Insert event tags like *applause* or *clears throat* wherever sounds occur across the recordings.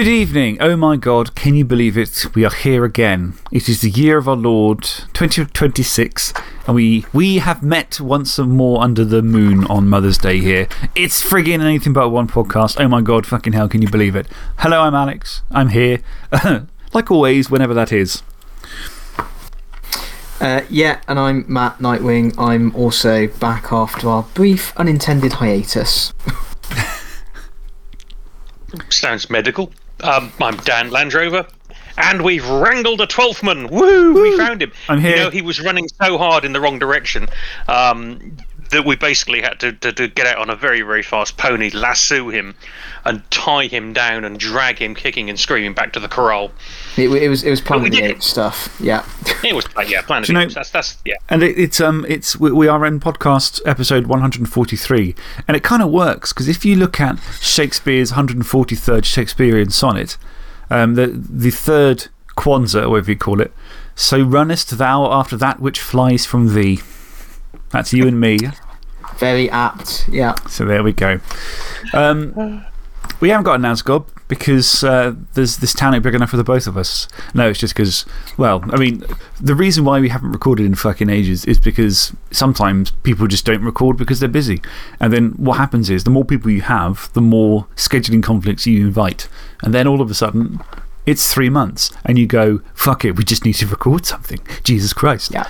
Good evening. Oh my god, can you believe it? We are here again. It is the year of our Lord, 2026, and we, we have met once more under the moon on Mother's Day here. It's friggin' anything but one podcast. Oh my god, fucking hell, can you believe it? Hello, I'm Alex. I'm here. *laughs* like always, whenever that is. Uh, yeah, and I'm Matt Nightwing. I'm also back after our brief unintended hiatus. Sounds medical. Um, I'm Dan Landrover, and we've wrangled a twelfthman. Woo! Woo! We found him. I'm here. You know, he was running so hard in the wrong direction um, that we basically had to, to, to, get out on a very, very fast pony, lasso him, and tie him down and drag him kicking and screaming back to the corral. It, it was, it was Planet of the Apes stuff. Yeah. *laughs* it was, yeah, Planet of the Apes. That's, that's, yeah. And it, it's, um, it's, we, we are in podcast episode 143, and it kind of works because if you look at Shakespeare's 143rd Shakespearean sonnet, um, the, the third quanza, whatever you call it, so runnest thou after that which flies from thee. That's you and me. Very apt, yeah. So there we go. Um, we haven't got a Nazgob because uh, there's this town ain't big enough for the both of us. No, it's just because, well, I mean, the reason why we haven't recorded in fucking ages is because sometimes people just don't record because they're busy. And then what happens is the more people you have, the more scheduling conflicts you invite. And then all of a sudden, it's three months and you go, fuck it, we just need to record something. *laughs* Jesus Christ. Yeah.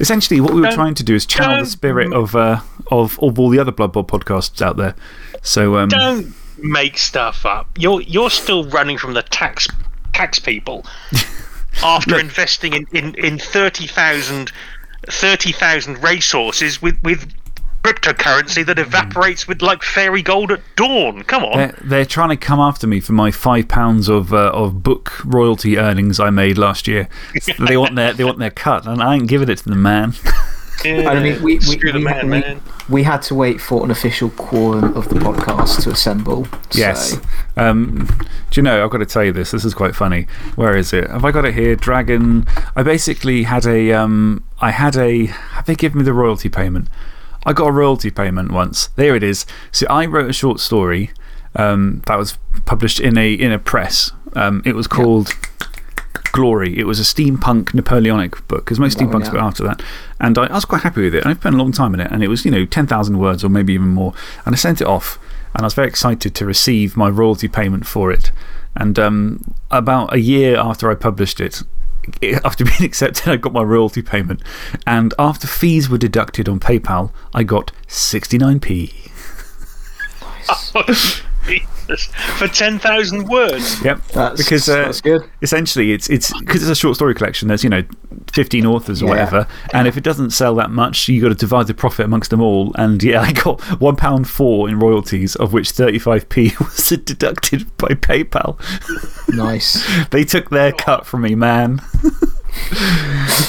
Essentially, what we were trying to do is channel the spirit of, uh, of, of all the other Blood Bowl podcasts out there. So, um, don't make stuff up. You're, you're still running from the tax, tax people *laughs* after Look, investing in, in, in 30,000 30, racehorses with, with cryptocurrency that evaporates with like fairy gold at dawn. Come on. They're, they're trying to come after me for my five pounds of, uh, of book royalty earnings I made last year. *laughs* they, want their, they want their cut, and I ain't giving it to the man. Yeah, *laughs* I mean, we, we, we, man, we, man. we, had to wait for an official quorum of the podcast to assemble. Yes. Um, do you know, I've got to tell you this. This is quite funny. Where is it? Have I got it here? Dragon. I basically had a. Um, I had a. Have they given me the royalty payment? I got a royalty payment once. There it is. So I wrote a short story um, that was published in a, in a press. Um, it was called Glory. It was a steampunk Napoleonic book, because most oh, steampunks yeah. were after that. And I, I, was quite happy with it. I spent a long time in it, and it was, you know, 10,000 words or maybe even more. And I sent it off, and I was very excited to receive my royalty payment for it. And um, about a year after I published it, after *laughs* being accepted, I got my royalty payment. And after fees were deducted on PayPal, I got 69p. Nice. *laughs* for 10,000 words. Yep. That's, because, uh, that's good. Essentially, it's it's because it's a short story collection. There's, you know, 15 authors or whatever. And if it doesn't sell that much, you've got to divide the profit amongst them all. And yeah, *laughs* I got £1.4 in royalties, of which 35p *laughs* was deducted by PayPal. Nice. *laughs* they took their cut from me, man.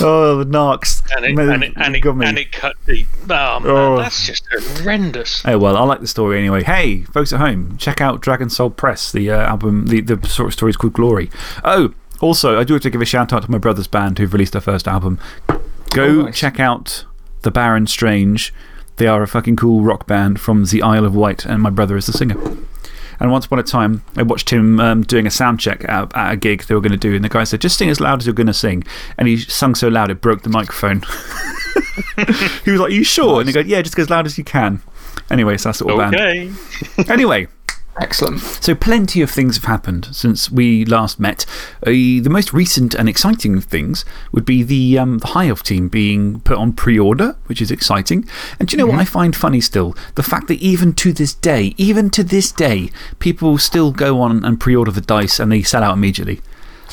Oh, the knocks. And it, and it, and it, and it cut the. Oh, man, oh. that's just horrendous. Oh, well, I like the story anyway. Hey, folks at home, check out Dragon Soul Press. The uh, album, the, the sort of story is called Glory. Oh, also, I do have to give a shout out to my brother's band who've released their first album. Go oh, check out The Baron Strange. They are a fucking cool rock band from the Isle of Wight, and my brother is the singer. And once upon a time, I watched him um, doing a sound check at, at a gig they were going to do. And the guy said, just sing as loud as you're going to sing. And he sung so loud it broke the microphone. *laughs* he was like, Are you sure? And he goes, yeah, just go as loud as you can. Anyway, so that's of okay. anyway. Excellent. So, plenty of things have happened since we last met. Uh, the most recent and exciting things would be the, um, the High Elf team being put on pre order, which is exciting. And do you know -hmm. what mm-hmm. I find funny still? The fact that even to this day, even to this day, people still go on and pre order the dice and they sell out immediately.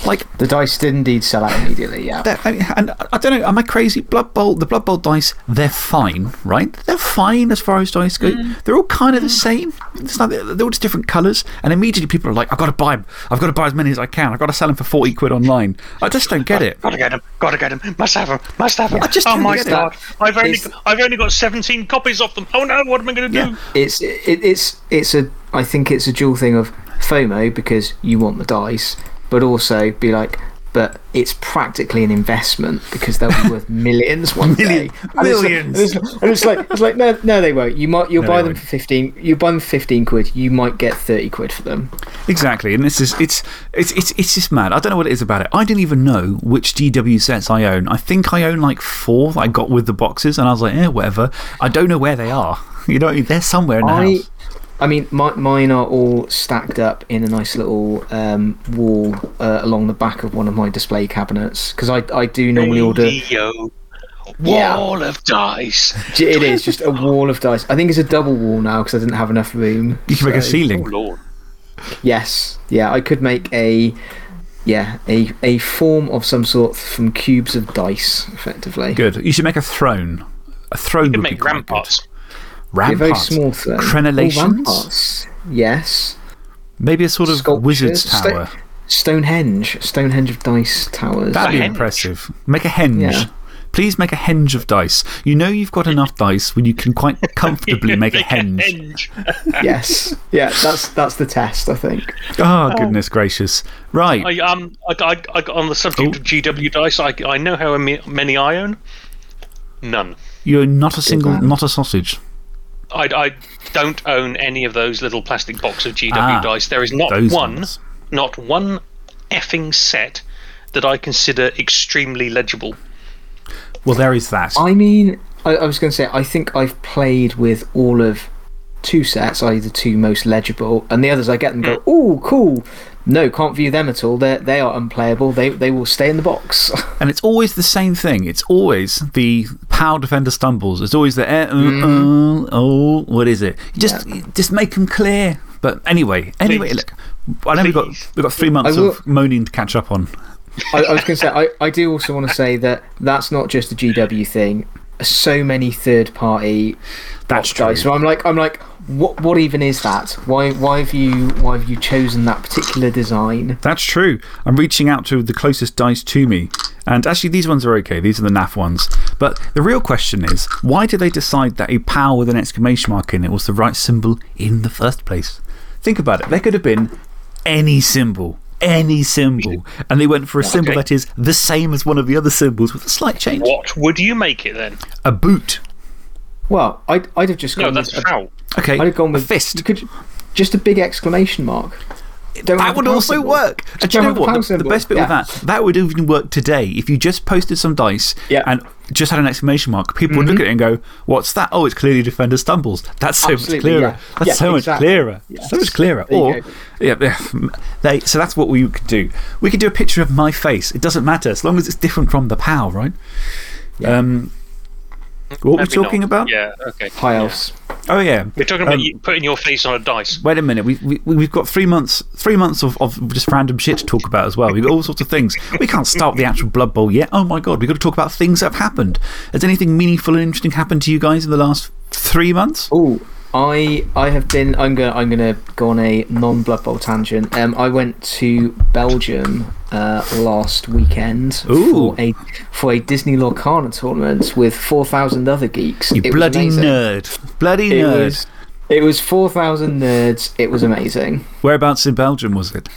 Like, the dice did indeed sell out immediately, yeah. I mean, and I don't know, am I crazy? Blood Bowl, the Blood Bowl dice, they're fine, right? They're fine as far as dice go. Mm. They're all kind of the same. It's not, they're all just different colours. And immediately people are like, I've got to buy them. I've got to buy as many as I can. I've got to sell them for 40 quid online. I just don't get it. Got to get them. Got to get them. Must have them. Must have them. I just oh, my God. I've only, I've only got 17 copies of them. Oh no, what am I going to do? It's, it, it's, it's a, I think it's a dual thing of FOMO because you want the dice, but also be like, but it's practically an investment because they'll be worth *laughs* millions one Million, day. And it's like- millions. And it's, like, and it's like, it's like no, no, they won't. You might, you'll No, buy them won't. for 15, you buy them for 15 quid, you might get 30 quid for them. Exactly. And this is, it's, it's, it's, it's just mad. I don't know what it is about it. I didn't even know which GW sets I own. I think I own like four that I got with the boxes, and I was like, yeah, whatever. I don't know where they are. *laughs* You know, they're somewhere in the I, house. I mean, my, mine are all stacked up in a nice little um, wall uh, along the back of one of my display cabinets because I, I do normally order. Radio. Yeah. Wall of dice. It is just a wall of dice. I think it's a double wall now because I didn't have enough room. You can make a so- Oh. Lord. Yes. Yeah, I could make a. Yeah, a, a form of some sort from cubes of dice, effectively. Good. You should make a throne. A throne You would be make quite ramparts. Good. Be a very small throne. Crenellations? Oh, ramparts. Yes. Maybe a sort of Sculptures. wizard's Sto- tower. Stonehenge. Stonehenge of dice towers. That'd be henge. impressive. Make a henge. Yeah. Please make a henge of dice. You know you've got enough dice when you can quite *laughs* comfortably make a henge. henge. *laughs* yes. Yeah, that's, that's the test, I think. Oh, goodness gracious. Right. I, um, I, I, I on the subject Oh. of GW dice. I, I know how many I own. None. You're not a single, not a sausage. I, I don't own any of those little plastic box of GW Ah, dice. There is not Those one, ones. not one effing set that I consider extremely legible. Well, there is that. I mean, I, I was going to say, I think I've played with all of two sets, i.e., the two most legible, and the others I get them and go, oh, cool. No, can't view them at all. They're, they are unplayable. They, they will stay in the box. *laughs* And it's always the same thing. It's always the Power Defender stumbles. It's always the, eh, uh, uh, oh, what is it? You just, just make them clear. But anyway, anyway, Please. look, I know we've got, we've got three months will- of moaning to catch up on. I, I was going to say, *laughs* I, I do also want to say that that's not just a GW thing. So many third party That's box dice. true. So I'm like, I'm like, what, what even is that? Why, why, have you, why have you chosen that particular design? That's true. I'm reaching out to the closest dice to me. And actually, these ones are okay. These are the NAF ones. But the real question is why did they decide that a power with an exclamation mark in it was the right symbol in the first place? Think about it. There could have been any symbol. Any symbol. And they went for a symbol Okay. that is the same as one of the other symbols with a slight change. What would you make it then? A boot. Well, I'd, I'd have just gone. No, gone that's with a, how. Okay. I'd have gone a with fist. Could, just a big exclamation mark. Don't That would pound also symbol. work. Just do you know have a what? The, the best bit Yeah. with that, that would even work today. If you just posted some dice Yeah. and just had an exclamation mark, people would look at it and go, What's that? Oh, it's clearly Defender Stumbles. That's so much Absolutely, clearer. yeah. That's Yeah, so much clearer. Yes. So much clearer. There you Or, yeah, yeah, they, so that's what we could do. We could do a picture of my face. It doesn't matter as long as it's different from the PAL, right? Um, what were we Maybe talking not. about? Yeah, okay. High elves. Oh, yeah. We're talking about Um, you putting your face on a dice. Wait a minute. We, we, we've got three months, three months of, of just random shit to talk about as well. We've got all sorts of things. We can't start the actual Blood Bowl yet. Oh my God. We've got to talk about things that have happened. Has anything meaningful and interesting happened to you guys in the last three months? Oh, I I have been. I'm gonna I'm gonna go on a non Blood Bowl tangent. Um, I went to Belgium uh, last weekend Ooh. for a for a Disney Lorcana tournament with four thousand other geeks. You It bloody nerd. Bloody It nerd. was it was four thousand nerds. It was amazing. Whereabouts in Belgium was it?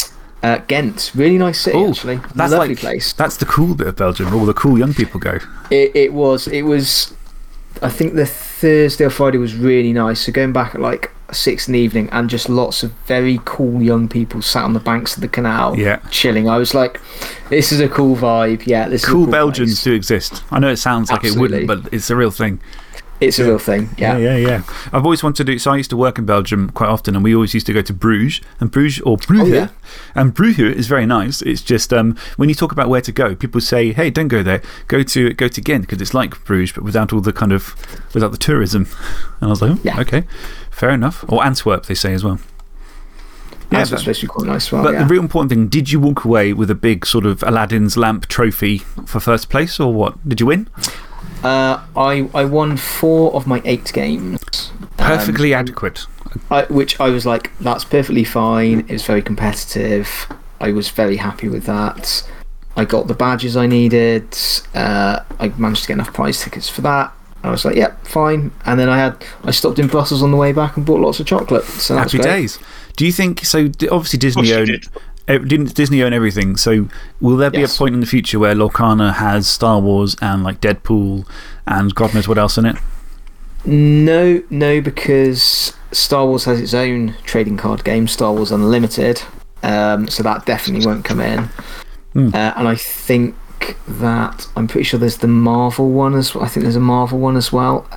Uh, Ghent, really nice city Oh, actually. that's Lovely like, place. That's the cool bit of Belgium where all the cool young people go. It, it was. It was. I think the Thursday or Friday was really nice. So going back at like six in the evening and just lots of very cool young people sat on the banks of the canal, Yeah. chilling. I was like, this is a cool vibe. Yeah, this is Cool cool Belgians place. do exist. I know it sounds like it wouldn't, but it's a real thing. It's a real thing. Yeah. Yeah, yeah, yeah. I've always wanted to do. So I used to work in Belgium quite often, and we always used to go to Bruges. And Bruges, or Brugge. Oh, yeah. And Brugge is very nice. It's just um, when you talk about where to go, people say, hey, don't go there. Go to, go to Ghent because it's like Bruges, but without all the kind of, without the tourism. And I was like, oh, Yeah. okay, fair enough. Or Antwerp, they say as well. Yeah, That's but- supposed to be quite nice. Well, But yeah. the real important thing did you walk away with a big sort of Aladdin's lamp trophy for first place, or what? Did you win? Uh, I I won four of my eight games. Um, Perfectly adequate. I, which I was like, that's perfectly fine. It was very competitive. I was very happy with that. I got the badges I needed. Uh, I managed to get enough prize tickets for that. I was like, yep, fine. And then I had I stopped in Brussels on the way back and bought lots of chocolate. So that's Happy days. Do you think so? Obviously, course Disney you eh, didn't Disney own everything? So will there be Yes. a point in the future where Lorcana has Star Wars and like Deadpool and God knows what else in it? No, no, because Star Wars has its own trading card game, Star Wars Unlimited. Um, so that definitely won't come in. Hmm. Uh, and I think that I'm pretty sure there's the Marvel one as well. I think there's a Marvel one as well.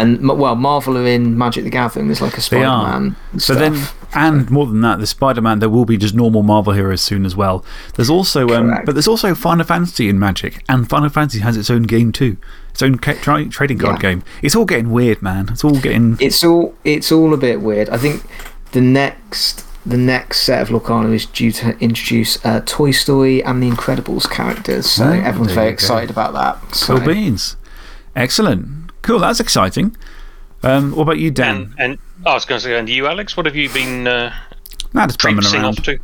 And well, Marvel are in Magic the Gathering. There's like a Spider. Man. So then, and more than that, the Spider Man, there will be just normal Marvel heroes soon as well. There's also, um, but there's also Final Fantasy in Magic, and Final Fantasy has its own game too. Its own tra trading card Yeah. game. It's all getting weird, man. It's all getting. it's all it's all a bit weird. I think the next the next set of Lorcana is due to introduce uh, Toy Story and the Incredibles characters. So Oh, everyone's very excited about that. So. Cool beans. Excellent. Cool, that's exciting. Um, what about you, Dan? And, and I was going to say, and you, Alex, what have you been uh, Nah, just bumming traipsing around. off to?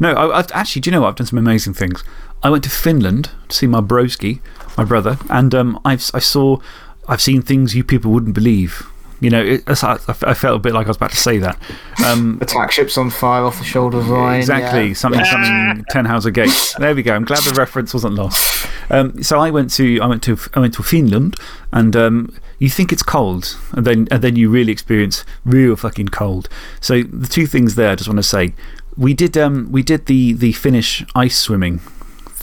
No, I, I've actually, do you know what? I've done some amazing things. I went to Finland to see my broski, my brother, and um, I've, I saw, I've seen things you people wouldn't believe. You know, it, I, I felt a bit like I was about to say that. Um, Attack ships on fire off the shoulder of Orion. Exactly. yeah. Something, something, Tannhäuser Gate. There we go. I'm glad the reference wasn't lost. Um, so I went to, I went to, I went to Finland, and um, you think it's cold, and then, and then you really experience real fucking cold. So the two things there, I just want to say. We did, um, we did the, the Finnish ice swimming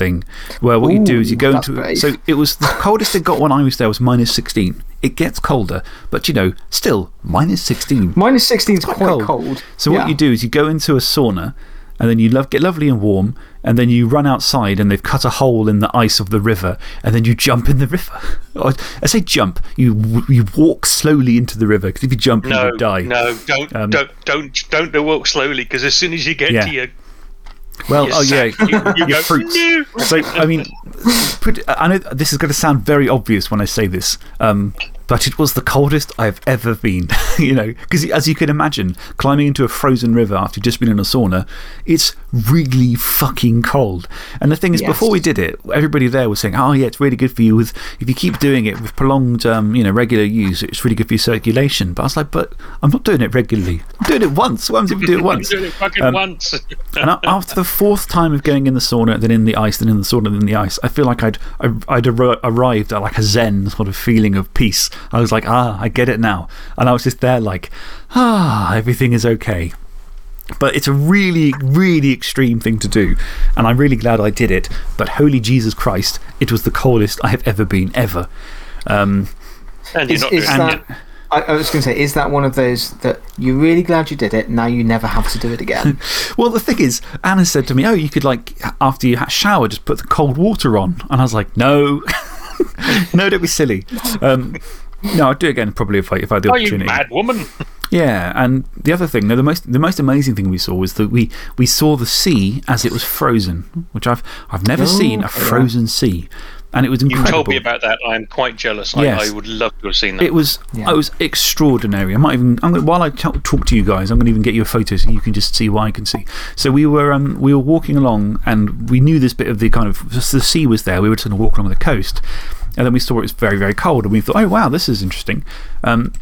thing, where what you do is you go into. brave. So it was the coldest it got when I was there was minus 16. It gets colder, but you know, still minus 16. Minus 16 is quite cold. cold. So, what you do is you go into a sauna and then you love, get lovely and warm, and then you run outside and they've cut a hole in the ice of the river, and then you jump in the river. *laughs* I say jump, you, you walk slowly into the river because if you jump, you No, would die. no, don't, Um, don't, don't, don't walk slowly because as soon as you get Yeah. to your, Well, oh, yeah, you, you your fruits. "No." So, I mean, put, I know this is going to sound very obvious when I say this, um, but it was the coldest I've ever been. *laughs* you know, because as you can imagine, climbing into a frozen river after you've just been in a sauna, it's really fucking cold. And the thing is, Yes. before we did it, everybody there was saying, oh, yeah, it's really good for you. With, if you keep doing it with prolonged um, you know, regular use, it's really good for your circulation. But I was like, but I'm not doing it regularly. I'm doing it once. What happens if you do it *laughs* once? Do it fucking Um, once. *laughs* And after the fourth time of going in the sauna, then in the ice, then in the sauna, then in the ice, I feel like I'd, I- I'd arrived at like a zen sort of feeling of peace. I was like, ah, I get it now. And I was just there like, ah, everything is okay. But it's a really, really extreme thing to do. And I'm really glad I did it. But holy Jesus Christ, it was the coldest I have ever been, ever. Um, and you're Is, not is doing that. I, I was going to say, is that one of those that you're really glad you did it, now you never have to do it again? *laughs* Well, the thing is, Anna said to me, Oh, you could, like, after you ha- shower, just put the cold water on. And I was like, No. *laughs* no, don't be silly. Um, no, I'd do it again probably if I, if I had the Are you opportunity. mad woman? Yeah, and the other thing, no, the most, the most amazing thing we saw was that we, we saw the sea as it was frozen, which I've, I've never seen a yeah. frozen sea. And it was incredible. You told me about that. I'm quite jealous. Yes. I, I would love to have seen that. It was, Yeah. it was extraordinary. I might even, I'm gonna, while I t- talk to you guys, I'm going to even get you a photo so you can just see what I can see. So we were, um, we were walking along and we knew this bit of the kind of, the sea was there. We were just going to walk along the coast. And then we saw it was very, very cold. And we thought, oh, wow, this is interesting. Um,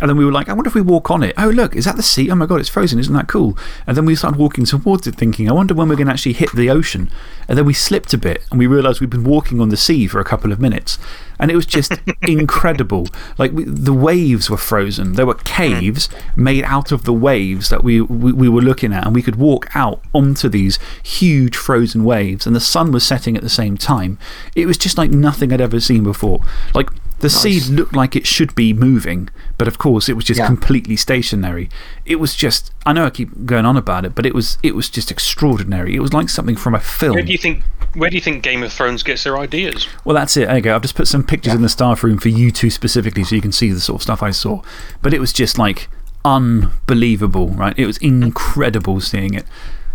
and then we were like, I wonder if we walk on it. Oh, look, is that the sea? Oh my God, it's frozen. Isn't that cool? And then we started walking towards it, thinking, I wonder when we're going to actually hit the ocean. And then we slipped a bit and we realised we'd been walking on the sea for a couple of minutes. And it was just *laughs* incredible. Like we, the waves were frozen. There were caves made out of the waves that we, we, we were looking at. And we could walk out onto these huge frozen waves. And the sun was setting at the same time. It was just like nothing I'd ever seen before. Like, the sea looked like it should be moving, but of course it was just Yeah. completely stationary. It was just, I know I keep going on about it, but it was, it was just extraordinary. It was like something from a film. Where do you think? Where do you think Game of Thrones gets their ideas? Well, that's it. There you go. I've just put some pictures in the staff room for you two specifically so you can see the sort of stuff I saw. But it was just like unbelievable, right? It was incredible seeing it.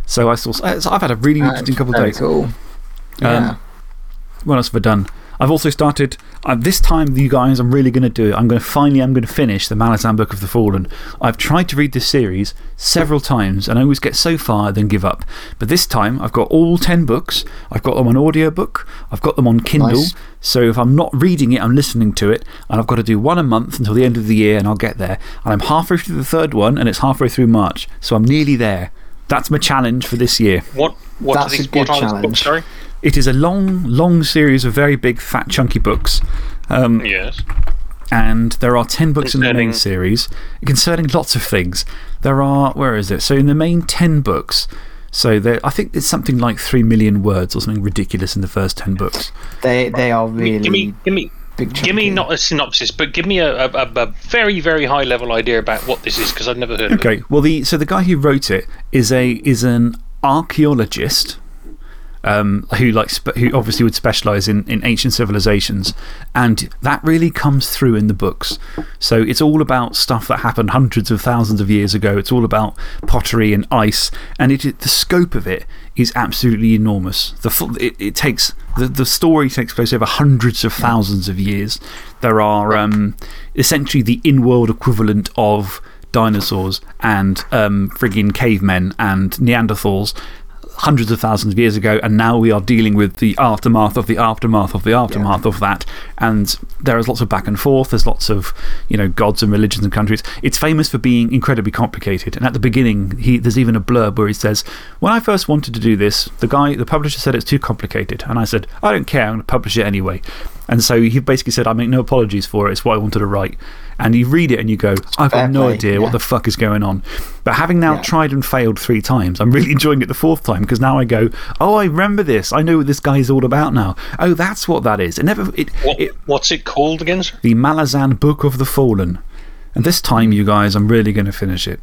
So I saw, so I've had a really interesting couple of Very days. cool. Um, yeah. What else have I done? I've also started, uh, this time, you guys, I'm really going to do it. I'm going to finally, I'm going to finish the Malazan Book of the Fallen. I've tried to read this series several times and I always get so far, then give up. But this time, I've got all 10 books. I've got them on audiobook. I've got them on Kindle. Nice. So if I'm not reading it, I'm listening to it. And I've got to do one a month until the end of the year and I'll get there. And I'm halfway through the third one and it's halfway through March. So I'm nearly there. That's my challenge for this year. What What That's these, a good what are these challenge. books, sorry? It is a long, long series of very big, fat, chunky books. Um, Yes. and there are 10 books in the main series concerning lots of things. There are, where is it? So, in the main 10 books, so there, I think it's something like 3 million words or something ridiculous in the first 10 books. They, they are really Give me, give me, big give me not a synopsis, but give me a, a, a, a very, very high level idea about what this is because I've never heard of it. Okay, well, the, so the guy who wrote it is, a, is an archaeologist. Um, who, like, who obviously would specialize in, in ancient civilizations. And that really comes through in the books. So it's all about stuff that happened hundreds of thousands of years ago. It's all about pottery and ice. And it, the scope of it is absolutely enormous. The, it, it takes, the, the story takes place over hundreds of thousands of years. There are um, essentially the in world equivalent of dinosaurs and um, frigging cavemen and Neanderthals hundreds of thousands of years ago, and now we are dealing with the aftermath of the aftermath of the aftermath of that. And there is lots of back and forth, there's lots of you know, gods and religions and countries. It's famous for being incredibly complicated. And at the beginning, he, there's even a blurb where he says, When I first wanted to do this, the guy, the publisher said it's too complicated. And I said, I don't care, I'm going to publish it anyway. And so he basically said, I make no apologies for it, it's what I wanted to write. And you read it and you go, I've got no play, idea what the fuck is going on. But having now Yeah. tried and failed three times, I'm really *laughs* enjoying it the fourth time because now I go, oh, I remember this. I know what this guy is all about now. Oh, that's what that is. It never, it, What, it, what's it called again, sir? the Malazan Book of the Fallen. And this time, you guys, I'm really going to finish it.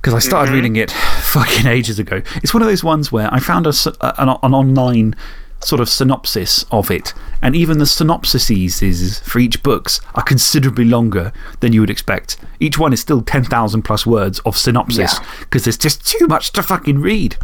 Because I started -hmm. reading it *laughs* fucking ages ago. It's one of those ones where I found a, s- a- an, an online sort of synopsis of it. And even the synopsises for each books are considerably longer than you would expect. Each one is still 10,000 plus words of synopsis because there's just too much to fucking read.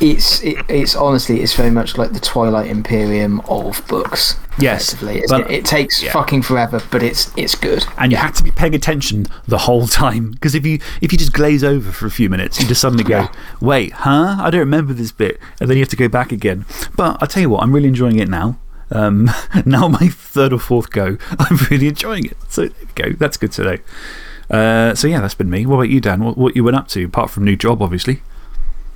It's, it, it's honestly, it's very much like the Twilight Imperium of books. Yes, but- it, it takes yeah. fucking forever, but it's, it's good. And you have to be paying attention the whole time. Because if you, if you just glaze over for a few minutes, you just suddenly go, wait, huh? I don't remember this bit. And then you have to go back again. But I'll tell you what, I'm really enjoying it now. Um, *laughs* now, my third or fourth go, *laughs* I'm really enjoying it. So there we go. That's good today. Uh, so, yeah, that's been me. What about you, Dan? What, what you went up to, apart from new job, obviously?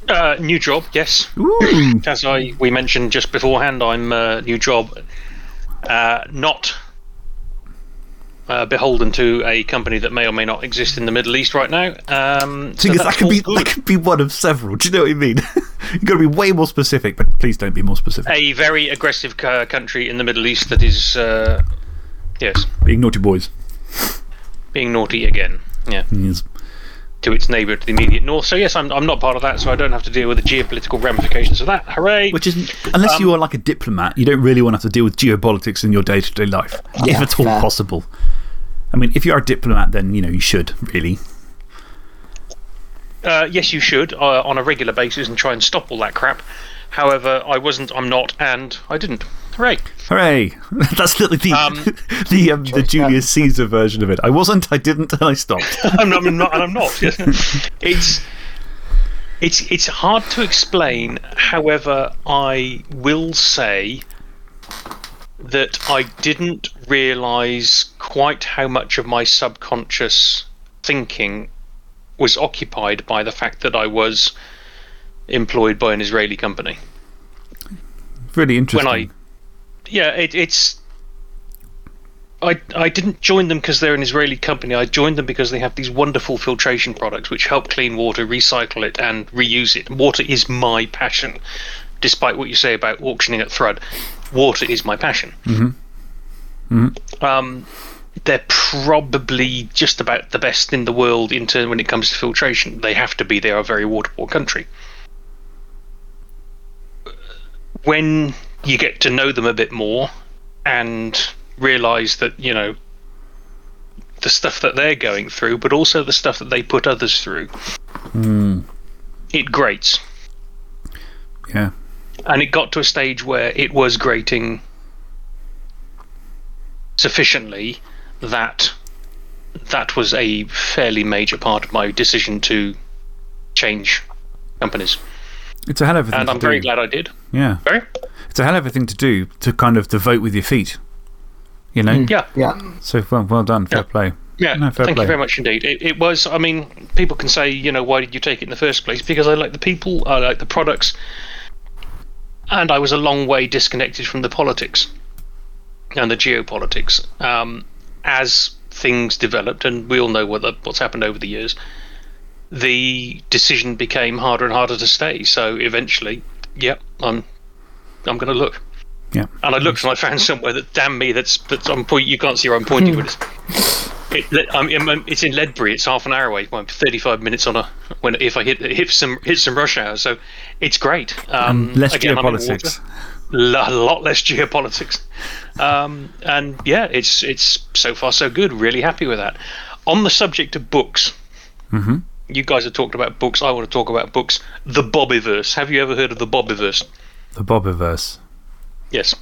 Uh, new job, yes. Ooh. *clears throat* As I, we mentioned just beforehand, I'm uh, new job. Uh, not uh, beholden to a company that may or may not exist in the Middle East right now. Um, so that, could all be, good. that could be one of several. Do you know what I mean? *laughs* You've got to be way more specific, but please don't be more specific. a very aggressive uh, country in the Middle East that is, uh, yes, Being naughty boys. being naughty again. Yeah, Yes. to its neighbour to the immediate north. So yes, I'm, I'm not part of that, so I don't have to deal with the geopolitical ramifications of that. Hooray! Which is, unless you are like a diplomat, you don't really want to have to deal with geopolitics in your day to day life, if at all fair. possible. I mean, if you are a diplomat, then you know you should, really. Uh, yes, you should uh, on a regular basis and try and stop all that crap. However, I wasn't, I'm not, and I didn't. Hooray! Hooray! *laughs* That's literally the, Um, *laughs* the, um, the Julius Caesar version of it. I wasn't, I didn't, and I stopped. *laughs* I'm not, I'm not, and I'm not. it's it's it's hard to explain. However, I will say that I didn't realise quite how much of my subconscious thinking was occupied by the fact that I was employed by an Israeli company. really interesting. When I, yeah, it, it's. I, I didn't join them because they're an Israeli company. I joined them because they have these wonderful filtration products which help clean water, recycle it, and reuse it. Water is my passion. Despite what you say about auctioning at Thrud, water is my passion. Mm-hmm. Mm-hmm. Um, they're probably just about the best in the world in terms when it comes to filtration. They have to be. They are a very water poor country. When you get to know them a bit more and realize that you know the stuff that they're going through, but also the stuff that they put others through, hmm. it grates. yeah. And it got to a stage where it was grating sufficiently that that was a fairly major part of my decision to change companies. It's a hell of a thing And I'm do. very glad I did. Yeah. Very? It's a hell of a thing to do to kind of to vote with your feet. You know? Mm. Yeah. Yeah. So well, well done. Fair Yeah. play. Yeah, No, fair thank play. you very much indeed. It, it was, I mean, people can say, you know, why did you take it in the first place? Because I like the people, I like the products, and I was a long way disconnected from the politics and the geopolitics. Um, as things developed, and we all know what the, what's happened over the years, the decision became harder and harder to stay. So eventually, yep, I'm, I'm going to look. Yeah. And I looked and I found somewhere that, damn me, that's that's I'm point. You can't see where I'm pointing with this. It, I'm, I'm- it's in Ledbury. It's half an hour away. Well, 35 minutes on a when if I hit hit some hit some rush hour. So it's great. Um, Less again, geopolitics. a lot less geopolitics. Um, and yeah, it's it's so far so good. Really happy with that. On the subject of books, Mhm. you guys have talked about books. I want to talk about books. The Bobiverse. Have you ever heard of the Bobiverse? The Bobiverse. Yes.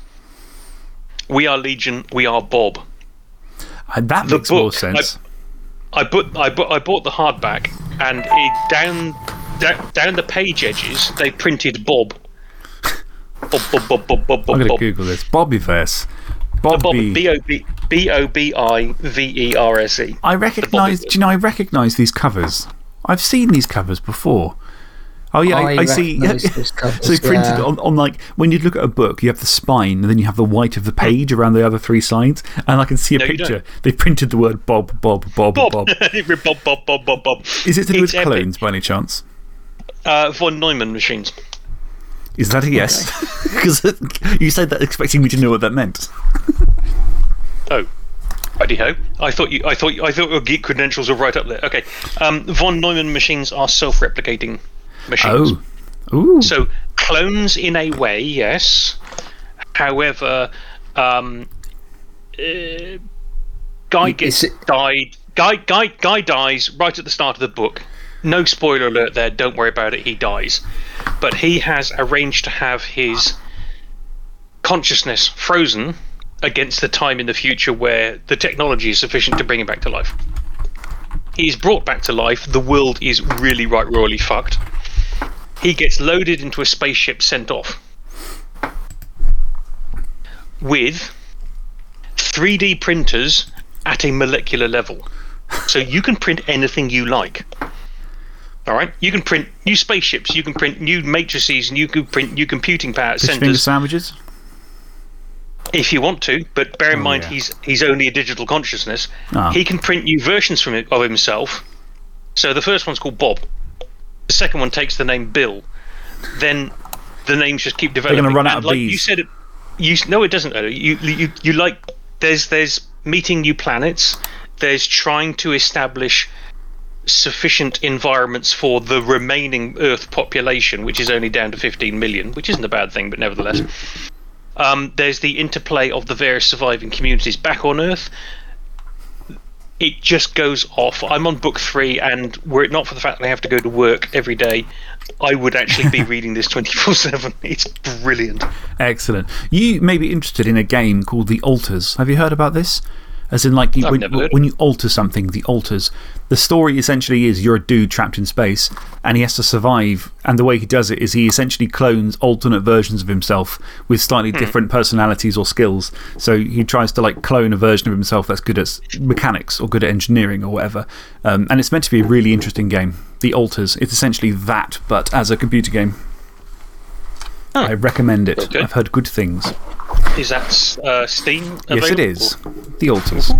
We are Legion. We are Bob. Uh, that The makes more sense. I bought I bought I bought the hardback, and it, down, down down the page edges they printed Bob. Bob Bob Bob Bob Bob I'm going to Google this. Bobiverse. Bob Bobby. B O B B O B I V E R S E. I recognise. Do you know? I recognise these covers. I've seen these covers before. Oh yeah, I, I I see. *laughs* recognise covers, so printed yeah. on, on like when you look at a book, you have the spine, and then you have the white of the page around the other three sides, and I can see a No, picture. They printed the word Bob, Bob, Bob, Bob. Bob. *laughs* Bob Bob Bob Bob Bob. Is it to do It's with epic. clones by any chance? Uh, von Neumann machines. Is that a yes? Because *laughs* *laughs* you said that expecting me to know what that meant. *laughs* Oh. Righty ho. I thought you. I thought. I thought your geek credentials were right up there. Okay. Um, von Neumann machines are self-replicating machines. Oh. Ooh. So clones in a way, yes. However, um, uh, Guy gets it- died. Guy, Guy, Guy dies right at the start of the book. No spoiler alert there. Don't worry about it. He dies, but he has arranged to have his consciousness frozen against the time in the future where the technology is sufficient to bring him back to life. He is brought back to life. The world is really right royally fucked he gets loaded into a spaceship sent off with 3D printers at a molecular level. So you can print anything you like. All right, you can print new spaceships, you can print new matrices, and you can print new computing power finger centers sandwiches? if you want to. But bear in Oh, mind, yeah. he's he's only a digital consciousness. Ah. He can print new versions from it, of himself. So the first one's called Bob. The second one takes the name Bill. Then the names just keep developing. They're gonna run out And of like You said it. You no, it doesn't. You you you like. There's there's meeting new planets. There's trying to establish sufficient environments for the remaining Earth population, which is only down to 15 million, which isn't a bad thing, but nevertheless. Um, there's the interplay of the various surviving communities back on Earth. It just goes off. I'm on book three, and were it not for the fact that I have to go to work every day, I would actually be *laughs* reading this 24 7. It's brilliant. Excellent. You may be interested in a game called The Alters. Have you heard about this? As in, like, you, when, when you alter something, the alters. The story essentially is you're a dude trapped in space and he has to survive. And the way he does it is he essentially clones alternate versions of himself with slightly Hmm. different personalities or skills. So he tries to, like, clone a version of himself that's good at mechanics or good at engineering or whatever. Um, and it's meant to be a really interesting game. The Alters. It's essentially that, but as a computer game. I recommend it. Okay. I've heard good things. Is that uh, Steam? Yes, it available? is. The Alters.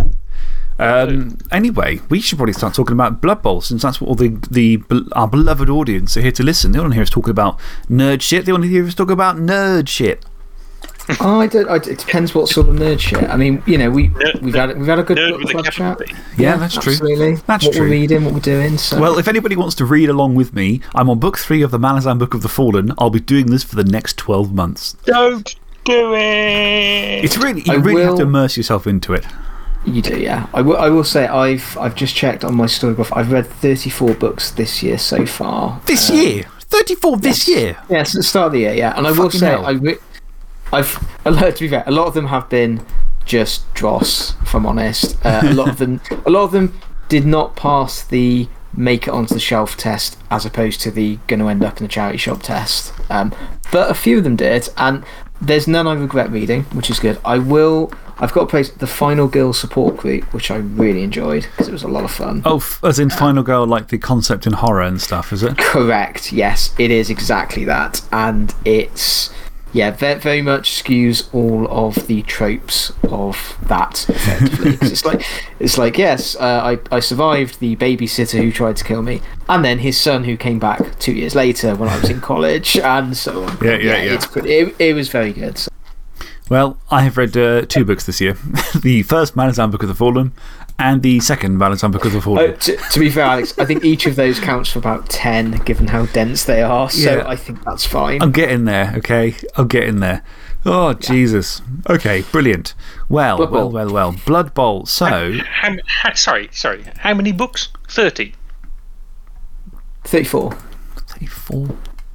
Um, anyway, we should probably start talking about Blood Bowl since that's what all the, the, our beloved audience are here to listen. They don't want to hear us talking about nerd shit, they want to hear us talk about nerd shit. Oh, I don't, I, it depends what sort of nerd shit. I mean, you know, we, Nerd- we've, had, we've had a good Nerd book club chat. B. Yeah, that's true. Absolutely. That's what true. we're reading, what we're doing. So. Well, if anybody wants to read along with me, I'm on book three of the Malazan Book of the Fallen. I'll be doing this for the next 12 months. Don't do it! It's really, you I really have to immerse yourself into it. You do, yeah. I will, I will say, I've, I've just checked on my storybook. I've read 34 books this year so far. This Um, year! 34 this year! Yeah, it's the start of the year, yeah. And I will say, hell. I re- I've, *laughs* a lot, to be fair, a lot of them have been just dross, if I'm honest. Uh, a, lot of them, *laughs* a lot of them did not pass the make it onto the shelf test as opposed to the going to end up in the charity shop test. Um, but a few of them did. And there's none I regret reading, which is good. I will. I've got to play the Final Girl support group, which I really enjoyed because it was a lot of fun. Oh, as in Final Girl, like the concept in horror and stuff, is it? Correct. Yes, it is exactly that, and it's yeah, very, very much skews all of the tropes of that. Effectively, *laughs* 'Cause it's like it's like yes, uh, I I survived the babysitter who tried to kill me, and then his son who came back two years later when I was in college, *laughs* and so on. Yeah, yeah, yeah. It's pretty, it, it was very good. So, Well, I have read uh, two books this year *laughs* the first Malazan Book of the Fallen and the second Valentine because of the Fallen. Uh, to, to be fair, Alex, I think each of those counts for about 10, given how dense they are. So Yeah. I think that's fine. I'm getting there, okay? I'm getting there. Oh, Jesus. Okay, brilliant. Well, Blood well, Bowl. well, well. Blood Bowl. So, How, how, sorry, sorry. How many books? 30. 34. 34.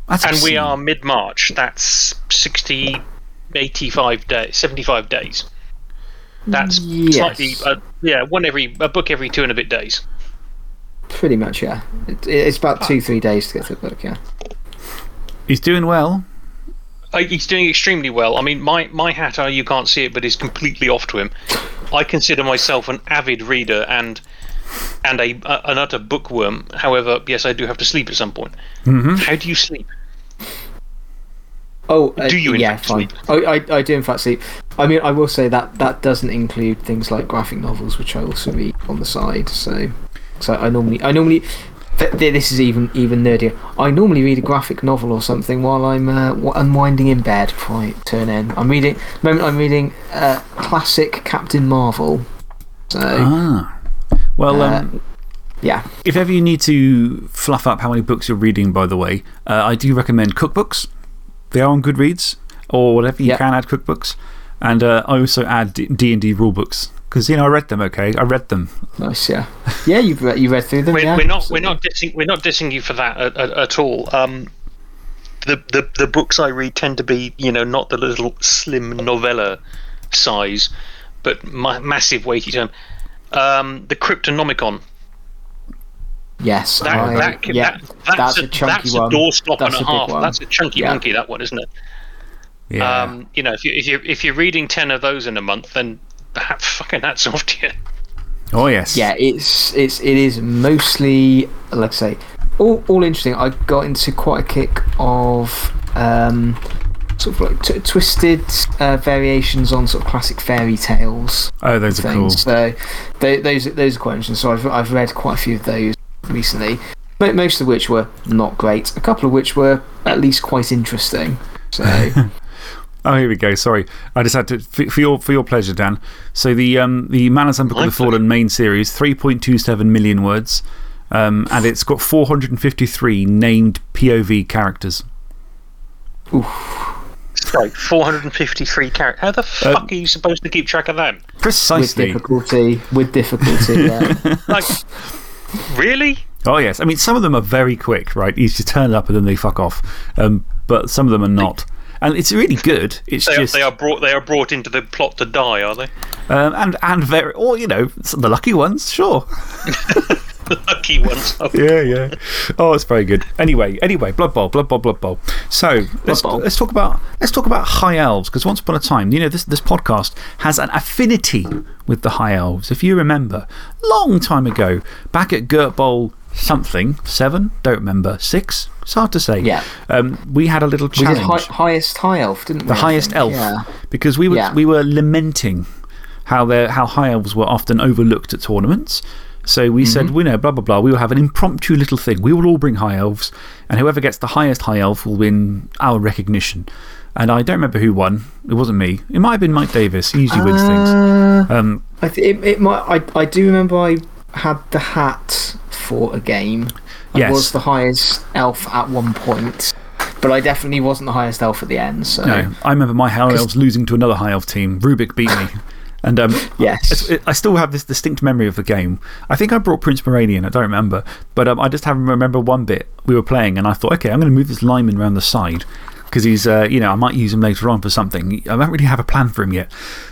That's And we are mid March. That's 60, 85 days, 75 days. That's Yes. slightly, uh, yeah, one every, a book every two and a bit days. Pretty much, yeah. It, it's about two, three days to get through the book, yeah. He's doing well. Uh, he's doing extremely well. I mean, my, my hat, uh, you can't see it, but is completely off to him. I consider myself an avid reader and and a, a an utter bookworm. However, yes, I do have to sleep at some point. -hmm. How do you sleep? Oh, uh, Do you yeah, fine. sleep? Oh, I, I do in fact sleep. I mean, I will say that that doesn't include things like graphic novels, which I also read on the side. So, so I normally, I normally, th- th- this is even even nerdier. I normally read a graphic novel or something while I'm uh, unwinding in bed before I turn in. I'm reading. the moment, I'm reading uh, classic Captain Marvel. So, Ah. Well, uh, um, yeah, if ever you need to fluff up how many books you're reading, by the way, uh, I do recommend cookbooks. They are on Goodreads or whatever you Yep. can add cookbooks. And uh, I also add D- D&D rulebooks. Because, you know, I read them, okay? I read them. nice. Yeah, yeah. You've read, you read through them. We're, yeah, we're not So- we're not dissing we're not dissing you for that at, at, at all. Um, the, the the books I read tend to be you know not the little slim novella size, but ma- massive weighty tome. Um, the Cryptonomicon. Yes, That, I, that, can- yeah, that, that's, a, chunky that's one. a doorstop That's and a a big half. one. That's a chunky Yeah. monkey. That one, isn't it? Yeah. Um, you know, if you if you if you're reading ten of those in a month, then that *laughs* fucking hats off to you. oh, yes. Yeah, it's it's it is mostly like I say, all all interesting. I got into quite a kick of um, sort of like t- twisted uh, variations on sort of classic fairy tales Oh, those are cool. So they, those those are quite interesting. So I've I've read quite a few of those recently. Mo- Most of which were not great. A couple of which were at least quite interesting. So *laughs* Oh, here we go. Sorry. I just had to, for, for, your, for your pleasure, Dan. So, the, um, the Malazan Book of the Fallen main series, 3.27 million words. Um, and it's got 453 named POV characters. Oof. Sorry, 453 characters. How the fuck are you supposed to keep track of them? Precisely. with difficulty, with difficulty. Yeah. *laughs* Like, really? Oh, yes. I mean, some of them are very quick, right? You just turn it up and then they fuck off. Um, but some of them are not. And it's really good. It's They are, just. they are brought. They are brought into the plot to die, are they? Um, and, and very. Or, you know, the lucky ones, sure. *laughs* Lucky ones. Oh, *laughs* Yeah, yeah. Oh, it's very good. Anyway, anyway, Blood Bowl, Blood Bowl, Blood Bowl. So let's, Bowl. let's, talk about, let's talk about High Elves, because once upon a time, you know, this, this podcast has an affinity with the High Elves. If you remember, long time ago, back at Gert Bowl something, seven, don't remember, six, it's hard to say. Yeah. Um, we had a little challenge. We did hi highest high elf, didn't we? the I highest think? elf. Yeah. Because we were, Yeah. we were lamenting how, how high elves were often overlooked at tournaments. So we said, Mm-hmm. we know, blah, blah, blah. We will have an impromptu little thing. We will all bring high elves, and whoever gets the highest high elf will win our recognition. And I don't remember who won. It wasn't me. It might have been Mike Davis. He usually wins things. Uh, Um, I th- it, it might. I, I do remember I had the hat for a game. I Yes. was the highest elf at one point, but I definitely wasn't the highest elf at the end. So no, I remember my high elves losing to another high elf team. Rubik beat me. And um, yes, I still have this distinct memory of the game. I think I brought Prince Moranion, I don't remember. But um, I just have remember one bit we were playing, and I thought, okay, I'm going to move this lineman around the side. Because he's, uh, you know, I might use him later on for something. I don't really have a plan for him yet.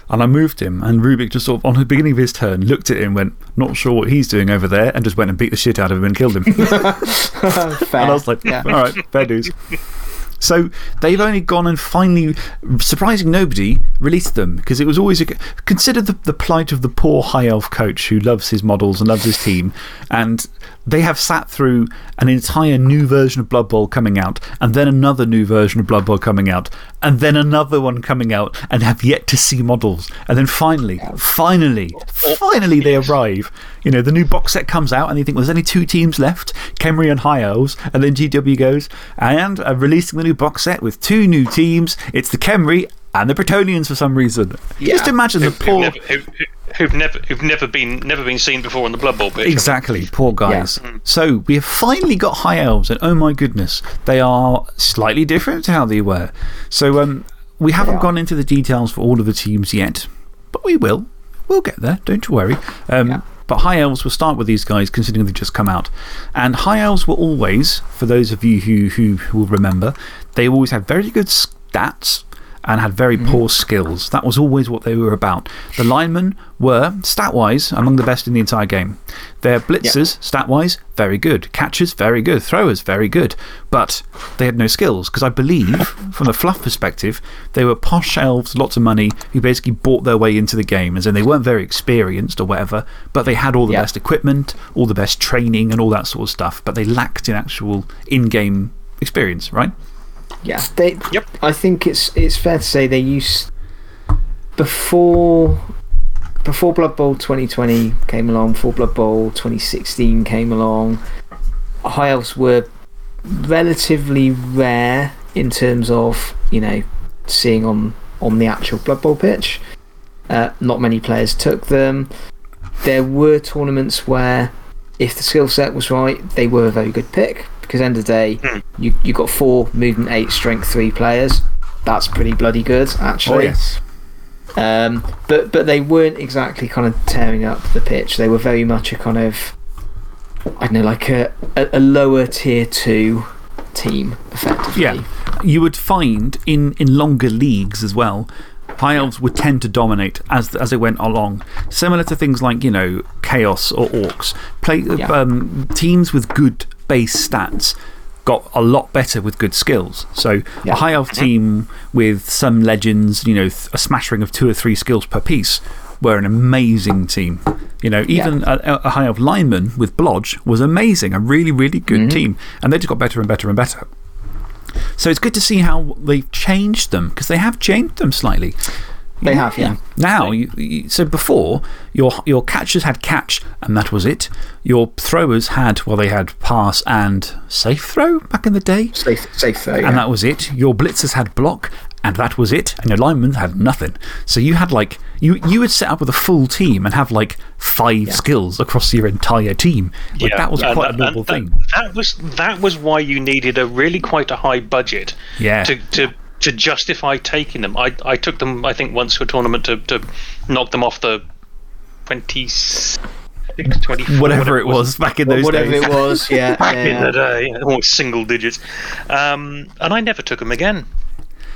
And I moved him, and Rubik just sort of, on the beginning of his turn, looked at him, went, not sure what he's doing over there, and just went and beat the shit out of him and killed him. fair. *laughs* *laughs* And I was like, yeah. all right, fair dues. *laughs* So they've only gone and finally, surprising nobody, released them because it was always a. Consider the, the plight of the poor high elf coach who loves his models and loves his team. And they have sat through an entire new version of Blood Bowl coming out, and then another new version of Blood Bowl coming out, and then another one coming out, and have yet to see models. And then finally, finally, oh, oh, finally they arrive. You know, the new box set comes out, and you think well, there's only two teams left Khemri and High Elves. And then GW goes, and uh, releasing the new box set with two new teams. It's the Khemri and the Bretonnians for some reason. Yeah. Just imagine the Who've poor. never, who, who- who've never, who've never been, never been seen before on the Blood Bowl pitch. Exactly, poor guys. So we have finally got high elves, and oh my goodness, they are slightly different to how they were. So um, we haven't are. gone into the details for all of the teams yet, but we will. We'll get there, don't you worry. Um, But high elves will start with these guys, considering they've just come out. And high elves were always, for those of you who, who, who will remember, they always had very good stats and had very Mm-hmm. poor skills. That was always what they were about. The linemen were, stat wise, among the best in the entire game. Their blitzers, stat wise, very good. Catchers, very good. Throwers, very good. But they had no skills because I believe, from the fluff perspective, they were posh elves, lots of money, who basically bought their way into the game. As in, they weren't very experienced or whatever, but they had all the Yeah. best equipment, all the best training, and all that sort of stuff. But they lacked in actual in game experience, right? Yeah, they. Yep. I think it's it's fair to say they used before before Blood Bowl 2020 came along, before Blood Bowl 2016 came along. High elves were relatively rare in terms of you know seeing on on the actual Blood Bowl pitch. Uh, not many players took them. There were tournaments where, if the skill set was right, they were a very good pick. Because end of the day, Hmm. you you got four movement eight strength three players. That's pretty bloody good, actually. Oh, yes. Um, but but they weren't exactly kind of tearing up the pitch. They were very much a kind of I don't know, like a a, a lower tier two team, effectively. Yeah. You would find in, in longer leagues as well, high elves would tend to dominate as, as it went along. Similar to things like, you know, Chaos or Orcs. Play, Yeah. um, teams with good base stats got a lot better with good skills. So, Yeah. a high elf team with some legends, you know, a smattering of two or three skills per piece, were an amazing team. You know, even a, a high elf lineman with Blodge was amazing. A really, really good -hmm. team. And they just got better and better and better. So it's good to see how they've changed them because they have changed them slightly. They have, yeah. Now, you, you, so before, your, your catchers had catch and that was it. Your throwers had, well, they had pass and safe throw back in the day. Safe, safe throw. And yeah. that was it. Your blitzers had block, and that was it. And your linemen had nothing. So you had like, you, you would set up with a full team and have like five skills across your entire team. Like, that was and quite a that- noble that- thing. That was, that was why you needed a really quite a high budget Yeah. to, to, to justify taking them. I, I took them, I think, once to a tournament to, to knock them off the 26, 24, Whatever it was back in those Whatever days. it was, yeah. *laughs* Back yeah, in the day, almost single digits. Um, and I never took them again.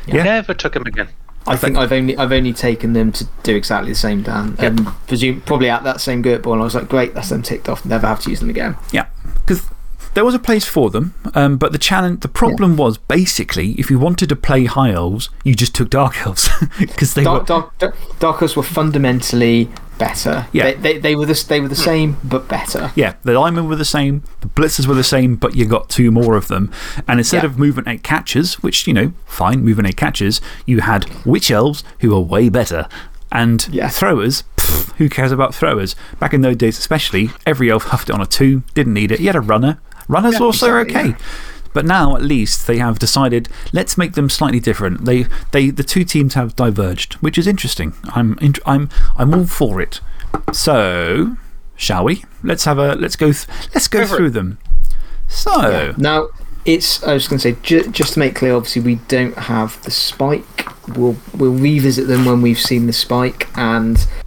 Yeah. Never took them again. I think I've only I've only taken them to do exactly the same, Dan. And presume probably at that same Gurt ball, and I was like, great, that's them ticked off. Never have to use them again. Yeah, because there was a place for them, um, but the challenge, the problem was basically if you wanted to play high elves, you just took dark elves *laughs* because they Dark, were. dark, dark, dark Elves were fundamentally better. Yeah. They, they, they, were the, they were the same, but better. Yeah, the linemen were the same, the blitzers were the same, but you got two more of them. And instead Yeah. of movement eight catchers, which, you know, fine, movement eight catchers, you had witch elves who are way better. And Yeah. throwers, pff, who cares about throwers? Back in those days, especially, every elf huffed it on a two, didn't need it. You had a runner. Runners also are exactly, okay. But now, at least, they have decided let's make them slightly different. They, they, the two teams have diverged, which is interesting. I'm, I'm, I'm all for it. So, shall we? Let's, have a, let's go, th let's go Go for it. through them. So, Now, it's, I was going to say, ju just to make clear, obviously, we don't have the spike. We'll, we'll revisit them when we've seen the spike. And Yeah.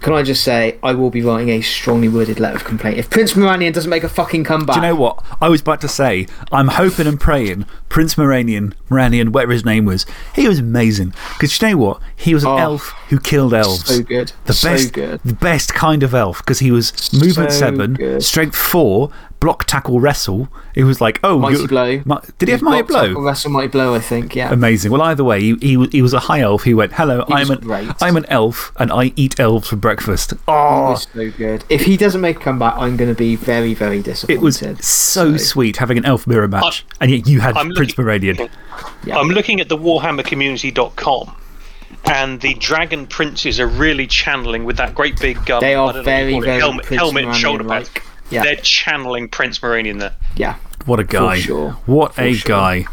Can I just say, I will be writing a strongly worded letter of complaint. If Prince Moranion doesn't make a fucking comeback. do you know what? I was about to say, I'm hoping and praying Prince Moranion, Moranion, whatever his name was, he was amazing. Because you know what? He was an Oh. elf who killed elves. So good. The so best, good. the best kind of elf because he was movement So seven, good. strength four, block, tackle, wrestle. It was like, oh, Mighty you- Blow. Mi- did he have Mighty Block, tackle, Wrestle Mighty Blow, I think, yeah. Amazing. Well, either way, he, he, was- he was a high elf. He went, hello, He I'm an, great. I'm an elf and I eat elves for breakfast. He Oh, was so good. If he doesn't make a comeback, I'm going to be very, very disappointed. it was so sweet having an elf mirror match. and yet you had I'm Prince looking- Meridian. Yeah. I'm looking at the warhammercommunity.com and the dragon princes are really channeling with that great big um, They are don't know what very, it, very helmet, helmet and shoulder Moranion-like. pads. Yeah. They're channeling Prince Moranion there. Yeah. What a guy. sure. What For a sure. guy.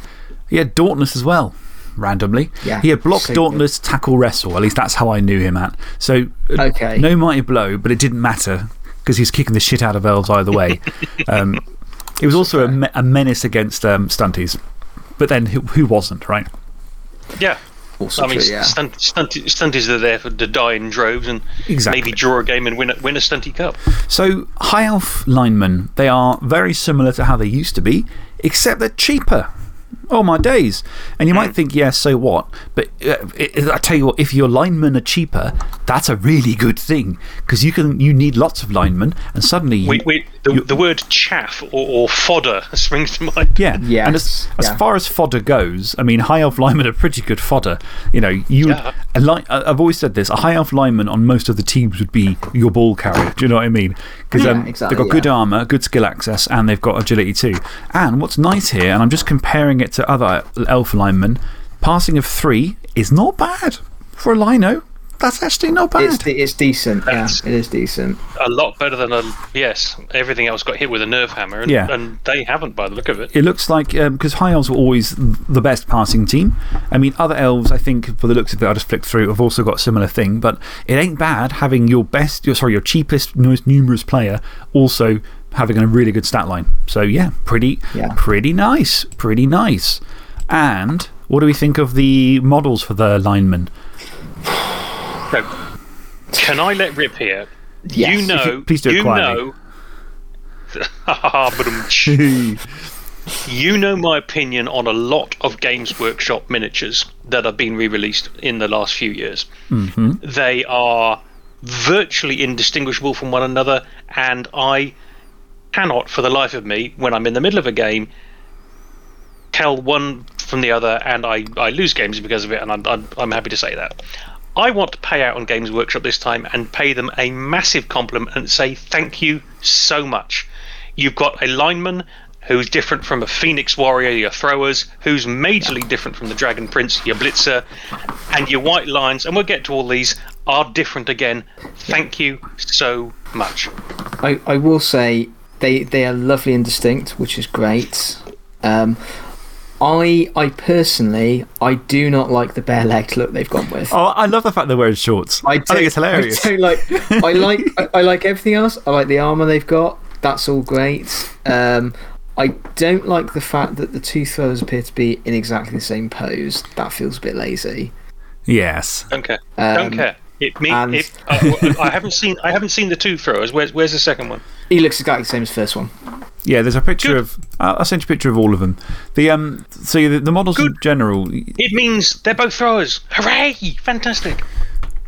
He had Dauntless as well, randomly. Yeah, He had Block, so good. Dauntless, Tackle, Wrestle. At least that's how I knew him at. So, uh, Okay. no Mighty Blow, but it didn't matter because he was kicking the shit out of elves either way. *laughs* um, it was also a, me- a menace against um, stunties. But then who, who wasn't, right? Yeah. Also I mean, true, yeah. stunt, stunt, stunties are there for, to die in droves and Exactly. maybe draw a game and win a, win a stunty cup. So, High Elf linemen, they are very similar to how they used to be, except they're cheaper. Oh, my days. And you might think, yes, so what? But uh, it, I tell you what, if your linemen are cheaper, that's a really good thing because you, can, you need lots of linemen, and suddenly. You, We, we, the, the word chaff or, or fodder *laughs* springs to mind. yeah. And as, Yes, as yeah. far as fodder goes, I mean, high elf linemen are pretty good fodder. You know, you Yeah. a li I- I've always said this a high elf lineman on most of the teams would be your ball carrier. Do you know what I mean? Because Yeah, um, exactly, they've got good armor, good skill access, and they've got agility too. And what's nice here, and I'm just comparing it to other elf linemen, passing of three is not bad for a lino. That's actually not bad. It's, it's decent. That's- yeah, it is decent. A lot better than a. Yes, everything else got hit with a nerf hammer, and, Yeah. and they haven't by the look of it. It looks like, um, because High Elves were always the best passing team. I mean, other elves, I think, for the looks of it, I just flicked through, have also got a similar thing. But it ain't bad having your best, your, sorry, your cheapest, most numerous player also having a really good stat line. So, yeah, pretty, Yeah. pretty nice. Pretty nice. And what do we think of the models for the linemen? So, can I let rip here? Yes. You know. you- please do it you quietly. know. Badum-tsh. *laughs* you know my opinion on a lot of Games Workshop miniatures that have been re released in the last few years. -hmm. They are virtually indistinguishable from one another, and I cannot, for the life of me, when I'm in the middle of a game, tell one from the other, and I, I lose games because of it, and I'm, I'm, I'm happy to say that. I want to pay out on Games Workshop this time and pay them a massive compliment and say thank you so much. You've got a lineman who's different from a Phoenix Warrior, your throwers, who's majorly different from the Dragon Prince, your Blitzer, and your White Lions, and we'll get to all these, are different again. Thank you so much. I, I will say they, they are lovely and distinct, which is great. Um, I, I personally, I do not like the bare legged look they've gone with. Oh, I love the fact they're wearing shorts. I, think it's hilarious. I, like, I, *laughs* like, I, I like everything else. I like the armour they've got. That's all great. Um, I don't like the fact that the two throwers appear to be in exactly the same pose. That feels a bit lazy. yes. Don't care. Um, Don't care. It mean, and- it, uh, I haven't seen I haven't seen the two throwers. Where's where's the second one? He looks exactly the same as the first one. Yeah, there's a picture Good. of. I'll I'll send you a picture of all of them. The, um, so the, the models in general, It means they're both throwers. Hooray! Fantastic.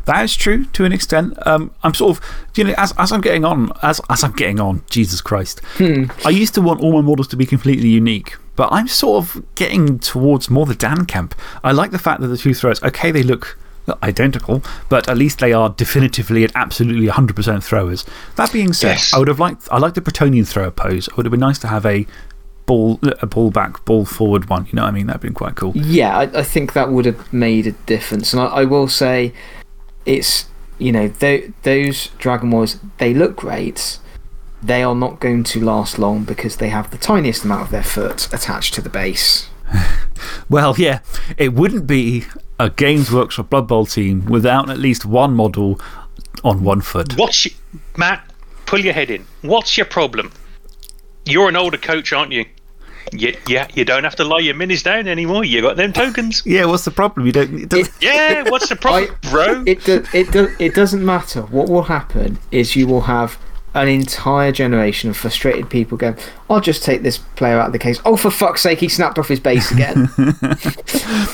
That is true to an extent. Um, I'm sort of, you know, as, as I'm getting on, as, as I'm getting on, Jesus Christ, I used to want all my models to be completely unique, but I'm sort of getting towards more the Dan camp. I like the fact that the two throwers, okay, they look identical, but at least they are definitively and absolutely 100% throwers. That being said, Yes. I would have liked, I like the Bretonnian thrower pose. It would have been nice to have a ball, a ball back, ball forward one. You know what I mean? That'd been quite cool. Yeah, I, I think that would have made a difference. And I, I will say, it's, you know, tho- those Dragon Wars, they look great. They are not going to last long because they have the tiniest amount of their foot attached to the base. *laughs* Well, yeah, it wouldn't be a Games Workshop Blood Bowl team without at least one model on one foot. What's your, Matt? Pull your head in. What's your problem? You're an older coach, aren't you? Yeah, yeah. You don't have to lay your minis down anymore. You got them tokens. *laughs* Yeah, what's the problem? You don't. It doesn't- *laughs* Yeah. What's the *laughs* problem, I- bro? It, do, it, do, it doesn't matter. What will happen is you will have an entire generation of frustrated people going, I'll just take this player out of the case. Oh, for fuck's sake, he snapped off his base again. *laughs*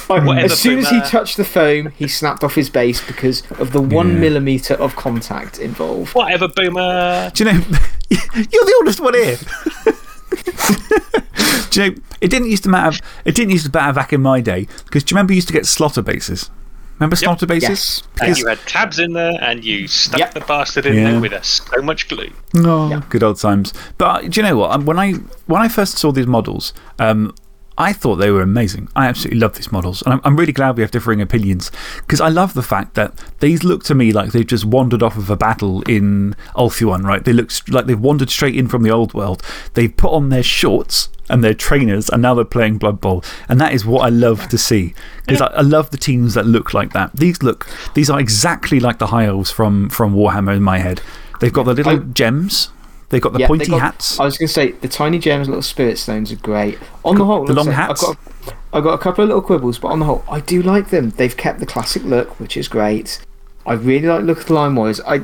Like, as soon as he touched the foam, he snapped off his base because of the one Yeah. millimetre of contact involved. Whatever, boomer. Do you know, *laughs* you're the oldest one here. *laughs* do you know, it didn't used to matter, it didn't used to matter back in my day because do you remember you used to get slaughter bases? Remember slaughter bases? Yes. And you had tabs in there, and you stuck Yep. the bastard in Yeah. there with a, so much glue. Oh, good old times. But do you know what? Um, When I, when I first saw these models, um, I thought they were amazing. I absolutely love these models. And I'm, I'm really glad we have differing opinions because I love the fact that these look to me like they've just wandered off of a battle in Ulthuan, right? They look like they've wandered straight in from the old world. They've put on their shorts and their trainers and now they're playing Blood Bowl. And that is what I love to see because I, I love the teams that look like that. These look, these are exactly like the High Elves from, from Warhammer in my head. They've got the little I- gems. They've got the Yeah, pointy got- hats. I was going to say the tiny gems, little spirit stones are great. On the whole, the long say, hats? I've got, I've got a couple of little quibbles, but on the whole, I do like them. They've kept the classic look, which is great. I really like the look of the Line Warriors. I,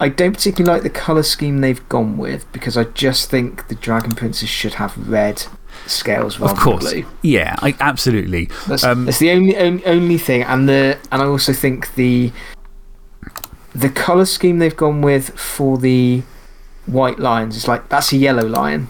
I don't particularly like the colour scheme they've gone with because I just think the Dragon Princes should have red scales rather Of course. than blue. Yeah, I, absolutely. That's, Um, that's the only, only only thing, and the and I also think the the color scheme they've gone with for the white lions It's like that's a yellow lion.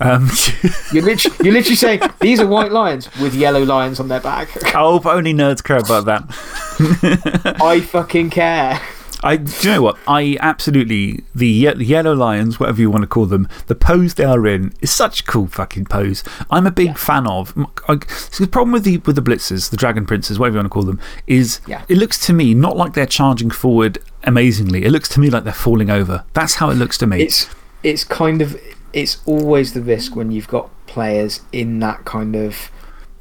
Um, *laughs* You're literally, you're literally saying these are white lions with yellow lions on their back. oh, only nerds care about that. *laughs* I fucking care. I, do you know what? I absolutely, the, ye the Yellow Lions, whatever you want to call them, the pose they are in is such a cool fucking pose. I'm a big fan of. I, so the problem with the, with the Blitzers, the Dragon Princes, whatever you want to call them, is Yeah. it looks to me not like they're charging forward amazingly. It looks to me like they're falling over. That's how it looks to me. It's it's kind of it's always the risk when you've got players in that kind of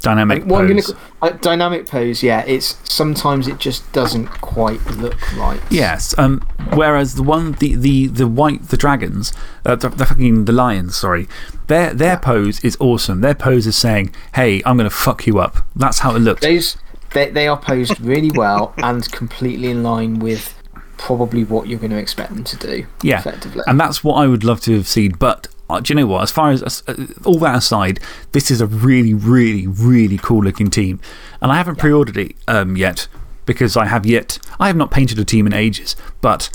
Dynamic I'm gonna pose. uh, dynamic pose. Yeah, it's sometimes it just doesn't quite look right. Yes. Um, whereas the one, the, the, the white, the dragons, uh, the, the fucking, the lions, sorry, their, their pose is awesome. Their pose is saying, hey, I'm going to fuck you up. That's how it looks. Those they they are posed really well *laughs* and completely in line with probably what you're going to expect them to do. Yeah. effectively. And that's what I would love to have seen. But do you know what? As far as uh, all that aside, this is a really, really, really cool looking team. And I haven't pre ordered it um, yet because I have yet, I have not painted a team in ages. But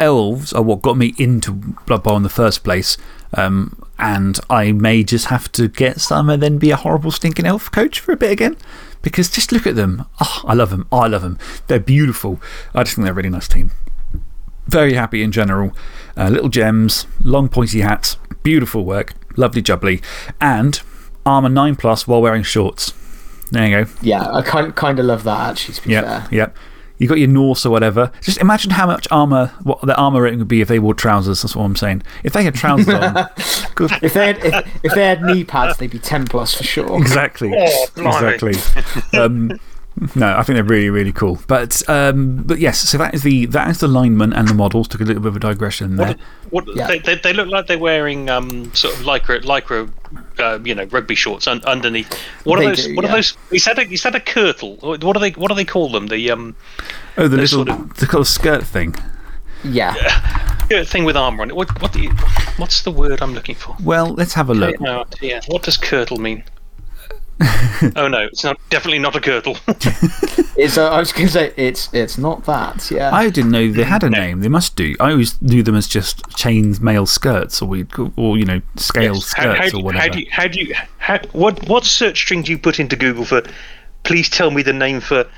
elves are what got me into Blood Bowl in the first place. Um, and I may just have to get some and then be a horrible, stinking elf coach for a bit again. Because just look at them. Oh, I love them. Oh, I love them. They're beautiful. I just think they're a really nice team. Very happy in general. Uh, little gems, long pointy hats, beautiful work, lovely jubbly, and armour 9 plus while wearing shorts. There you go. yeah, I kind kind of love that actually. To be Yep. fair, Yep. You got your Norse or whatever. Just imagine how much armour, what the armour rating would be if they wore trousers. That's what I'm saying. If they had trousers on. *laughs* good. if they had if, if they had knee pads, they'd be ten plus for sure. Exactly. Oh, exactly. um, no, I think they're really, really cool. But, um, but yes, so that is, the, that is the lineman and the models. Took a little bit of a digression there. What, Yeah. they, they, they look like they're wearing um, sort of lycra, lycra uh, you know, rugby shorts un underneath. What are those? do, what yeah. are those? Is that a, is that a kirtle? What do they What do they call them? The um, Oh, the Those little, sort the little skirt thing. Yeah, yeah, thing with armour on it. What what the, What's the word I'm looking for? Well, let's have a look. No, yeah. What does kirtle mean? Oh no, it's not. Definitely not a kirtle. *laughs* it's. Uh, I was going to say it's it's not that. Yeah, I didn't know they had a name. They must do. I always knew them as just chains male skirts or, we, or you know, scale Yes. Skirts how, or do, whatever. how do you, how do you how, what what search string do you put into Google for? Please tell me the name for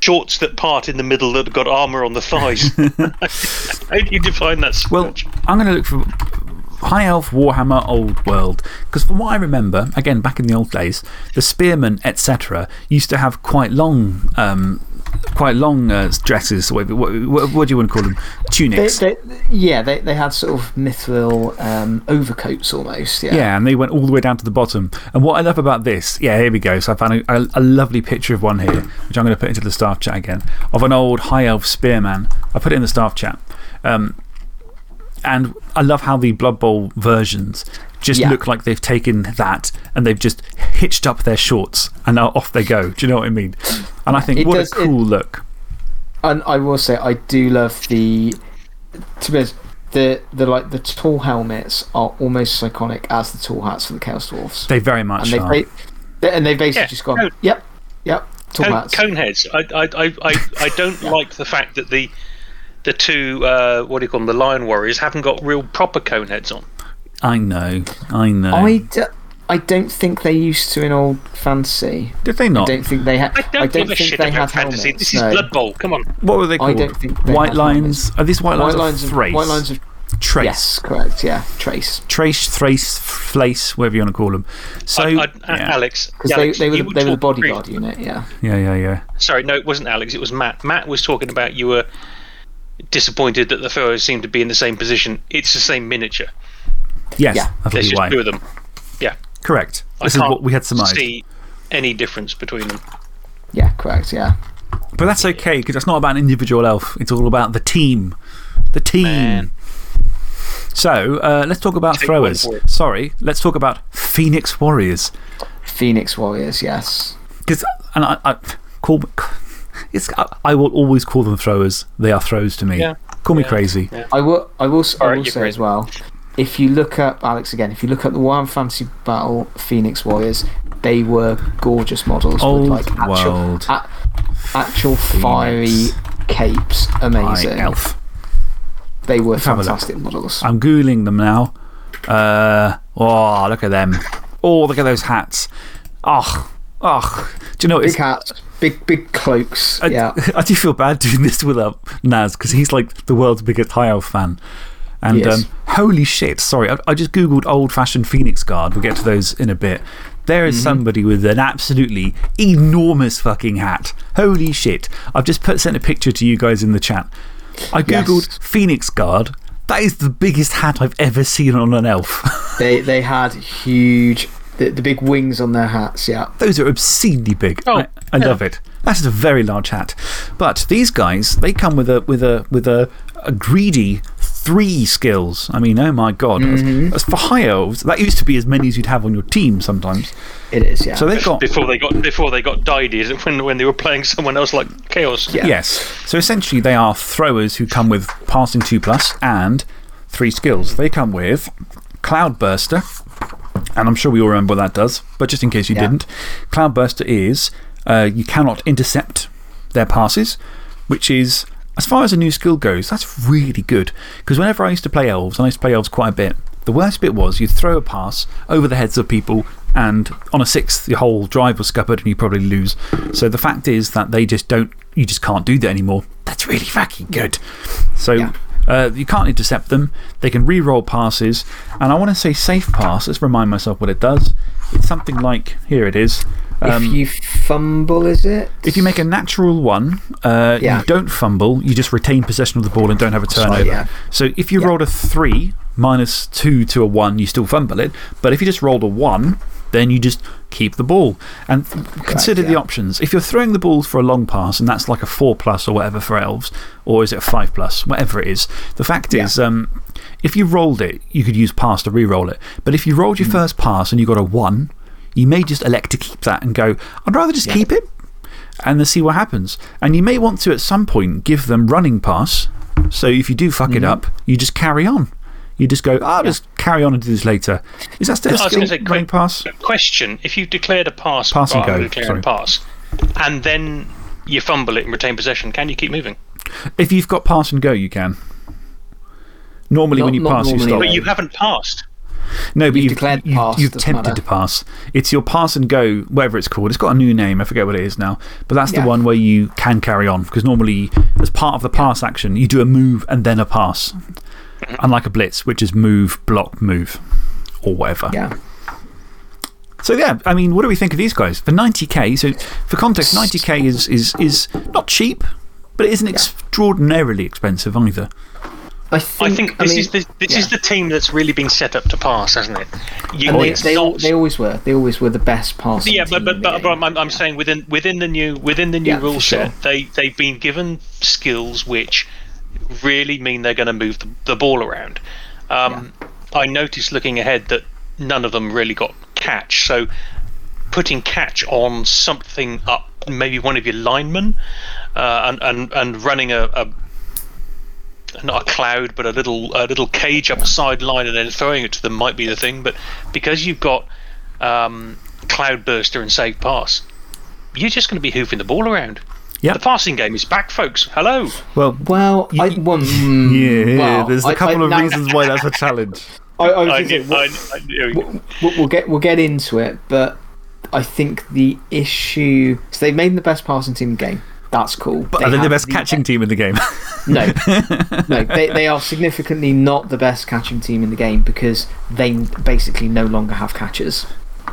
shorts that part in the middle that got armor on the thighs. *laughs* *laughs* how do you define that search? Well, I'm going to look for High Elf, Warhammer, Old World. Because from what I remember, again, back in the old days, the spearmen, etc., used to have quite long, um, quite long uh, dresses. What, what, what, what do you want to call them? Tunics. they, yeah, they they had sort of mithril um, overcoats almost. Yeah. Yeah, and they went all the way down to the bottom. And what I love about this, yeah, here we go. So I found a, a, a lovely picture of one here, which I'm going to put into the staff chat again, of an old high elf spearman. I put it in the staff chat. Um, and I love how the Blood Bowl versions just Yeah. look like they've taken that and they've just hitched up their shorts and now off they go. Do you know what I mean? And I think, It what does- a cool look. And I will say, I do love the. To be honest, the, the, like, the tall helmets are almost as iconic as the tall hats for the Chaos Dwarfs. They very much and, are. they've, they, and they've basically Yeah, just gone, yep, yep, tall Cone, hats. cone heads. I, I, I, I, I don't *laughs* like the fact that the the two uh, what do you call them, the lion warriors, haven't got real proper cone heads on. I know. I know. I, d- I don't think they used to in Old Fantasy. Did they not? I don't think they had. I don't, give a think shit they about had fantasy. helmets. This is no. Blood Bowl. Come on. What were they called? I called? don't think they White had lines. Are these white lines? White or lines of thrace? White lines of trace. Yes, correct. Yeah, trace. Trace, thrace, flace, whatever you want to call them. So, I, I, yeah. Alex. Because they, they were, the, they were the talking- bodyguard unit. Yeah. yeah, yeah, yeah. Sorry, no, it wasn't Alex. It was Matt. Matt was talking about you were disappointed that the throwers seem to be in the same position. It's the same miniature. Yes, Yeah. that'll There's just why. two of them. Yeah. Correct. I This is can't what we had surmised. see any difference between them. Yeah, correct. Yeah. But that's okay because it's not about an individual elf. It's all about the team. The team. Man. So uh, let's talk about Take throwers. one for it. Sorry, let's talk about Phoenix Warriors. Phoenix Warriors. Yes. Because, and I, I, call, it's, I, I will always call them throwers. They are throws to me. Yeah. Call me Yeah. crazy. Yeah. I will. I will. s- I Alright, will you're say as well. If you look up Alex again, if you look up the Warhammer Fantasy Battle Phoenix Warriors, they were gorgeous models Old with like actual, world. a- actual fiery capes. Amazing. High elf. They were have a fantastic models. I'm Googling them now. Uh, oh, look at them. Oh, look at those hats. Oh, oh. Do you know? Big hats, big big cloaks. I, yeah. *laughs* I do feel bad doing this without Naz because he's like the world's biggest high elf fan. And um, holy shit, sorry, I, I just Googled old fashioned Phoenix Guard. We'll get to those in a bit. There is Mm-hmm. somebody with an absolutely enormous fucking hat. Holy shit. I've just put, sent a picture to you guys in the chat. I Yes. Googled Phoenix Guard. That is the biggest hat I've ever seen on an elf. *laughs* They they had huge the, the big wings on their hats. Yeah. Those are obscenely big. Oh, I, I love it. That's a very large hat. But these guys, they come with a, with a, with a, a greedy three skills. I mean, oh my God. As- Mm-hmm. As, for high elves, that used to be as many as you'd have on your team sometimes. It is. Yeah. So they've got. Before they got before they got dyed when when they were playing someone else like Chaos. Yeah. Yes. So essentially, they are throwers who come with passing 2 plus and three skills. They come with Cloudburster, and I'm sure we all remember what that does, but just in case you Yeah. didn't, Cloudburster is uh, you cannot intercept their passes, which is, as far as a new skill goes, that's really good. Because whenever I used to play elves, and I used to play elves quite a bit, the worst bit was you'd throw a pass over the heads of people, and on a sixth, your whole drive was scuppered and you probably lose. So the fact is that they just don't, you just can't do that anymore. That's really fucking good. So Yeah. Uh, you can't intercept them. They can re roll passes. And I want to say safe pass. Let's remind myself what it does. It's something like here it is. Um, if you fumble, is it? if you make a natural one, uh, Yeah. you don't fumble, you just retain possession of the ball and don't have a turnover. yeah. So if you rolled a 3 minus 2 to a 1, you still fumble it. But if you just rolled a 1, then you just keep the ball. And consider the options. If you're throwing the ball for a long pass, and that's like a 4 plus or whatever for elves, or is it a 5 plus, whatever it is, the fact is, um, if you rolled it, you could use pass to re roll it. But if you rolled your first pass and you got a 1, you may just elect to keep that and go, I'd rather just keep it and then see what happens. And you may want to at some point give them running pass. So if you do fuck Mm-hmm. it up, you just carry on. You just go, ah, I'll just carry on and do this later. Is that still a I was skill? say, quick pass? question: If you've declared a pass, Pass and go, than declaring a pass, and then you fumble it and retain possession, can you keep moving? If you've got pass and go, you can. Normally, Not- when you not pass, you normally, stop. But you haven't passed. No, but You've you've, declared you, pass, you've doesn't tempted matter. to pass. It's your pass and go, whatever it's called. It's got a new name. I forget what it is now. But that's Yeah. the one where you can carry on. Because normally, as part of the pass action, you do a move and then a pass. Unlike a blitz, which is move, block, move, or whatever. Yeah. So, yeah, I mean, what do we think of these guys? For 90k, so for context, 90k is, is, is not cheap, but it isn't extraordinarily expensive either. I think. I think this mean, is the this is the team that's really been set up to pass, hasn't it? You, they, it's they, not- they always were. They always were the best passing. yeah, but but, but, but I'm, I'm saying within within the new within the new Yeah, rule for set, they they've been given skills which really mean they're going to move the, the ball around. Um, I noticed looking ahead that none of them really got catch, so putting catch on something up, maybe one of your linemen, uh, and, and and running a, a not a cloud, but a little a little cage up a sideline and then throwing it to them might be the thing. But because you've got um, cloudburster and safe pass, you're just going to be hoofing the ball around. Yeah. The passing game is back, folks. Hello. Well, Well, I, well, mm, yeah, well, there's a I- couple I- of now- reasons why that's a challenge. *laughs* I, I was I gonna we'll, I, I we'll, we'll get we'll get into it, but I think the issue. So they've made the best passing team in the game. That's cool. But they are they the have best catching team in the game? *laughs* No, *laughs* no, they, they are significantly not the best catching team in the game because they basically no longer have catchers.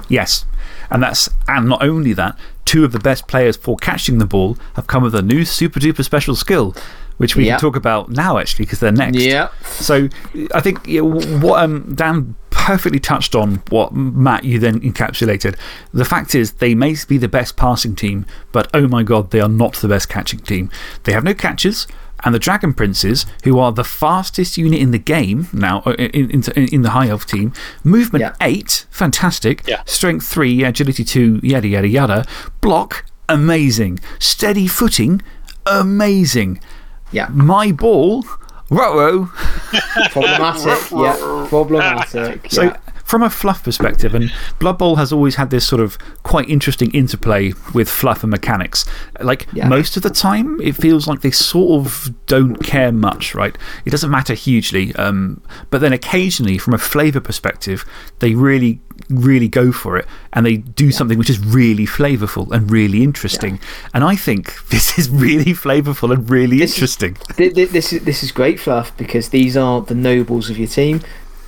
yes. And, that's, and not only that, two of the best players for catching the ball have come with a new super duper special skill, which we Yep. can talk about now, actually, because they're next. Yeah. So I think yeah, what um, Dan perfectly touched on, what Matt, you then encapsulated. The fact is, they may be the best passing team, but oh my god, they are not the best catching team. They have no catchers. And the Dragon Princes, who are the fastest unit in the game now, uh, in, in, in the High Elf team, movement Yeah. 8, fantastic. Yeah. Strength 3, agility 2, yada, yada, yada. Block, amazing. Steady footing, amazing. Yeah. My ball, ruh *laughs* Problematic. yeah. *laughs* Problematic. So, yeah. From a fluff perspective, and Blood Bowl has always had this sort of quite interesting interplay with fluff and mechanics. Like, Yeah. most of the time, it feels like they sort of don't care much, right? It doesn't matter hugely. Um, but then occasionally, from a flavour perspective, they really, really go for it and they do something which is really flavourful and really interesting. And I think *laughs* this is really flavourful and really This is- interesting. Th- this is this is great fluff because these are the nobles of your team.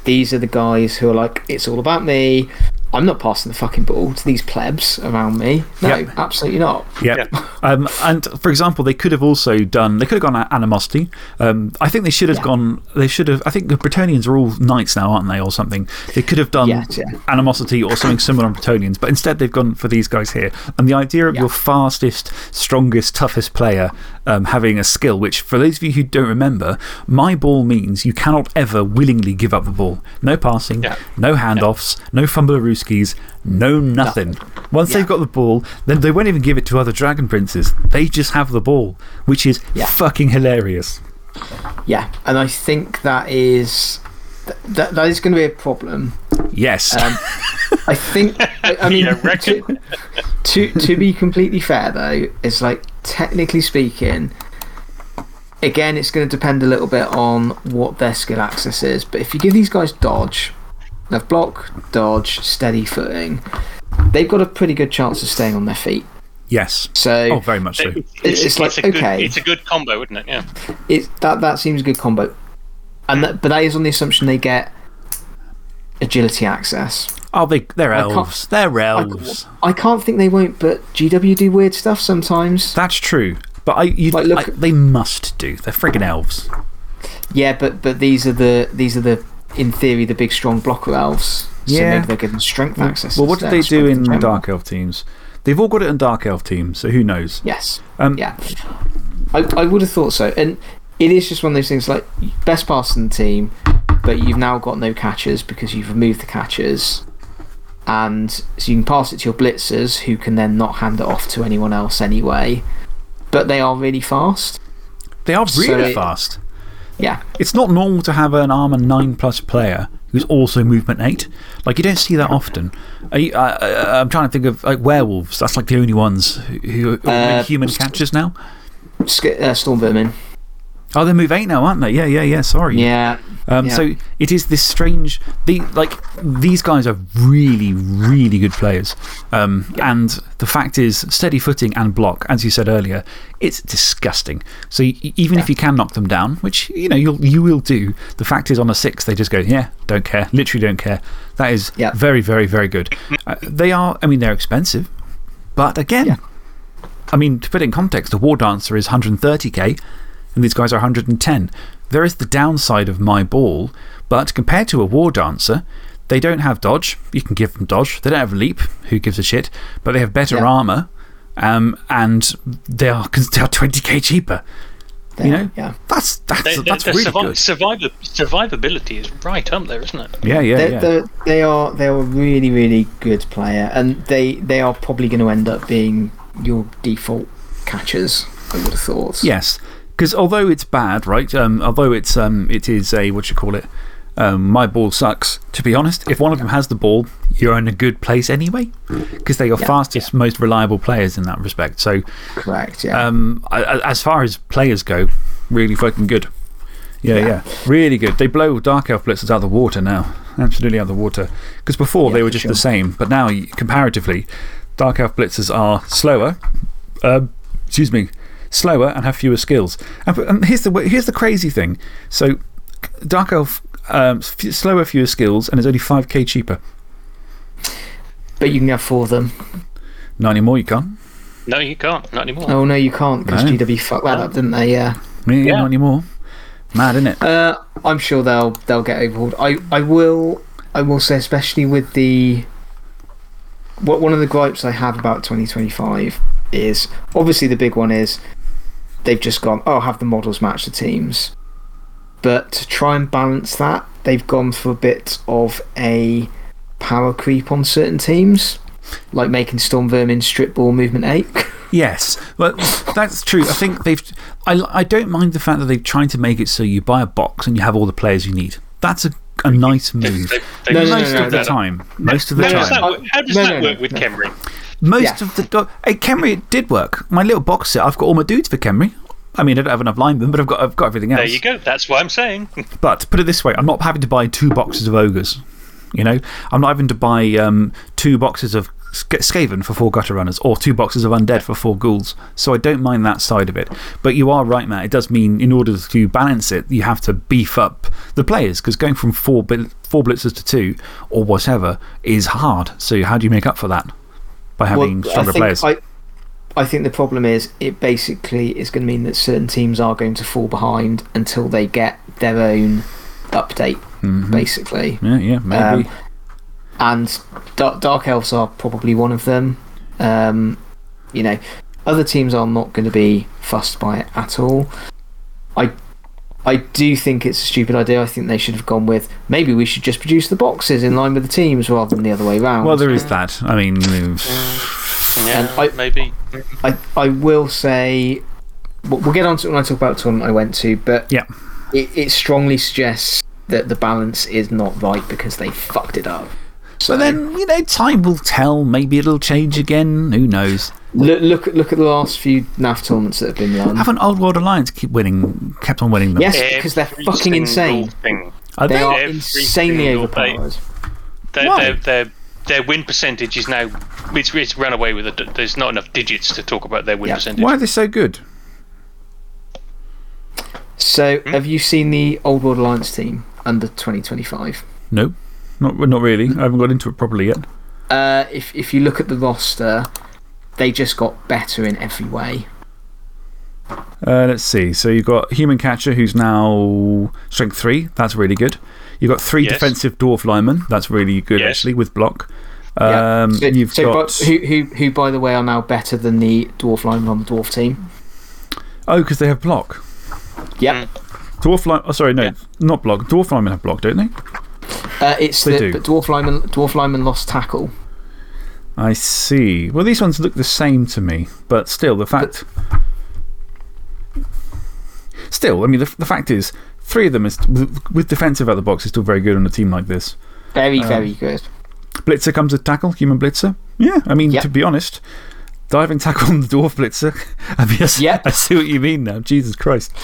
These are the guys who are like, it's all about me. I'm not passing the fucking ball to these plebs around me. No, Yep. absolutely not. Yeah. Um, and for example, they could have also done, they could have gone at animosity. Um, I think they should have Yeah. gone, they should have, I think the Bretonnians are all knights now, aren't they, or something? They could have done Yes, yeah. animosity or something similar on Bretonnians, but instead they've gone for these guys here. And the idea of your fastest, strongest, toughest player um, having a skill, which for those of you who don't remember, my ball means you cannot ever willingly give up the ball. No passing, Yeah. no handoffs, no fumblerooskies, no nothing. Once Yeah. they've got the ball, then they won't even give it to other Dragon Princes. They just have the ball, which is Yeah. fucking hilarious. Yeah, and I think that is th- that, that is going to be a problem. Yes. Um, *laughs* I think. I, I mean, Yeah, to, to to be completely fair though, it's like technically speaking. Again, it's going to depend a little bit on what their skill access is. But if you give these guys dodge, they have block, dodge, steady footing, they've got a pretty good chance of staying on their feet. yes. So Oh, very much so. It's, it's it's, like, a good, okay. it's a good combo, isn't it? Yeah. it, that, that seems a good combo. And that, but that is on the assumption they get agility access. Oh, they, they're elves. They're elves. I can't think they won't, but GW do weird stuff sometimes. That's true. But I, you, Like, look- I- they must do. They're friggin' elves. Yeah, but but these are the these are the in theory the big strong blocker elves. So Yeah. maybe they're given strength access. Well, what did they do in general. Dark Elf teams? They've all got it in Dark Elf teams, so who knows? Yes. Um, Yeah. I I would have thought so, and it is just one of those things like best pass in the team, but you've now got no catchers because you've removed the catchers. And so you can pass it to your blitzers, who can then not hand it off to anyone else anyway. But they are really fast. They are So really it- fast. Yeah. It's not normal to have an armor 9 plus player who's also movement 8. Like, you don't see that often. Uh, uh, I'm trying to think of like werewolves. That's like the only ones who, who are Uh, human catchers now. Sk- uh, Storm Vermin. Oh, they move 8 now, aren't they? Yeah, yeah, yeah. Sorry. Yeah. Um, Yeah. So it is this strange. The, like, these guys are really, really good players. Um, And the fact is, steady footing and block, as you said earlier, it's disgusting. So even if you can knock them down, which you, know, you'll, you will do, the fact is, on a six, they just go, yeah, don't care, literally don't care. That is very, very, very good. Uh, they are, I mean, they're expensive. But again, I mean, to put it in context, a War Dancer is 130k, and these guys are 110. There is the downside of my ball, but compared to a War Dancer, they don't have dodge. You can give them dodge. They don't have leap. Who gives a shit? But they have better Yeah. armor, um, and they are, *laughs* they are 20k cheaper. They You know? Yeah. That's, that's, They, they, that's the really survi- good. survival, survivability is right up there, isn't it? Yeah, yeah, They're, yeah. they're, they are they are a really really good player, and they they are probably going to end up being your default catchers. I would have thought. Yes, because although it's bad, right? Um, although it's um, it is a what you call it. Um, my ball sucks. To be honest, if one of them has the ball, you're in a good place anyway, because they're your fastest, most reliable players in that respect. So, Correct. Yeah. um, I- I- as far as players go, really fucking good. Yeah, yeah, Yeah. Really good. They blow Dark Elf blitzers out of the water now. Absolutely out of the water. Because before Yeah, they were just sure. the same, but now, comparatively, Dark Elf Blitzers are slower. Um, excuse me, slower and have fewer skills. And, and here's, the, here's the crazy thing. So, Dark Elf, um, slower, fewer skills, and is only 5k cheaper. But you can have four of them. Not anymore, you can't. No, you can't. Not anymore. Oh, no, you can't because No. GW fucked that up, didn't they? Yeah. Yeah, Yeah. Not anymore. Mad, isn't it? Uh, I'm sure they'll they'll get overhauled. I, I will I will say especially with the what one of the gripes I have about 2025 is obviously the big one is they've just gone oh have the models match the teams, but to try and balance that they've gone for a bit of a power creep on certain teams, like making Storm Vermin strip ball movement eight. *laughs* Yes, well, that's true. I think they've. I, I don't mind the fact that they've tried to make it so you buy a box and you have all the players you need. That's a, a nice move. They- they- No, no, most no, of the no. time. Most of the time. how does No, that no, work no, with no. Khemri? Most Yeah. of the. Go hey, Khemri, it did work. My little box set, I've got all my dudes for Khemri. I mean, I don't have enough linemen, but I've got, I've got everything else. There you go. That's what I'm saying. *laughs* But put it this way I'm not having to buy two boxes of ogres. You know, I'm not having to buy um, two boxes of Skaven for four gutter runners or two boxes of undead for four ghouls. So I don't mind that side of it. But you are right, Matt. It does mean in order to balance it, you have to beef up the players because going from four, bl four blitzers to two or whatever is hard. So how do you make up for that? By having Well, stronger I think, players. I, I think the problem is it basically is going to mean that certain teams are going to fall behind until they get their own update, -hmm. basically. Yeah, yeah, maybe. Um, and Dark, Dark Elves are probably one of them. Um, you know, other teams are not going to be fussed by it at all. I, I do think it's a stupid idea. I think they should have gone with maybe we should just produce the boxes in line with the teams rather than the other way round. well, there is that. I mean, Yeah, mm. And I- maybe. I, I will say, we'll we'll get on to it when I talk about the tournament I went to, but Yeah. it, it strongly suggests that the balance is not right because they fucked it up. So but then, you know, time will tell. Maybe it'll change again. Who knows? Look, look, at- look at the last few NAF tournaments that have been run. Haven't Old World Alliance keep winning, kept on winning them? Yes, because they're fucking insane. Thing. Are They they? are Every insanely single day. overpowered. Their, Why? their, their, their win percentage is now. It's, it's run away with it. There's not enough digits to talk about their win Yeah. percentage. Why are they so good? So, Hmm? have you seen the Old World Alliance team under 2025? No, not, not really. I haven't got into it properly yet. Uh, if, if you look at the roster, they just got better in every way. Uh, let's see. So you've got Human Catcher, who's now strength three. That's really good. You've got three Yes. defensive Dwarf Linemen. That's really good, Yes. actually, with block. Yeah. Um, So, you've so got. but who, who, who, by the way, are now better than the Dwarf linemen on the Dwarf team? Oh, because they have block. Yep. Dwarf Line. Oh, sorry, no, not block. Dwarf Linemen have block, don't they? Uh, it's They the do. but Dwarf lineman, Dwarf lineman lost tackle. I see. Well, these ones look the same to me, but still, the fact. Still, I mean, the, the fact is, three of them is, with, with defensive out the box is still very good on a team like this. Very, Um, very good. Blitzer comes with tackle, human blitzer. Yeah, I mean, Yep. to be honest, diving tackle on the dwarf blitzer. *laughs* I mean, I, s- Yep. I see what you mean now. Jesus Christ.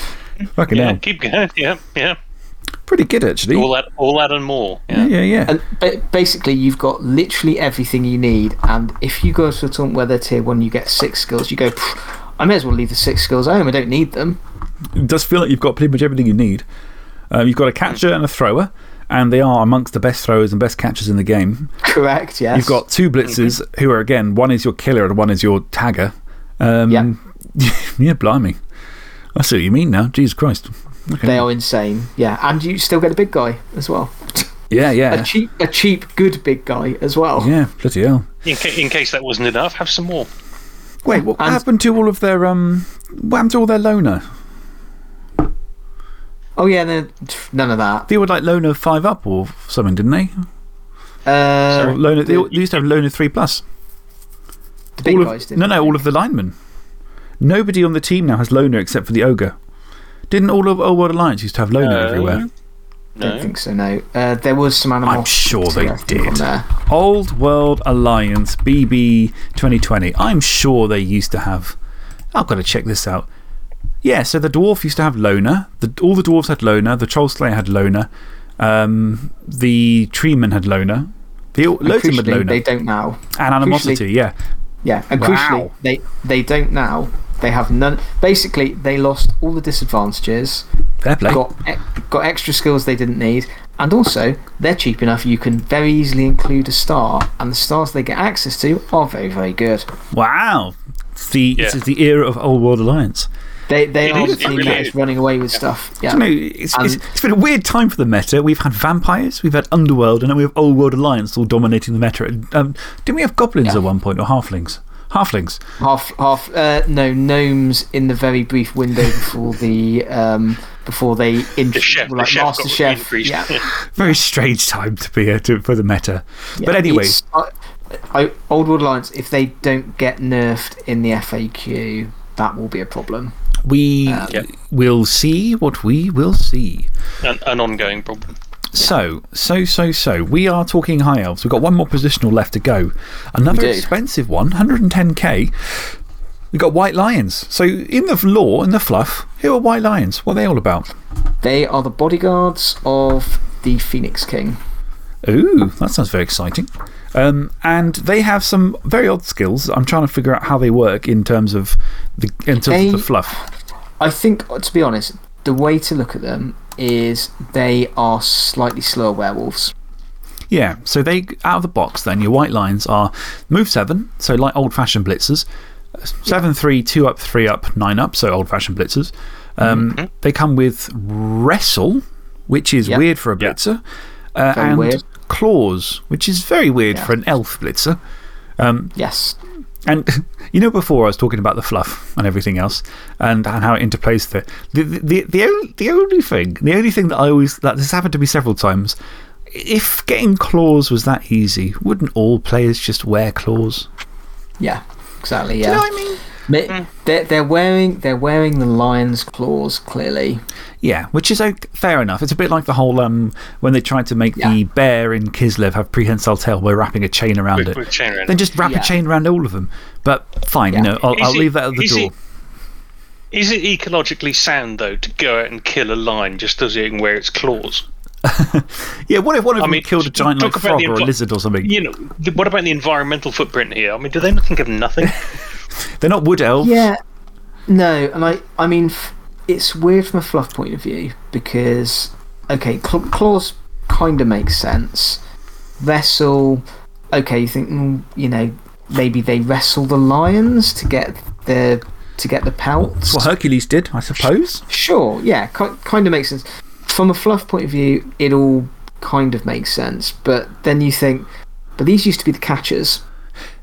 Fucking yeah, hell. keep going. *laughs* Yeah, yeah. Pretty good, actually. All that, all that and more. yeah, Yeah. yeah. yeah. And ba basically, you've got literally everything you need. And if you go to a tournament where they're tier one, you get six skills. You go, I may as well leave the six skills at home. I don't need them. It does feel like you've got pretty much everything you need. Um, you've got a catcher and a thrower, and they are amongst the best throwers and best catchers in the game. Correct, yes. You've got two blitzers who are, again, one is your killer and one is your tagger. Um, Yep. *laughs* yeah, blimey. I see what you mean now. Jesus Christ. Okay. They are insane. Yeah. And you still get a big guy as well. Yeah, yeah. A cheap, a cheap, good big guy as well. Yeah, bloody hell. In, ca in case that wasn't enough, have some more. Wait, what And- happened to all of their. Um, what happened to all their loner? Oh, yeah, no, none of that. They were like loner 5 up or something, didn't they? Uh, Or loner, they, the, they used to have loner 3 plus. the big all of, guys did. No, no, all of the linemen. Nobody on the team now has loner except for the ogre. Didn't all of Old World Alliance used to have loner No. everywhere? I don't think so, no. Uh, there was some animal. I'm sure they did. Old World Alliance BB 2020. I'm sure they used to have. I've got to check this out. Yeah, so the dwarf used to have loner. The, all the dwarves had loner. The troll slayer had loner. Um, the Treeman had Loner. The, And loads of them had crucially, Loner. they don't now. and Animosity, yeah. Yeah, and Wow. crucially, they, they don't now. They have none. Basically, they lost all the disadvantages, Fair play. got, e- got extra skills they didn't need, and also, they're cheap enough you can very easily include a star, and the stars they get access to are very, very good. Wow. It's the, Yeah. This is the era of Old World Alliance. They, they It are is- the it team really that is is. running away with stuff. Yeah. You know, it's, it's, it's been a weird time for the meta. We've had vampires, we've had Underworld, and then we have Old World Alliance all dominating the meta. Um, didn't we have goblins at one point or halflings? Halflings. Half, half, uh, no, gnomes in the very brief window before the, um, before they int- The chef, like the chef Master Chef. Yeah. *laughs* Very strange time to be uh, to, for the meta. but Yeah, anyway, it's- I, I, Old World Alliance, if they don't get nerfed in the FAQ, that will be a problem. we Yeah. will see what we will see. an, an ongoing problem. So, so, so, so, we are talking high elves. We've got one more positional left to go. Another expensive one, 110k. We've got White Lions. So, in the lore, in the fluff, who are White Lions? What are they all about? They are the bodyguards of the Phoenix King. Ooh, that sounds very exciting. Um, and they have some very odd skills. I'm trying to figure out how they work in terms of the, in terms of the fluff. I think, to be honest, the way to look at them is they are slightly slower werewolves. Yeah, so they, out of the box, then, your white lions are move seven, so like old fashioned blitzers. Seven, three, two up, three up, nine up, so old fashioned blitzers. Um, Mm-hmm. They come with wrestle, which is Yep. weird for a blitzer, uh, Very and weird. claws, which is very weird Yeah. for an elf blitzer. Um, Yes. And *laughs* you know, before I was talking about the fluff and everything else and, and how it interplays with it. The, the, the, the, only, the only thing, the only thing that I always, that this happened to me several times, if getting claws was that easy, wouldn't all players just wear claws? Yeah, exactly. Do Yeah. you know what I mean? Ma- They're, they're, wearing, they're wearing the lion's claws, clearly. Yeah, which is like, fair enough. It's a bit like the whole um, when they tried to make the bear in Kislev have prehensile tail by wrapping a chain around With- it. with chain around then just wrap Yeah. a chain around all of them. But fine, you know, I'll, I'll it- leave that at the is door. it- Is it ecologically sound, though, to go out and kill a lion just as it can wear its claws? *laughs* Yeah, what if one of I them mean, killed a giant like frog or a lizard or something? You know, what about the environmental footprint here? I mean, do they not think of nothing? *laughs* They're not wood elves. Yeah. No, and I, I mean, it's weird from a fluff point of view because, okay, cl- claws kind of makes sense. Wrestle, okay, you think, mm, you know, maybe they wrestle the lions to get the, to get the pelts. What Hercules did, I suppose. Sure, yeah, kind of makes sense. From a fluff point of view, it all kind of makes sense. But then you think, but these used to be the catchers.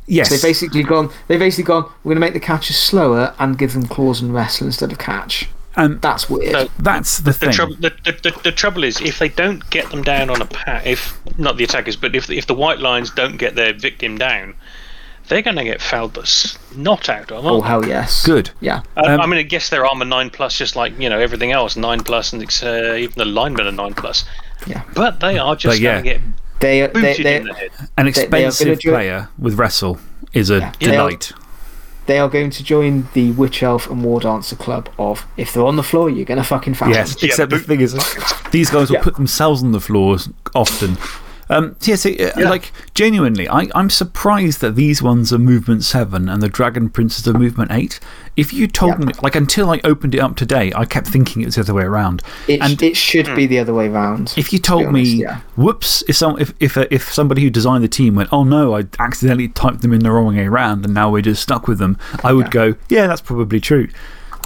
Yes. They've basically gone. They've basically gone. We're going to make the catchers slower and give them claws and wrestle instead of catch. Um, That's weird. No, that's the The, thing. trouble, the, the, the, the trouble is, if they don't get them down on a pat, if not the attackers, but if if the white lions don't get their victim down, they're going to get fouled the snot out of. oh hell yes. Good. Yeah. Uh, Um, I mean, I guess they're armor nine plus, just like you know everything else, nine plus, and it's, uh, even the linemen are nine plus. Yeah. But they are just But yeah. going to get They are. They, they, the. An expensive gonna do it- player with wrestle is a Yeah. They are- delight. they are going to join the Witch Elf and War Dancer club of if they're on the floor, you're going to fucking foul. Yes, them. Yeah, except the thing is, these guys will Yeah. put themselves on the floors often. Um, yeah, so, uh, like, genuinely, I, I'm surprised that these ones are movement 7 and the Dragon Princes are movement 8. If you told Yeah. me, like, until I opened it up today, I kept thinking it was the other way around. It, and it should be the other way round. if you to told honest, me, yeah. whoops, if, some, if, if, uh, if somebody who designed the team went, oh no, I accidentally typed them in the wrong way around and now we're just stuck with them, I would go, yeah, that's probably true.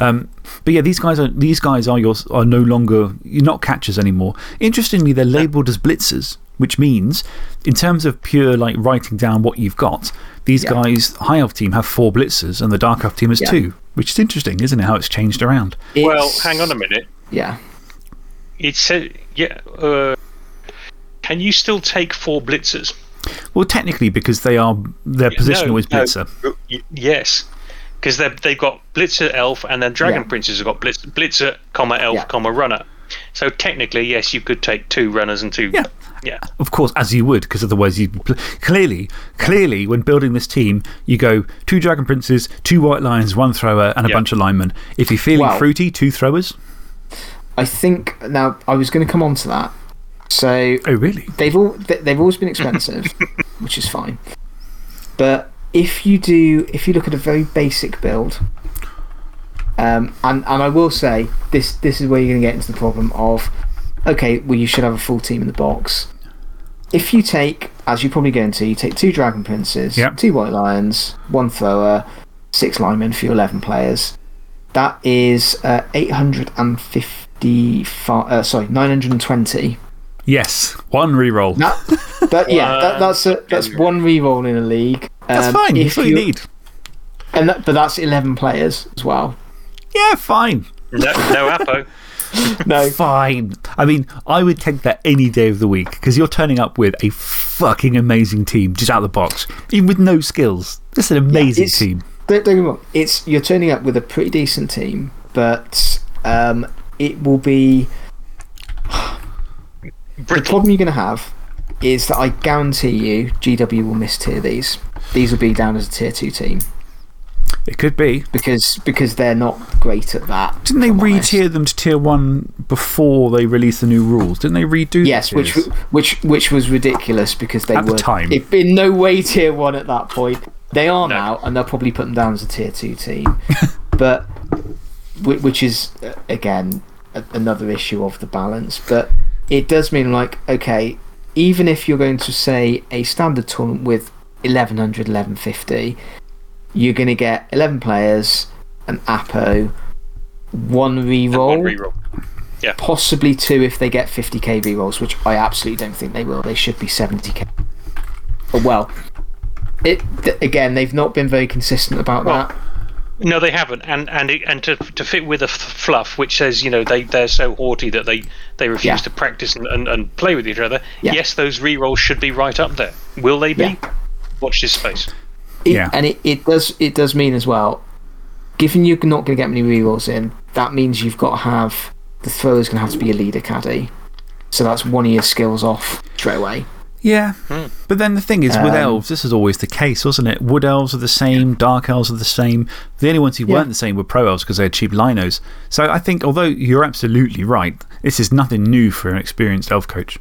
Um, but yeah, these guys are, these guys are, your, are no longer, you're not catchers anymore. Interestingly, they're labeled as blitzers, which means, in terms of pure like writing down what you've got, these Yeah. guys, High Elf team, have four blitzers and the Dark Elf team has Yeah. two, which is interesting, isn't it? How it's changed around. Well, hang on a minute. Yeah. It said, yeah. Uh, can you still take four blitzers? Well, technically, because they are, their positional No, is blitzer. y- yes. Because they've got Blitzer, Elf, and then Dragon Yeah. Princes have got Blitz, Blitzer, comma, Elf, Yeah. comma, Runner. So technically, yes, you could take two runners and two. Yeah. Yeah. Of course, as you would, because otherwise you clearly, clearly, when building this team, you go two Dragon Princes, two White Lions, one thrower, and a Yeah. bunch of linemen. If you're feeling Wow. fruity, two throwers. I think now I was going to come on to that. So Oh, really? they've all they've always been expensive, *laughs* which is fine. But if you do, if you look at a very basic build, um, and and I will say this this is where you're going to get into the problem of, okay, well you should have a full team in the box. If you take, as you're probably going to, you take two Dragon Princes, Yep. two White Lions, one thrower, six linemen for your 11 players. That is uh, 855, uh, sorry, 920. Yes. One reroll. No, that, yeah, that, One that's, a, that's one reroll in a league. That's Um, fine. if That's what you you- need. And that, but that's 11 players as well. Yeah, fine. No, no Apo. *laughs* No. Fine. I mean, I would take that any day of the week because you're turning up with a fucking amazing team just out of the box, even with no skills. Just an amazing it's- team. Don't, don't get me wrong. It's, you're turning up with a pretty decent team, but um, it will be. The problem you're going to have is that I guarantee you GW will miss tier these. These will be down as a tier 2 team It could be. because, because they're not great at that. Didn't they re honest. tier them to tier one before they released the new rules? Didn't they redo Yes, which, which, which was ridiculous because they At the were time. It, in no way tier 1 at that point. They are No. now, and they'll probably put them down as a tier 2 team. *laughs* but whi- which is uh, again another issue of the balance. But it does mean like okay, even if you're going to say a standard tournament with 1100, 1150, you're going to get 11 players, an Apo, one One reroll, reroll. possibly two if they get 50k rerolls, which I absolutely don't think they will. They should be 70k. But well, it again they've not been very consistent about Well, that. No, they haven't, and and it, and to to fit with a f- fluff which says you know they they're so haughty that they they refuse Yeah. to practice and, and, and play with each other. Yeah. Yes, those rerolls should be right up there. Will they be? Yeah. Watch this space. It- Yeah. And it, it does it does mean as well, given you're not going to get many rerolls in, that means you've got to have the thrower's going to have to be a leader caddy. So that's one of your skills off straight away. Yeah. Hmm. But then the thing is, with Um, elves, this is always the case, wasn't it? Wood elves are the same, dark elves are the same. The only ones who Yeah. weren't the same were pro elves because they had cheap linos. So I think, although you're absolutely right, this is nothing new for an experienced elf coach.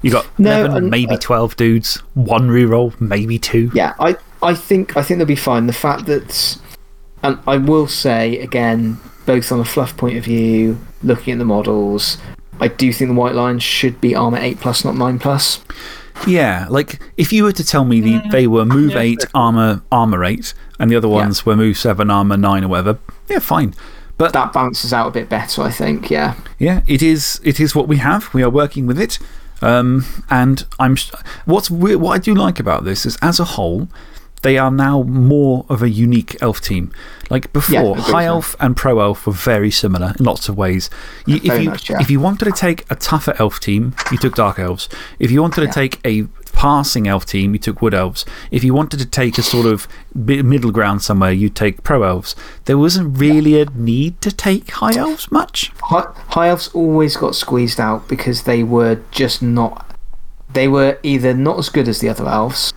You got No, 11, and- maybe uh, 12 dudes, one reroll, maybe two. Yeah, I, I think I think they'll be fine. The fact that, and I will say again, both on a fluff point of view, looking at the models, I do think the white lions should be armor eight plus, not nine plus. Yeah, like if you were to tell me the, they were move 8, armor, armor 8, and the other ones were move 7, armor 9, or whatever, yeah, fine. But That balances out a bit better, I think. Yeah. Yeah, it is, it is what we have. We are working with it. Um, and I'm, what's we what I do like about this is, as a whole, they are now more of a unique elf team. Like before, agreed, High yeah. Elf and Pro Elf were very similar in lots of ways. You, if, you, much, yeah. if you wanted to take a tougher elf team, you took Dark Elves. If you wanted to take a passing elf team, you took Wood Elves. If you wanted to take a sort of middle ground somewhere, you take Pro Elves. There wasn't really a need to take High Elves much. High, high elves always got squeezed out because they were just not. They were either not as good as the other elves,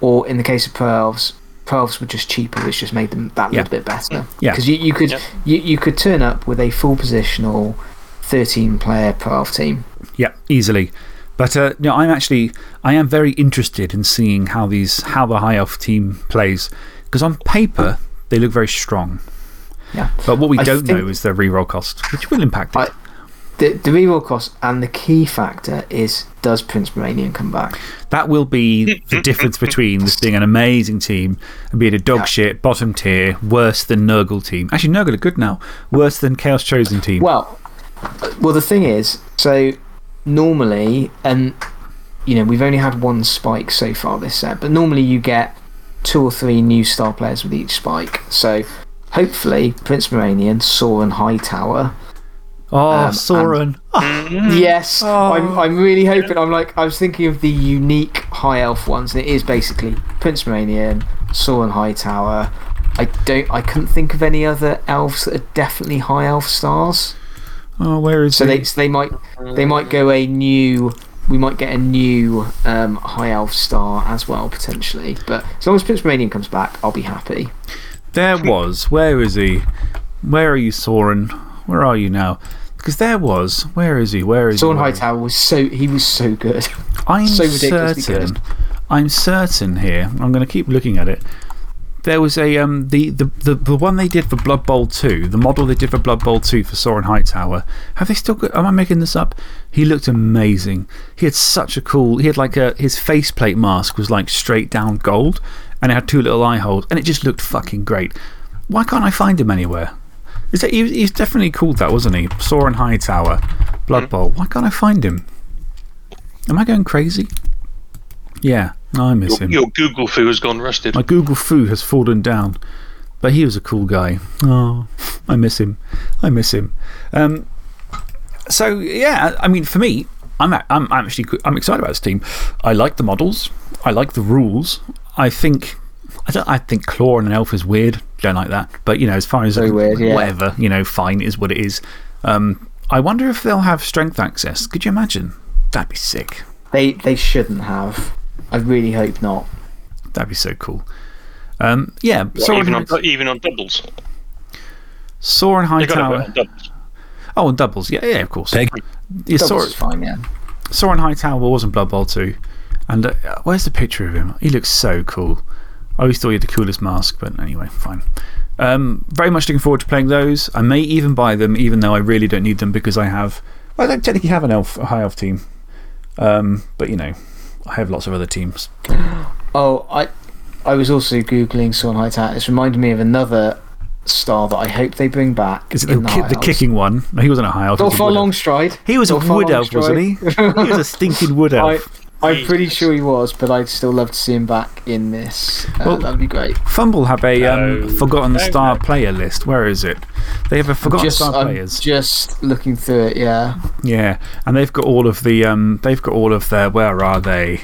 or in the case of pro elves, pro elves were just cheaper, which just made them that Yeah. little bit better. Yeah. Because you, you, could, Yep. you, you could turn up with a full positional 13 player pro elf team. Yeah, easily. But uh, no, I'm actually I am very interested in seeing how, these, how the High Elf team plays. Because on paper, they look very strong. Yeah. But what we do not know is their reroll cost, which will impact it. I- The, the reroll cost and the key factor is does Prince Moranion come back? that will be the difference between this being an amazing team and being a dog Yeah. shit, bottom tier, worse than Nurgle team. Actually, Nurgle are good now. Worse than Chaos Chosen team. Well, well, the thing is, so normally, and you know, we've only had one spike so far this set, but normally you get two or three new star players with each spike. So hopefully, Prince Moranion, Soren Hightower. Oh, um, Soren. *laughs* Yes, Oh. I'm, I'm really hoping. I'm like, I was thinking of the unique high elf ones, and it is basically Prince Moranion, Soren Hightower. I don't, I couldn't think of any other elves that are definitely high elf stars. Oh, where is So he? they, so they might they might go a new. We might get a new um, high elf star as well potentially. But as long as Prince Moranion comes back, I'll be happy. There was. Where is he? Where are you, Soren? Where are you now? Because there was. Where is he? Where is Soren he? Where- Hightower was so, he was so good. *laughs* I'm so certain. good. I'm certain here. I'm going to keep looking at it. There was a um, the, the, the, the one they did for Blood Bowl 2, the model they did for Blood Bowl 2 for Soren Hightower. Have they still got. Am I making this up? He looked amazing. He had such a cool. He had like a. His faceplate mask was like straight down gold, and it had two little eye holes, and it just looked fucking great. Why can't I find him anywhere? Is that, he, he's definitely called that, wasn't he? Soren Hightower, Blood Bowl. Why can't I find him? Am I going crazy? Yeah, no, I miss Your, him. your Google foo has gone rusted. My Google foo has fallen down. But he was a cool guy. Oh, I miss him. I miss him. Um, so, yeah, I mean, for me, I'm, I'm, I'm actually I'm excited about this team. I like the models, I like the rules. I think. I, don't, I think Claw and an elf is weird. Don't like that. But, you know, as far as Very weird, yeah. whatever, you know, fine is what it is. Um, I wonder if they'll have strength access. Could you imagine? That'd be sick. They, they shouldn't have. I really hope not. That'd be so cool. Um, yeah, What, Soren, even, on, even on doubles. Soren They've Hightower. on. Oh, and doubles. Yeah, yeah, of course. Yeah, Doubles Soren, is fine, yeah. Soren Hightower was in Blood Bowl 2. And uh, where's the picture of him? He looks so cool. I always thought he had the coolest mask, but anyway, fine. Um, very much looking forward to playing those. I may even buy them, even though I really don't need them because I have. Well, I don't technically have an elf, a high elf team. Um, but, you know, I have lots of other teams. *gasps* Oh, I, I was also Googling Soren Hightower. It's reminded me of another star that I hope they bring back. Is it the, the, ki the kicking one? No, he wasn't a high elf. he was a Dolfar wood. Longstride. He was a wood elf, wasn't he? He was a stinking wood *laughs* I, elf. I'm pretty sure he was, but I'd still love to see him back in this. Uh, Well, that'd be great. Fumble have a um, Forgotten No, Star no. player list. Where is it? They have a Forgotten Just, Star I'm players. just looking through it, yeah. Yeah, and they've got all of the. Um, they've got all of their. Where are they?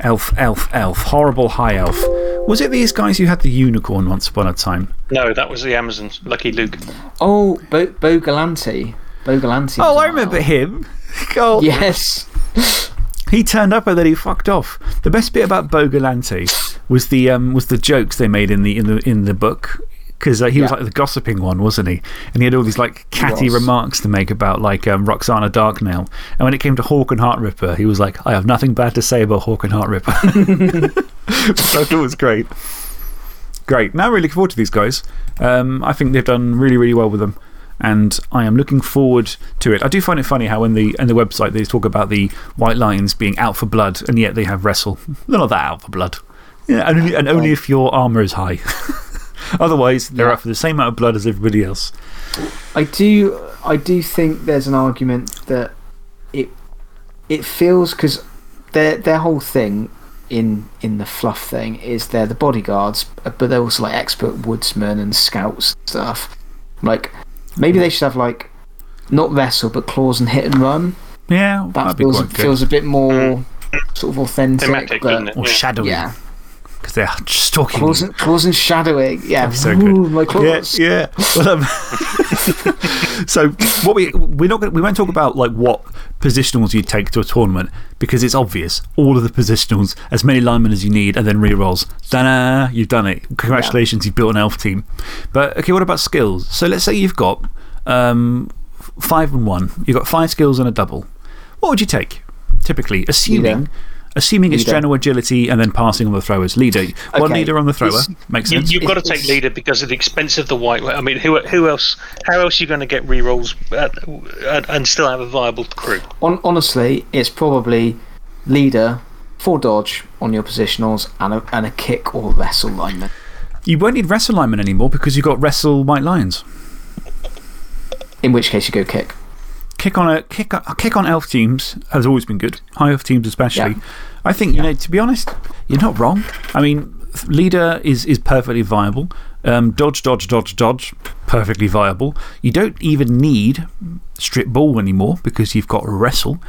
Elf, elf, elf. Horrible high elf. Was it these guys who had the unicorn once upon a time? No, that was the Amazons. Lucky Luke. Oh, Bo, Bo Gallante. Bo Gallante. Oh, I *laughs* on remember him. Oh, one. Yes. He turned up and then he fucked off. The best bit about Bo Gallante was the, um, was the jokes they made in the, in the, in the book. Because uh, he was like the gossiping one, wasn't he? And he had all these like catty remarks to make about like um, Roxana Darknail. And when it came to Horkon Heartripper, he was like, I have nothing bad to say about Horkon Heartripper. *laughs* so I thought it was great. Great. Now, really looking forward to these guys. Um, I think they've done really, really well with them. And I am looking forward to it. I do find it funny how, in the, in the website, they talk about the White Lions being out for blood, and yet they have wrestle. *laughs* They're not that out for blood. Yeah, and only, and only if your armour is high. *laughs* Otherwise, they're Yeah. out for the same amount of blood as everybody else. I do, I do think there's an argument that it, it feels because their, their whole thing in, in the fluff thing is they're the bodyguards, but they're also like expert woodsmen and scouts and stuff. Like, maybe they should have like, not wrestle, but claws and hit and run. Yeah, That that'd be feels, quite good. feels a bit more sort of authentic. Thematic, but, doesn't it? or shadowy. Yeah. Because they're stalking Claws you. and, claws and shadowing. Yeah. That'd be so Ooh, good. My claws. Yeah, yeah. Well, um, *laughs* so, what we, we're not gonna, we won't talk about like what positionals you take to a tournament because it's obvious. All of the positionals, as many linemen as you need, and then re rolls. Ta da! You've done it. Congratulations, you've built an elf team. But, okay, what about skills? So, let's say you've got um, five and one, you've got five skills and a double. What would you take? Typically, assuming. Assuming it's Leader. general agility and then passing on the throwers. Leader. One Okay. leader on the thrower. This- Makes You, sense. you've got to take leader because of the expense of the white. I mean, who, who else? How else are you going to get rerolls and still have a viable crew? On, honestly, it's probably leader, four dodge on your positionals, and a, and a kick or wrestle lineman. You won't need wrestle linemen anymore because you've got wrestle white lions. In which case, you go kick. Kick on, a, kick, a kick on elf teams has always been good, high elf teams especially. Yeah. I think, you know, to be honest, you're not wrong. I mean, leader is, is perfectly viable. Um, dodge, dodge, dodge, dodge, perfectly viable. You don't even need strip ball anymore because you've got wrestle.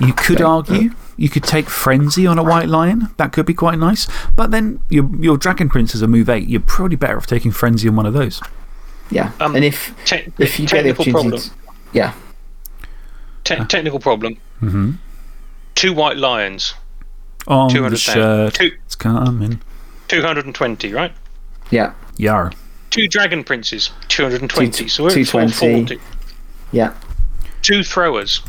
You could argue you could take frenzy on a white lion. That could be quite nice. But then your, your dragon prince is a move eight. You're probably better off taking frenzy on one of those. Yeah. Um, and if, if you get the technical opportunity. To, yeah. Te technical problem. -hmm. Two white lions, On the 200,000. shirt. Two, It's coming. 220, right? Yeah. Yar. Two dragon princes, 220. so we're at 220. 440. Yeah. two throwers.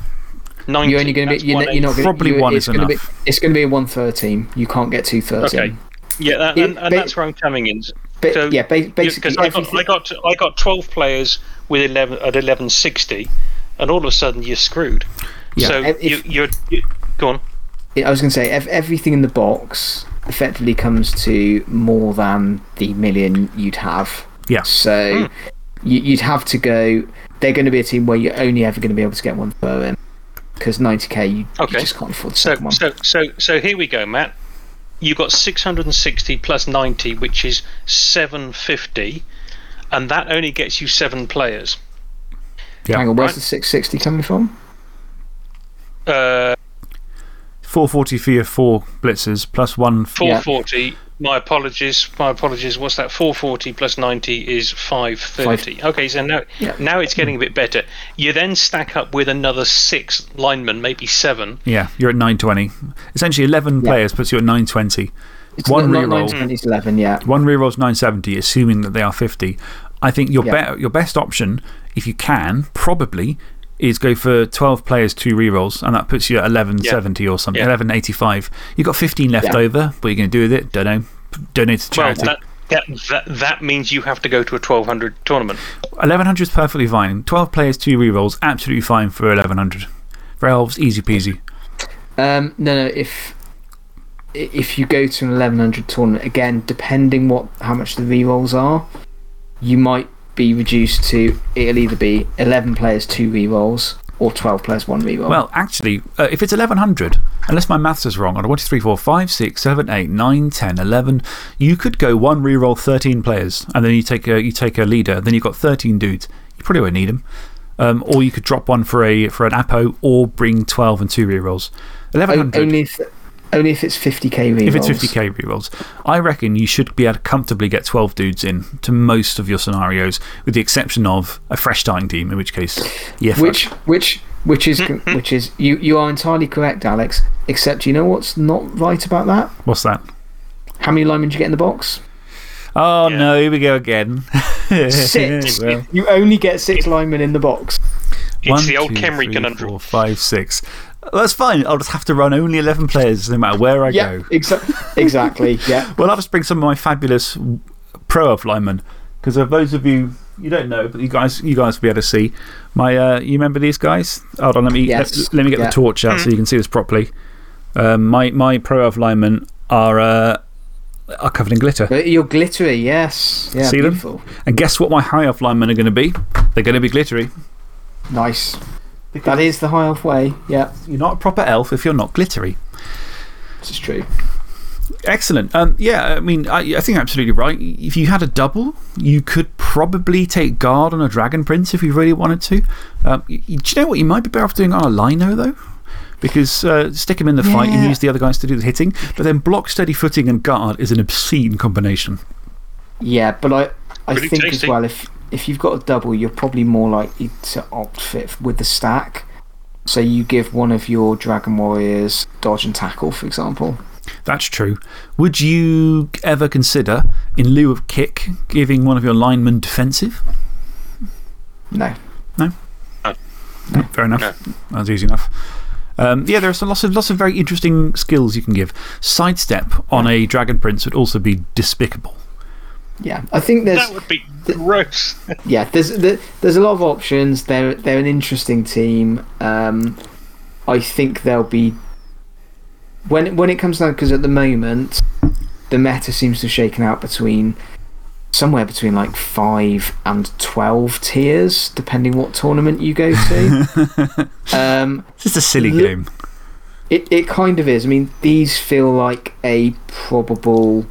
90. You're only going to be. You're, not- 180. you're not going Probably you, one it's is gonna Be, enough. it's going to be a 113. You can't get 213. Okay. Yeah, that, and, and that's where I'm coming in. But, So, yeah, basically. because I got, I got I got 12 players with 11 at 1160, and all of a sudden you're screwed. Yeah. So If- you, you're you, go on. I was going to say, ev- everything in the box effectively comes to more than the million you'd have. Yeah. So hmm. you, you'd have to go. They're going to be a team where you're only ever going to be able to get one throw in. Because 90k, you, you Okay. just can't afford the So second one. so so so here we go, Matt. You've got 660 plus 90, which is 750, and that only gets you seven players. Yeah. Hang on, where's right. the 660 coming from? Uh, 440 for your four blitzers plus one. f- 440. My apologies. My apologies. What's that? 440 plus 90 is 530. Okay, so now Yeah. now it's getting a bit better. You then stack up with another six linemen, maybe seven. Yeah, you're at 920. Essentially, 11 players puts you at 920. It's One reroll. not 920, 11, yeah. One reroll's 970, assuming that they are 50. I think your, Yeah. be your best option, if you can, probably, is go for 12 players, two rerolls, and that puts you at 1170 or something, Yeah. 1185. You've got 15 left Yeah. over. What are you going to do with it? Don't know. Donate to charity. that, that that that means you have to go to a 1200 tournament. 1100 is perfectly fine. 12 players, two rerolls, absolutely fine for 1100. For elves, easy peasy. Um, no, no, if. If you go to an 1100 tournament, again, depending what how much the rerolls are, you might be reduced to it'll either be 11 players, two rerolls, or 12 players, one reroll. Well, actually, uh, if it's 1100, unless my maths is wrong, on 1, 2, 3, 4, 5, 6, 7, 8, 9, 10, 11, you could go one reroll 13 players, and then you take a, you take a leader, then you've got 13 dudes. You probably won't need them. Um, or you could drop one for, a, for an Apo, or bring 12 and two rerolls. O- 1100. only, only if it's 50k rerolls. If it's 50k rerolls, I reckon you should be able to comfortably get 12 dudes in to most of your scenarios, with the exception of a fresh starting team, in which case, yeah, fuck. Which, which, which is, *laughs* which is you, you are entirely correct, Alex. Except you know what's not right about that? What's that? How many linemen do you get in the box? Oh Yeah. no, here we go again. Six. *laughs* Well, You only get six linemen in the box. It's one, the old two, Khemri three, conundrum. four, five, six. That's fine. I'll just have to run only 11 players no matter where I Yeah, go. exa *laughs* exactly. Yeah. Well, I'll just bring some of my fabulous pro elf linemen. Because of those of you, you don't know, but you guys, you guys will be able to see. My, uh, you remember these guys? Hold on, let me, Yes. let, let me get Yeah. the torch out so you can see this properly. Um, my, my pro elf linemen are, uh, are covered in glitter. You're glittery, yes. Yeah, See them? beautiful. And guess what my high elf linemen are going to be? They're going to be glittery. Nice. That is the high elf way. Yeah, You're not a proper elf if you're not glittery. this is true. Excellent. Um, yeah, I mean, I, I think you're absolutely right. If you had a double, you could probably take guard on a Dragon Prince if you really wanted to. Um, y- y- do you know what? You might be better off doing on a Lino, though. Because uh, stick him in the fight and use the other guys to do the hitting. But then block, steady footing, and guard is an obscene combination. Yeah, but I, I Pretty think as well, if, if you've got a double, you're probably more likely to opt fit with the stack. So you give one of your Dragon Warriors dodge and tackle, for example. That's true. Would you ever consider, in lieu of kick, giving one of your linemen defensive? No. No, fair enough. That's easy enough. Um, yeah, there are some, lots, of, lots of very interesting skills you can give. Sidestep on a Dragon Prince would also be despicable. Yeah, I think there's. That would be gross. *laughs* yeah, there's there's a lot of options. They're they're an interesting team. Um, I think they'll be when when it comes down because at the moment the meta seems to have shaken out between somewhere between like five and twelve tiers, depending what tournament you go to. *laughs* um, It's just a silly Li- game. it it kind of is. I mean, these feel like a probable.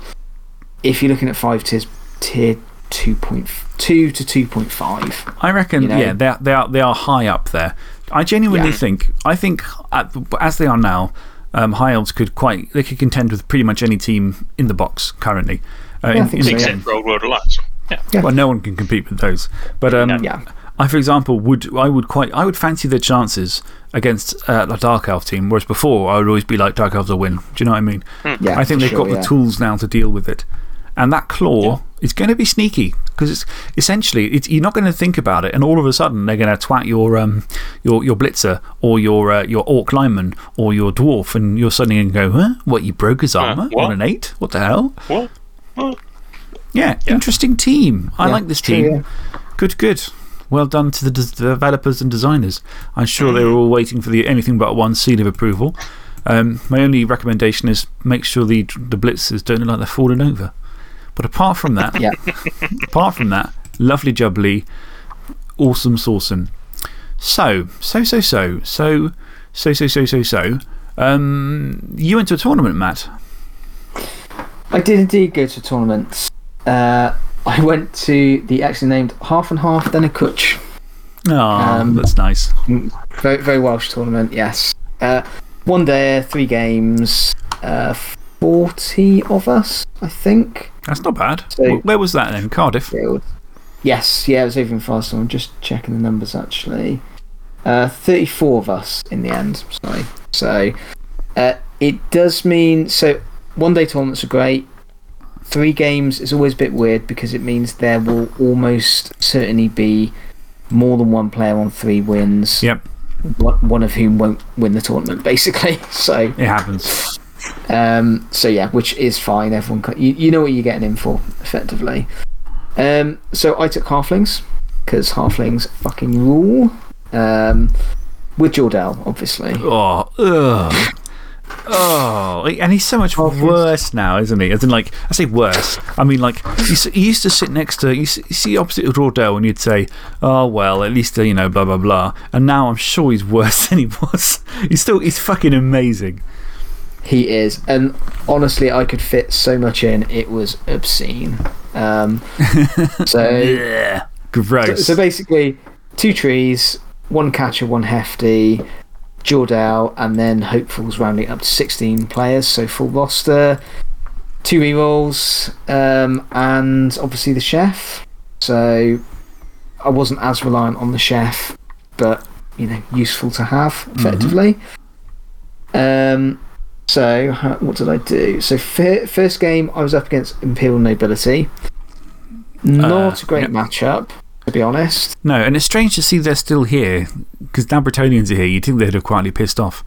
If you're looking at five tiers, tier two point two to two point five. I reckon, you know? yeah, they are, they, are, they are high up there. I genuinely Yeah. think, I think at, as they are now, um, High Elves could quite, they could contend with pretty much any team in the box currently. Uh, Yeah, I in- think in- so, yeah. Except for Old World Alliance. Yeah. Yeah. Well, no one can compete with those. But um, Yeah. I, for example, would, I, would quite, I would fancy their chances against uh, a Dark Elf team, whereas before I would always be like, Dark Elves will win. Do you know what I mean? Yeah, I think they've got sure, the yeah. tools now to deal with it. And that claw is going to be sneaky because it's essentially, it's, you're not going to think about it, and all of a sudden they're going to twat your, um, your, your blitzer or your, uh, your orc lineman or your dwarf, and you're suddenly going to go, huh? What, you broke his armor what? on an eight? What the hell? What? What? Yeah, interesting team. I Yeah, like this team. yeah. Good, good. Well done to the des- developers and designers. I'm sure they were all waiting for the anything but one seal of approval. Um, my only recommendation is make sure the, the blitzers don't look like they're falling over. But apart from that, Yeah. *laughs* apart from that, lovely jubbly, awesome saucing. So, so, so, so, so, so, so, so, so, so. Um, you went to a tournament, Matt. I did indeed go to tournaments. Uh, I went to the actually named Half and Half Then a Kutch. Oh, Um, that's nice. Very, very Welsh tournament, yes. Uh, one day, three games, uh, 40 of us, I think. That's not bad. So- Where was that then? Cardiff? Was- Yes, yeah, it was even faster. I'm just checking the numbers actually. Uh, 34 of us in the end, sorry. So uh, it does mean. So one day tournaments are great. Three games is always a bit weird because it means there will almost certainly be more than one player on three wins. Yep, One one of whom won't win the tournament, *laughs* basically. So, it happens. Um, so yeah, which is fine. Everyone, you, you know what you're getting in for, effectively. Um, so I took halflings because halflings fucking rule. Um, with Jordell, obviously. Oh, ugh. Oh, and he's so much worse now, isn't he? As in, like, I say worse. I mean, like, he, used to sit next to, you see, opposite of Rodell, and you'd say, oh, well, at least, uh, you know, blah, blah, blah. And now I'm sure he's worse *laughs* than he was. He's still, he's fucking amazing. He is, and honestly, I could fit so much in. It was obscene. Um, *laughs* so, Yeah. Gross. so basically, two trees, one catcher, one hefty, Jordell, and then hopefuls rounding up to 16 players, so full roster. Two rerolls, um, and obviously the chef. So I wasn't as reliant on the chef, but you know, useful to have effectively. Um, so what did I do? So fir- first game, I was up against Imperial Nobility. Not Uh, a great yep. matchup, to be honest. no, and it's strange to see they're still here, because now Bretonnians are here. You'd think they'd have quietly pissed off.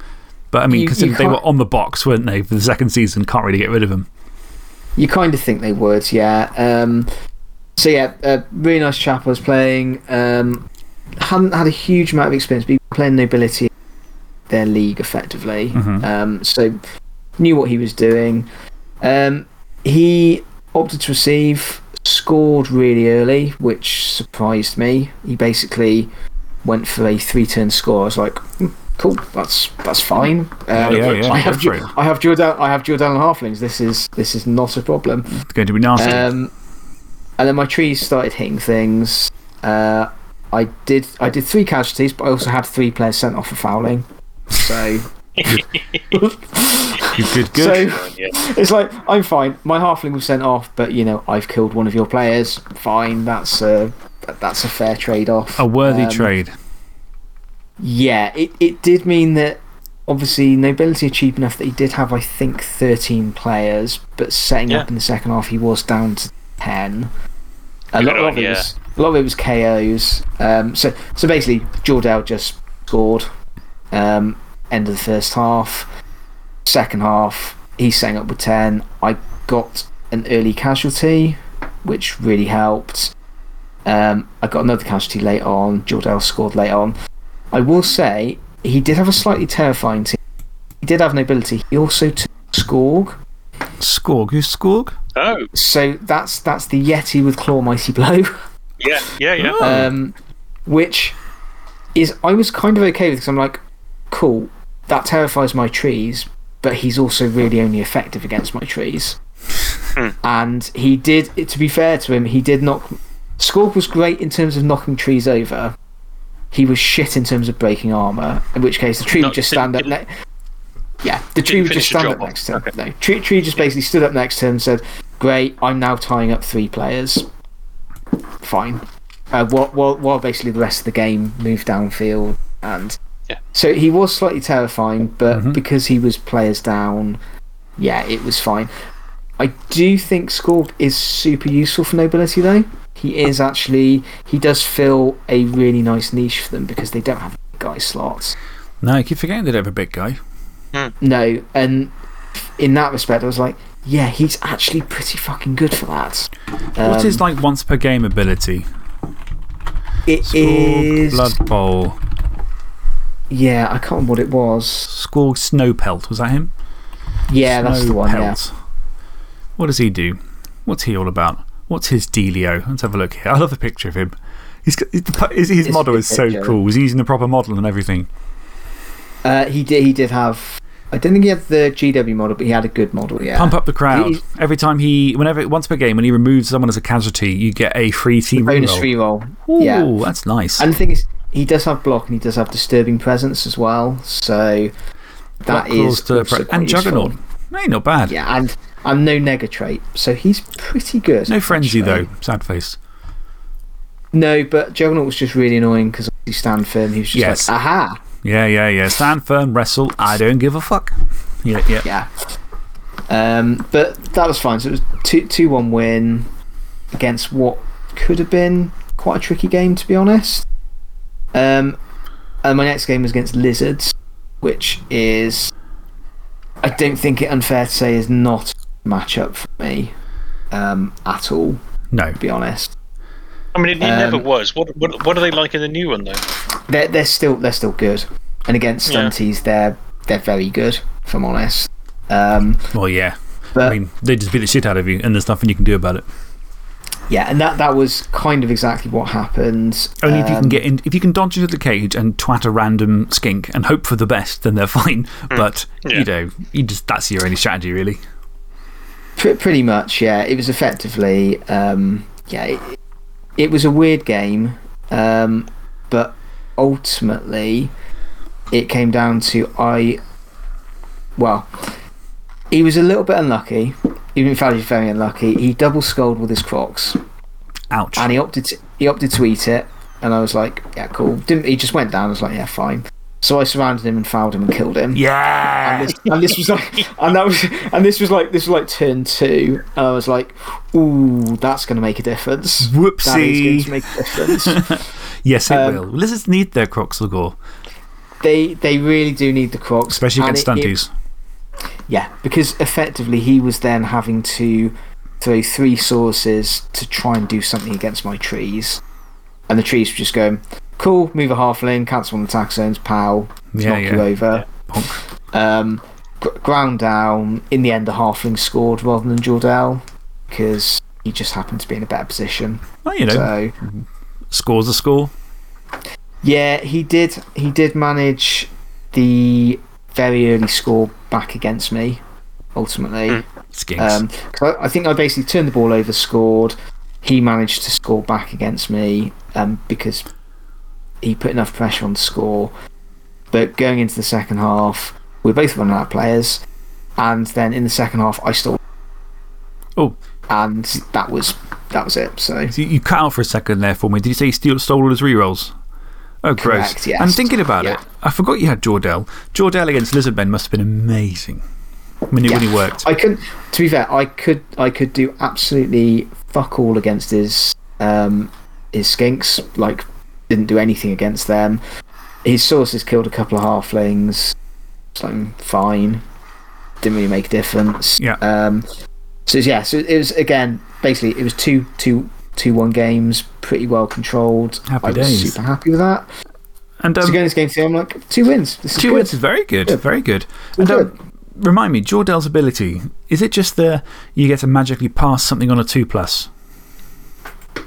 But I mean, because they were on the box, weren't they, for the second season? Can't really get rid of them. You kind of think they would, yeah. Um, so yeah, a really nice chap I was playing. Um, hadn't had a huge amount of experience, but playing nobility, their league effectively. Mhm. Um, so knew what he was doing. Um, he opted to receive, scored really early, which surprised me. He basically went for a three-turn score. I was like, "Hmm, cool, that's that's fine. Um, yeah, yeah, I have go for Ju- it. I have Jordan I have Jordan and halflings. This is this is not a problem. It's going to be nasty. Um, and then my trees started hitting things. Uh, I did I did three casualties, but I also had three players sent off for fouling. So *laughs* good, good, good. so it's like I'm fine. My halfling was sent off, but you know I've killed one of your players. Fine, that's a that's a fair trade off. a worthy Um, trade. Yeah, it it did mean that obviously nobility are cheap enough that he did have I think 13 players, but setting Yeah. up in the second half he was down to 10. A Good lot, of it ya. was a lot of it was KOs. Um, so so basically Jordell just scored. Um, end of the first half. Second half he's setting up with 10. I got an early casualty, which really helped. Um, I got another casualty late on. Jordell scored late on. I will say he did have a slightly terrifying team. He did have nobility. He also took Skorg. Skorg. Who's Skorg? Oh, So that's that's the Yeti with Claw Mighty Blow. *laughs* yeah, yeah, yeah. Oh. um, which is I was kind of okay with because I'm like, cool, that terrifies my trees, but he's also really only effective against my trees. and he did, to be fair to him, he did knock. Skorg was great in terms of knocking trees over. He was shit in terms of breaking armor. In which case, the tree No, would just stand up. Ne- yeah, the tree would just stand up off. next to him. Okay. No, tree, tree just basically stood up next to him and said, "Great, I'm now tying up three players." Fine. Uh, while, while, while basically the rest of the game moved downfield, and Yeah. so he was slightly terrifying, but Mhm. because he was players down, yeah, it was fine. I do think Skorg is super useful for nobility, though. He is actually, he does fill a really nice niche for them because they don't have big guy slots. No, you keep forgetting they don't have a big guy. No, and in that respect, I was like, yeah, he's actually pretty fucking good for that. What's Um, like once per game ability? It Skorg is. Blood Bowl. Yeah, I can't remember what it was. Skorg Snow Pelt. Was that him? Yeah, that's the one, yeah. What does he do? What's he all about? What's his dealio? Let's have a look here. I love the picture of him. He's got, his, his model is so picture. cool. He's using the proper model and everything. Uh, he, did, he did have. I don't think he had the GW model, but he had a good model, yeah. Pump up the crowd. He- Every time he, whenever, once per game, when he removes someone as a casualty, you get a free team bonus reroll. free roll. Ooh, Yeah. that's nice. And the thing is, he does have block and he does have disturbing presence as well. So that is. to also pre- quite and. Juggernaut. Ain't not bad. Yeah, and, and no nega trait. So he's pretty good. No frenzy, though. Sad face. No, but Juggernaut was just really annoying because he stand firm. He was just Yes. like, aha. Yeah, yeah, yeah. Stand firm, wrestle. I don't give a fuck. Yeah, yeah. Yeah. Um, but that was fine. So it was 2 2 1 win against what could have been quite a tricky game, to be honest. Um, and my next game was against Lizards, which is, I don't think it unfair to say, is not a matchup for me um, at all, No. to be honest. I mean, it, it never Um, was. What, what what are they like in the new one though? They're, they're, still, they're still good. And against Yeah. Stunties, they're, they're very good, if I'm honest. Um, Well, yeah. but I mean, they just beat the shit out of you, and there's nothing you can do about it. Yeah, and that, that was kind of exactly what happened. Only if you can Um, get in, if you can dodge into the cage and twat a random skink and hope for the best, then they're *laughs* fine. But, Yeah. you know, you just, that's your only strategy, really. Pr- pretty much, yeah. It was effectively, um, yeah, it, it was a weird game, um, but ultimately it came down to I. Well, he was a little bit unlucky. Even if I was very unlucky, he double skulled with his crocs Ouch. and he opted to, he opted to eat it. And I was like, yeah, cool. Didn't, he just went down. I was like, yeah, fine. So I surrounded him and fouled him and killed him. yeah. and this, and this was like, and that was, and this was like, this was like turn two. And I was like, ooh, that's going to make a difference. That is going Whoopsie. to make a difference. Yes, it Um, will. Lizards need their crocs, Lagor, they, they really do need the crocs, especially against it- it- stunties. Yeah, because effectively he was then having to throw three sources to try and do something against my trees, and the trees were just going, cool, move a halfling, cancel on the attack zones, pow, Yeah, knock yeah. you over. Bonk. Um, ground down. In the end, the halfling scored rather than Jordell because he just happened to be in a better position. Well, you know, So score's a score. yeah, he did. He did manage the very early score back against me. Ultimately, Mm. Skinks. um, I, I think I basically turned the ball over, scored. He managed to score back against me um, because he put enough pressure on the score. But going into the second half, we were both running out of players, and then in the second half, I stole. Oh. and that was that was it. So So you cut out for a second there for me. Did you say he steal, stole all his rerolls? Oh, gross. Correct, yes. I'm thinking about Yeah. it. I forgot you had Jordell. Jordell against Lizardmen must have been amazing when, he when he worked. I couldn't. To be fair, I could I could do absolutely fuck all against his um his skinks. Like didn't do anything against them. His sources killed a couple of halflings. So fine. Didn't really make a difference. Yeah. Um. So yeah. So it was again basically it was two two two one games, pretty well controlled. Happy I was days. super happy with that. And so um, going into game three, I'm like two wins. This is two good. wins is very good. Good. Very good. And good. um, remind me, Jordell's ability is it just the you get to magically pass something on a 2 plus?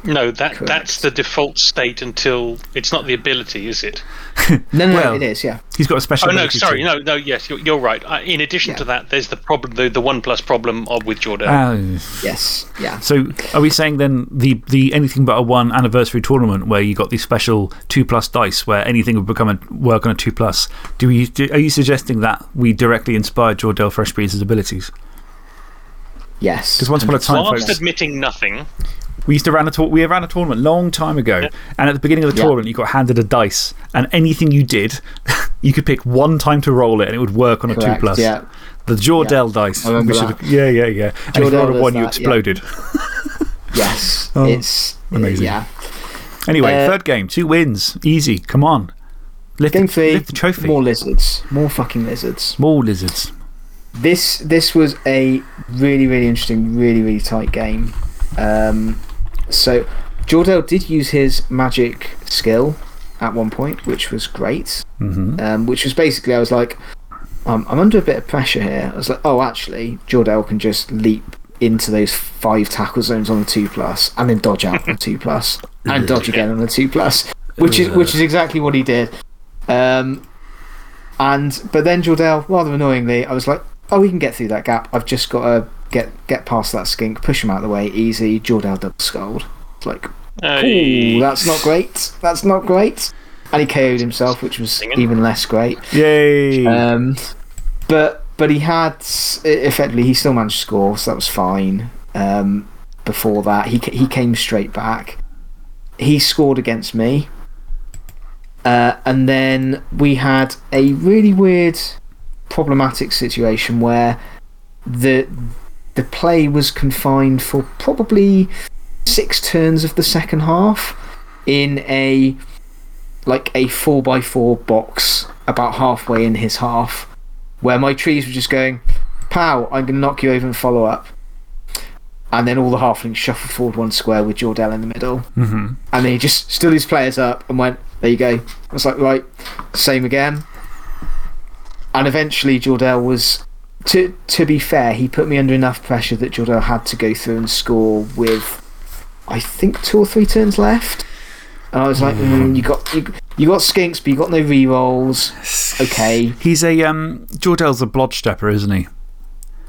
No, that Correct. that's the default state until it's not the ability, is it? *laughs* no, no, well, it is. Yeah. He's got a special Oh no, sorry, too. no, no, yes, you're, you're right. Uh, in addition Yeah. to that, there's the problem, the, the one plus problem of with Jordan. Oh. Yes. Yeah. So, are we saying then the, the anything but a one anniversary tournament where you got these special two plus dice where anything would become a work on a two plus? Do we, do, are you suggesting that we directly inspired Jordell Freshbreeze's abilities? Yes. Because once upon a time, Whilst folks. admitting nothing, We used to run a, tour we ran a tournament a long time ago. And at the beginning of the Yeah. tournament, you got handed a dice. And anything you did, *laughs* you could pick one time to roll it and it would work on a 2 plus. yeah. The Jordell dice. I remember We that. yeah, yeah, yeah. And if you rolled a one, you that, yeah. exploded. *laughs* Yes. *laughs* Oh, it's amazing. Yeah. Anyway, Uh, third game, two wins. Easy. Come on. Lift, Game the, three, lift the trophy. more lizards. More fucking lizards. More lizards. This, this was a really, really interesting, really, really tight game. Um, so, Jordell did use his magic skill at one point, which was great. -hmm. Um, which was basically, I was like, um, I'm under a bit of pressure here. I was like, oh, actually, Jordell can just leap into those five tackle zones on the 2 plus and then dodge out on the 2 plus *laughs* and dodge again on the 2 plus, *laughs* which is, which is exactly what he did. Um, and But then Jordell, rather annoyingly, I was like, oh, we can get through that gap. I've just got to get, get past that skink, push him out of the way, easy. Jordell double skulled. It's like, Hey. that's not great. That's not great. And he KO'd himself, which was Singing. even less great. Yay. Um, but but he had effectively he still managed to score, so that was fine. Um, before that, he he came straight back. He scored against me, uh, and then we had a really weird, problematic situation where the the play was confined for probably six turns of the second half in a like a four by four box about halfway in his half, where my trees were just going, "Pow! I'm going to knock you over and follow up." And then all the halflings shuffled forward one square with Jordell in the middle, -hmm. and then he just stood his players up and went, "There you go." I was like, "Right, same again." And eventually, Jordell was. To, to be fair, he put me under enough pressure that Jordell had to go through and score with, I think, two or three turns left. And I was like, mm, you got you, you got skinks, but you got no re-rolls. Okay. He's a. Um, Jordell's a blodge stepper, isn't he?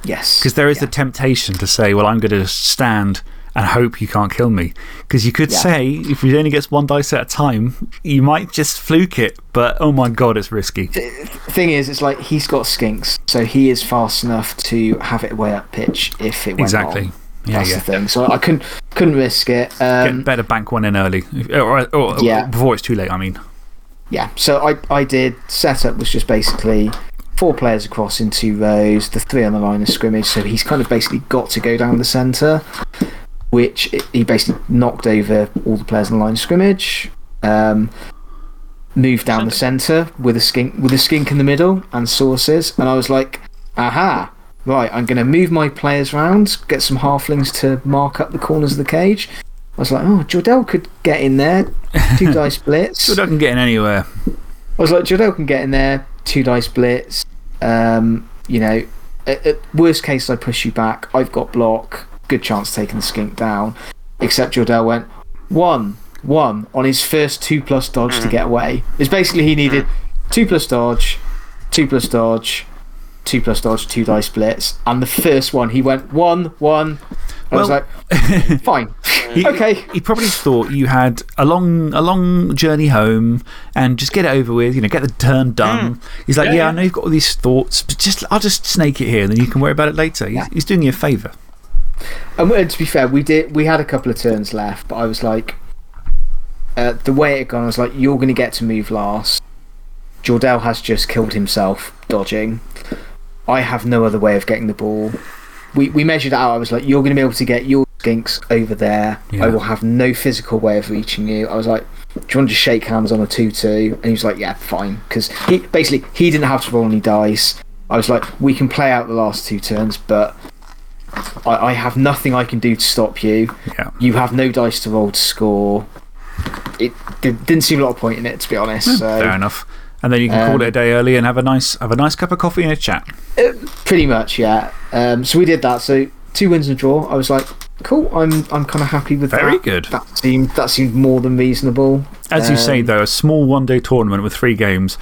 Yes. Because there is Yeah. the temptation to say, well, I'm going to stand and hope you can't kill me. Because you could Yeah. say, if he only gets one dice at a time, you might just fluke it. But oh my god, it's risky. thing is, it's like he's got skinks, so he is fast enough to have it way up pitch if it went Exactly. wrong. Yeah, That's yeah. the thing. So I couldn't couldn't risk it. Get Um, better bank one in early. Or, or, Yeah. Before it's too late, I mean. yeah. So I I did setup was just basically four players across in two rows, the three on the line of scrimmage. So he's kind of basically got to go down the centre, which he basically knocked over all the players in the line of scrimmage. Um, moved down the centre with a skink with a skink in the middle and sources, and I was like, aha. Right, I'm going to move my players round, get some halflings to mark up the corners of the cage. I was like, oh, Jordell could get in there, two *laughs* dice blitz. Still not getting anywhere. I was like, Jordell can get in there, two dice blitz. Um, you know, at, at worst case, I push you back. I've got block. Good chance taking the skink down. Except Jordell went one, one on his first two plus dodge to hmm. get away. It's basically he needed hmm. two plus dodge, two plus dodge, two plus dodge, two dice blitz. And the first one, he went one, one. I was like, *laughs* fine. He, Okay. He probably thought you had a long, a long journey home and just get it over with, you know, get the turn done. Hmm. He's like, yeah, I know you've got all these thoughts, but just, I'll just snake it here and then you can worry about it later. He's, he's doing you a favour. And to be fair, we did. We had a couple of turns left, but I was like, uh, the way it had gone, I was like, you're going to get to move last. Jordell has just killed himself dodging. I have no other way of getting the ball. We we measured out. I was like, you're going to be able to get your skinks over there. Yeah. I will have no physical way of reaching you. I was like, do you want to just shake hands on a two-two? And he was like, yeah, fine, because he basically he didn't have to roll any dice. I was like, we can play out the last two turns, but I, I have nothing I can do to stop you. Yeah. You have no dice to roll to score. It, there didn't seem a lot of point in it, to be honest. So, Fair enough. And then you can Um, call it a day early and have a nice, have a nice cup of coffee and a chat. pretty much, yeah. Um, so we did that. So two wins and a draw. I was like, cool. I'm I'm kind of happy with that. Very good. That seemed that seemed more than reasonable. As you say, Um, though, a small one day tournament with three games,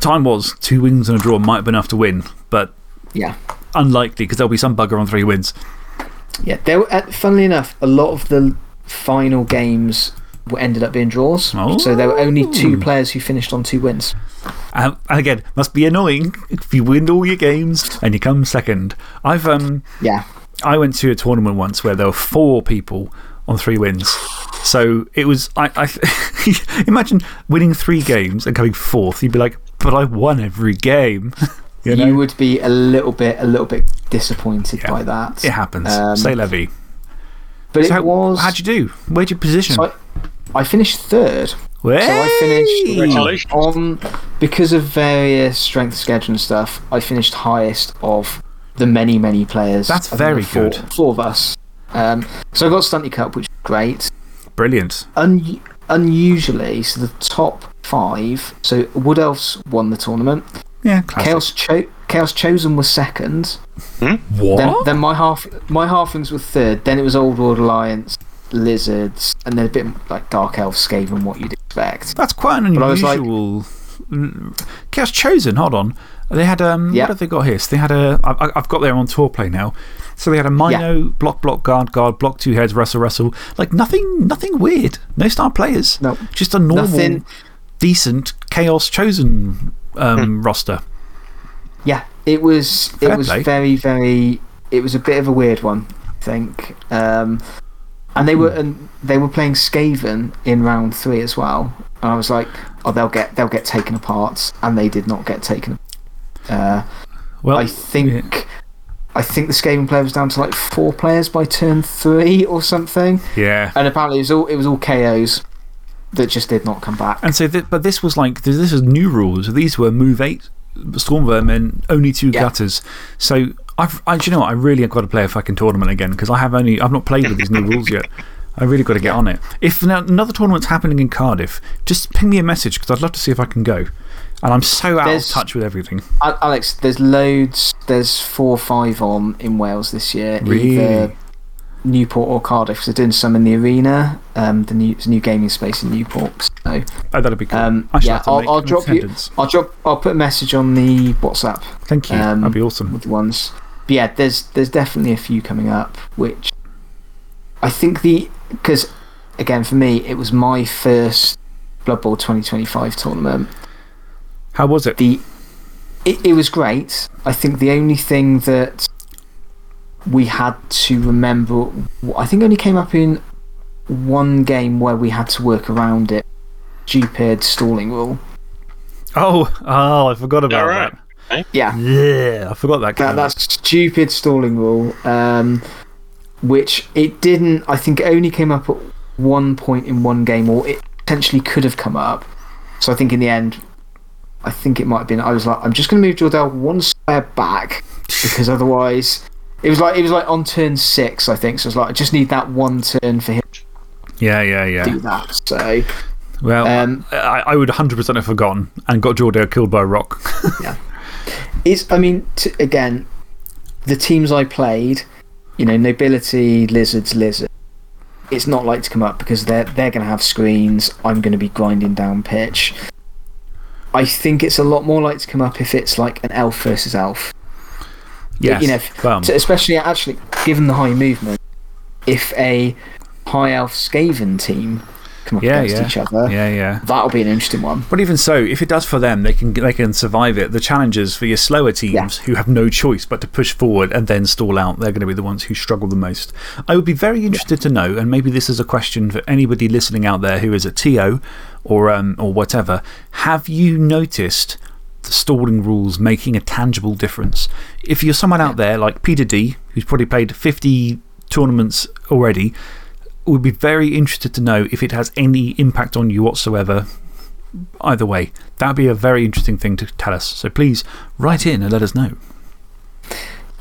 time was two wins and a draw might have been enough to win, but Yeah, unlikely because there'll be some bugger on three wins. yeah. There, were, uh, funnily enough, a lot of the final games were, ended up being draws. So there were only two players who finished on two wins. Um, and again, must be annoying if you win all your games and you come second. I've um, Yeah, I went to a tournament once where there were four people on three wins. So it was, I, I *laughs* imagine winning three games and coming fourth. You'd be like, but I won every game. *laughs* you, know? You would be a little bit, a little bit disappointed by that. It happens. Um, Say Levy. But So it was. How'd you do? Where'd you position? so I, I finished third. Way! So I finished Congratulations. on because of various strength schedule and stuff. I finished highest of the many many players. That's I think there very four, good. Four of us. Um, so I got Stunty Cup, which was great. Brilliant. Un- unusually, so the top five. So Wood Elves won the tournament. Yeah, classic. Chaos Cho- Chaos Chosen was second. what? Then, then my half my halflings were third. Then it was Old World Alliance, Lizards, and then a bit like Dark Elf, Skaven, what you'd expect. That's quite an But I was like- unusual. Chaos Chosen, hold on. They had, um, Yeah. what have they got here? So they had a, I, I've got there on Tourplay now. So they had a Mino, block, block, guard, guard, block two heads, wrestle, wrestle. Like nothing, nothing weird. No star players. No. Just a normal, Nothing- decent Chaos Chosen um, roster. Yeah, it was. Fair it was play. very, very. It was a bit of a weird one, I think. Um, and they were and they were playing Skaven in round three as well. And I was like, oh, they'll get they'll get taken apart, and they did not get taken. Uh, Well, I think. I think the Skaven player was down to like four players by turn three or something, yeah. and apparently it was all it was all KOs that just did not come back. And so, th but this was like, this this is new rules. These were move eight, storm vermin, only two Yeah. gutters. So, I've, I, do you know what? I really have got to play a fucking tournament again because I have only, I've not played with these new rules yet. I really got to get on it. If now, another tournament's happening in Cardiff, just ping me a message because I'd love to see if I can go. And I'm so out There's- of touch with everything. Alex, there's loads. There's four or five on in Wales this year. Really? Either Newport or Cardiff. 'cause they're doing some in the arena, um, the new, new gaming space in Newport. So, Oh, that'd be cool. um, I yeah, I'll, I'll drop you. I'll drop. I'll put a message on the WhatsApp Thank you. um, that'd be awesome. with the ones. But yeah, there's there's definitely a few coming up, which I think the because again for me it was my first Blood Bowl 2025 tournament. How was it? The it, it was great. I think the only thing that we had to remember, I think only came up in one game where we had to work around it. Stupid stalling rule. Oh, oh, I forgot about Alright. that. Yeah. Yeah, I forgot that. That, that stupid stalling rule, um, which it didn't, I think it only came up at one point in one game, or it potentially could have come up. So I think in the end, I think it might have been, I was like, I'm just going to move Jordell one square back, because otherwise. It was like it was like on turn six, I think. So it's like I just need that one turn for him Yeah, yeah, yeah. do that. So Well, Um, I, I would 100% have forgotten and got Jordell killed by a rock. *laughs* Yeah. It's, I mean, again, the teams I played, you know, Nobility, Lizards, Lizard, it's not like to come up because they're, they're going to have screens. I'm going to be grinding down pitch. I think it's a lot more like to come up if it's like an elf versus elf. Yes. You know, especially actually, given the high movement, if a high elf Skaven team come up yeah, against yeah. each other, Yeah, yeah. that'll be an interesting one. But even so, if it does for them, they can, they can survive it. The challenges for your slower teams who have no choice but to push forward and then stall out, they're going to be the ones who struggle the most. I would be very interested to know, and maybe this is a question for anybody listening out there who is a TO or, um, or whatever. Have you noticed the stalling rules making a tangible difference? If you're someone out there like Peter D, who's probably played 50 tournaments already, would be very interested to know if it has any impact on you whatsoever. Either way, that would be a very interesting thing to tell us. So please write in and let us know.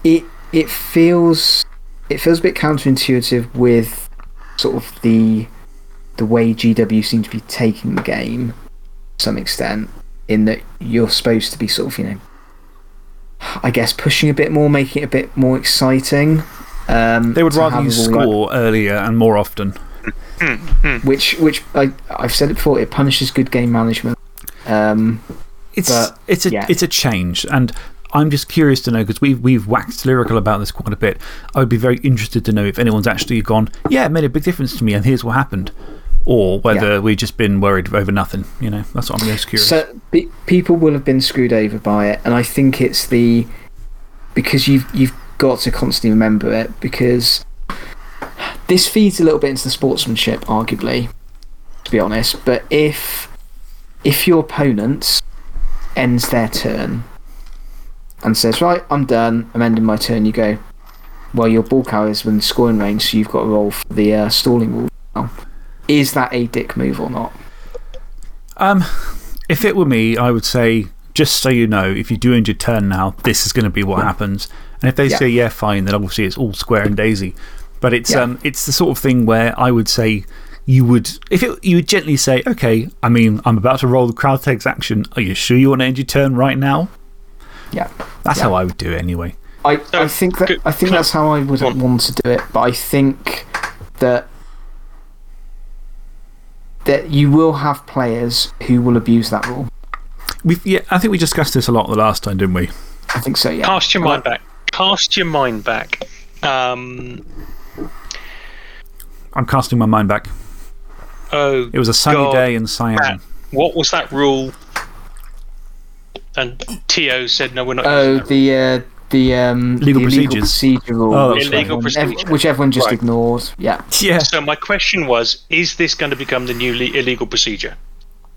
it it feels it feels a bit counterintuitive with sort of the the way GW seems to be taking the game to some extent in that you're supposed to be sort of you know I guess pushing a bit more making it a bit more exciting um, They would rather have you all, like- score earlier and more often. which which I, I've said it before it punishes good game management um, It's, But, it's, a, yeah. it's a change. And I'm just curious to know because we've, we've waxed lyrical about this quite a bit. I would be very interested to know if anyone's actually gone, yeah, it made a big difference to me and here's what happened. Or whether we've just been worried over nothing. You know, that's what I'm most curious. So pe- people will have been screwed over by it, and I think it's the because you've you've got to constantly remember it because this feeds a little bit into the sportsmanship, arguably, to be honest. But if, if your opponent ends their turn and says, Right, I'm done, I'm ending my turn, you go, Well, your ball carrier's within scoring range, so you've got to roll for the uh, stalling rule now. Is that a dick move or not? Um, if it were me, I would say, just so you know, if you do end your turn now, this is going to be what happens. And if they Yeah. say, yeah, fine, then obviously it's all square and daisy. But it's, Yeah. um, it's the sort of thing where I would say you would, if it, you would gently say, okay, I mean, I'm about to roll the crowd takes action. Are you sure you want to end your turn right now? Yeah. That's Yeah. how I would do it anyway. I, I think, that, I think that's how I would want to do it, but I think that that you will have players who will abuse that rule. We've, yeah, I think we discussed this a lot the last time, didn't we? I think so, yeah. Cast your mind back. Cast your mind back. Um, I'm casting my mind back. oh, It was a sunny God. day in Siam. Matt, what was that rule? And Tio said, no, we're not. Oh, using that the, uh, the, um, Legal the procedures. procedure rule. Oh, which right. Illegal everyone- procedure. ev- which everyone just Right. ignores. Yeah. Yeah. So my question was: Is this going to become the new le- illegal procedure?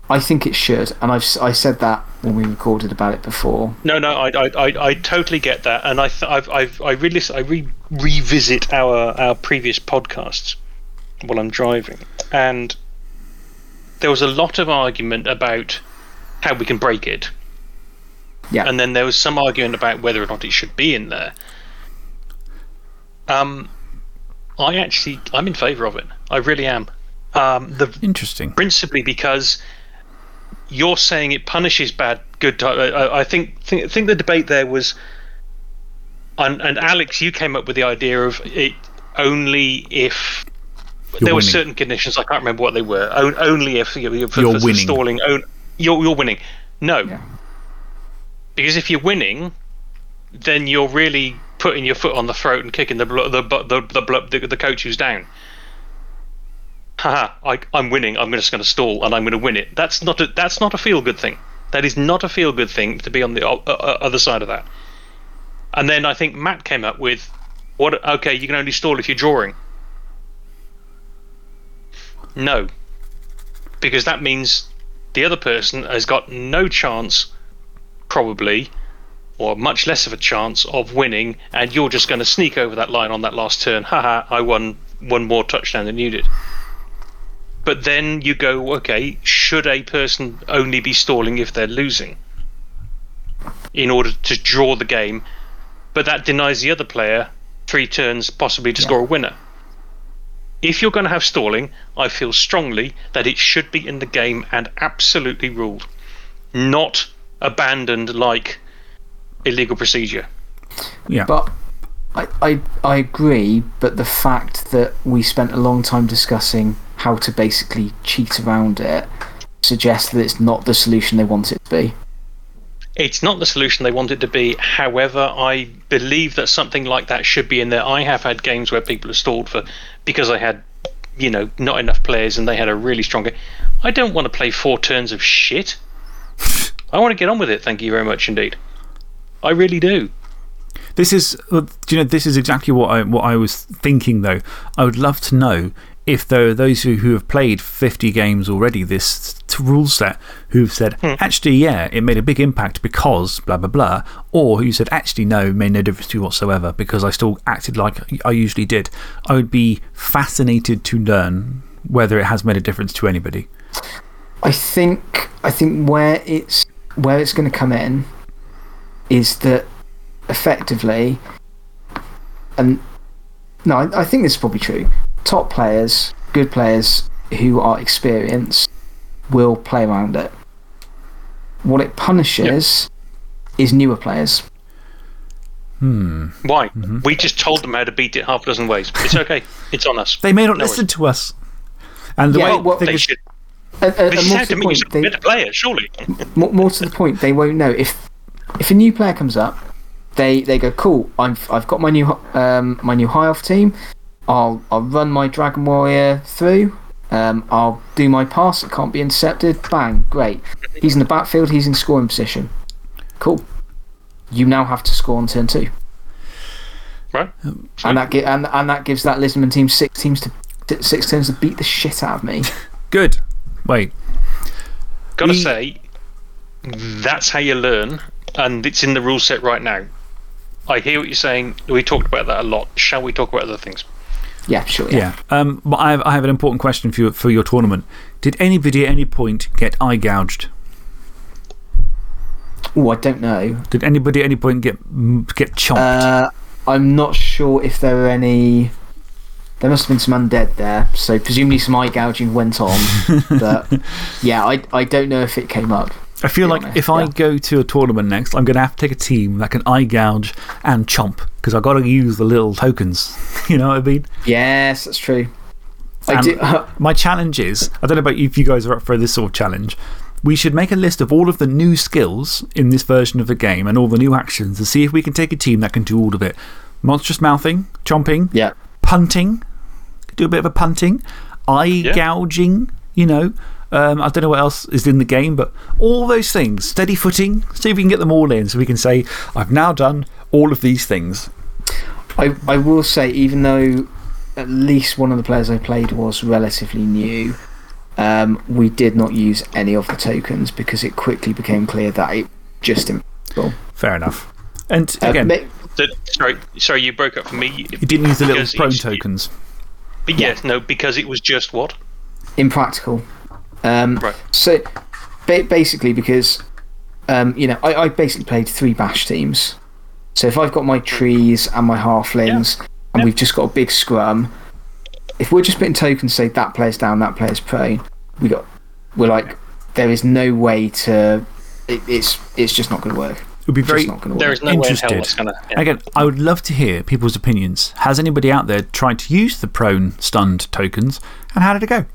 I think it should, and I've, s- I said that when we recorded about it before. No, no, I, I, I, I totally get that, and I, th- I've, I've, I really, I re- revisit our, our previous podcasts while I'm driving, and there was a lot of argument about how we can break it, Yeah. and then there was some argument about whether or not it should be in there. Um, I actually, I'm in favour of it. I really am. Um, the Interesting. principally because you're saying it punishes bad good I, I think think think the debate there was and, and Alex you came up with the idea of it only if there were certain conditions I can't remember what they were only if you know, for, You're for winning. stalling own, you're, you're winning no Yeah. Because if you're winning then you're really putting your foot on the throat and kicking the the the the, the, the coach who's down haha, I, I'm winning. I'm just going to stall and I'm going to win it. That's not a that's not a feel good thing. That is not a feel good thing to be on the other side of that. And then I think Matt came up with what? Okay, you can only stall if you're drawing. No, because that means the other person has got no chance, probably, or much less of a chance of winning, and you're just going to sneak over that line on that last turn. Haha, I won one more touchdown than you did. But then you go, okay, should a person only be stalling if they're losing in order to draw the game? But that denies the other player three turns, possibly to score a winner. If you're going to have stalling, I feel strongly that it should be in the game and absolutely ruled, not abandoned like illegal procedure. Yeah. But I, I, I agree, but the fact that we spent a long time discussing how to basically cheat around it suggests that it's not the solution they want it to be. It's not the solution they want it to be. However, I believe that something like that should be in there. I have had games where people have stalled for because I had, you know, not enough players and they had a really strong game. I don't want to play four turns of shit. I want to get on with it. Thank you very much indeed. I really do. This is, uh, do you know, this is exactly what I, what I was thinking, though. I would love to know if there are those who, who have played 50 games already, this t- rule set, who've said, actually, yeah, it made a big impact because blah, blah, blah. Or who said, actually, no, it made no difference to me whatsoever because I still acted like I usually did. I would be fascinated to learn whether it has made a difference to anybody. I think, I think where it's, where it's going to come in is that effectively, and no, I, I think this is probably true. Top players, good players who are experienced, will play around it. What it punishes is newer players. Hmm. Why? Mm-hmm. We just told them how to beat it half a dozen ways. It's okay. it's on us. *laughs* They may not No listen to us. And the Yeah, way well, They is- should. And, and, and more to to the make point, yourself a they, better player, surely. *laughs* more, more to the point, they won't know if if a new player comes up. They they go cool. I'm I've got my new um my new high elf team. I'll I'll run my dragon warrior through. Um, I'll do my pass. It can't be intercepted. Bang, great. He's in the backfield. He's in scoring position. Cool. You now have to score on turn two. Right? And that, gi- and, and that gives that Lisbon team six, teams to, six turns to beat the shit out of me. *laughs* Good. Wait. Gotta We- say, that's how you learn, and it's in the rule set right now. I hear what you're saying. We talked about that a lot. Shall we talk about other things? Yeah, sure. Yeah. Yeah. Um, but I, have, I have an important question for, you, for your tournament. Did anybody at any point get eye gouged? Oh, I don't know. Did anybody at any point get, get chomped? Uh, I'm not sure if there were any. There must have been some undead there, so presumably some eye gouging went on. *laughs* but yeah, I, I don't know if it came up. I feel be like honest, if I go to a tournament next, I'm going to have to take a team that can eye gouge and chomp because I've got to use the little tokens. *laughs* you know what I mean? Yes, that's true. I And do. *laughs* my challenge is I don't know about you, if you guys are up for this sort of challenge. We should make a list of all of the new skills in this version of the game and all the new actions and see if we can take a team that can do all of it. Monstrous mouthing, chomping, yeah. punting, do a bit of a punting, eye gouging, you know. Um, I don't know what else is in the game, but all those things. Steady footing, see if we can get them all in so we can say, I've now done all of these things. I, I will say, even though at least one of the players I played was relatively new, um, we did not use any of the tokens because it quickly became clear that it just impossible. Fair enough. And Uh, again, ma- The- sorry, sorry, you broke up for me. you didn't use the little prone it's- tokens. But yes, no, because it was just what? impractical. Um, Right. So ba basically, because um, you know, I, I basically played three bash teams. So if I've got my trees and my halflings, and Yeah. we've just got a big scrum, if we're just putting tokens, say that player's down, that player's prone, we got, we're like, there is no way to. It, it's it's just not going to work. It would be very Just not going to There work. no way in hell interested. that's going to. Again, I would love to hear people's opinions. Has anybody out there tried to use the prone stunned tokens and how did it go?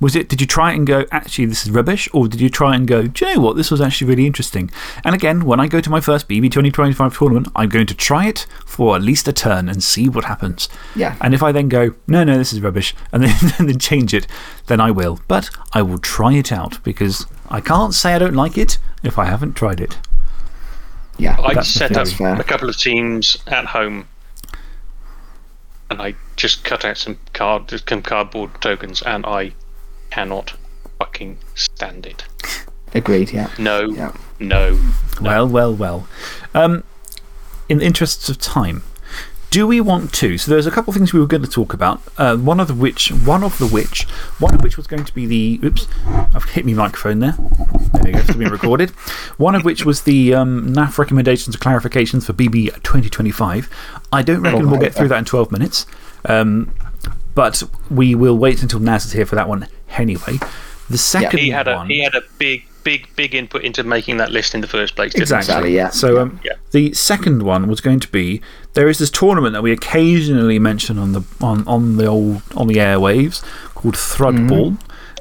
Was it, did you try it and go, actually, this is rubbish? Or did you try and go, do you know what, this was actually really interesting? And again, when I go to my first BB 2025 tournament, I'm going to try it for at least a turn and see what happens. Yeah. And if I then go, no, no, this is rubbish, *laughs* and then, and then change it, then I will. But I will try it out because I can't say I don't like it if I haven't tried it. Yeah. I set up fair. a couple of teams at home and I just cut out some, card, some cardboard tokens and I cannot fucking stand it. Agreed. Yeah. No, Yeah. no. Well, well, well. Um, in the interests of time, do we want to? So there's a couple of things we were going to talk about. Uh, one of the which, one of the which, one of which was going to be the. Oops, I've hit my microphone there. There you go, it's being recorded. *laughs* One of which was the um, NAF recommendations and clarifications for BB 2025. I don't reckon we'll get through that in 12 minutes. Um, but we will wait until Naz is here for that one anyway. The second He had, a, one. he had a big, big, big input into making that list in the first place. Exactly. Exactly, yeah. So um, Yeah. the second one was going to be there is this tournament that we occasionally mention on the, on, on the, old, on the airwaves called Thrud Mm-hmm. Ball,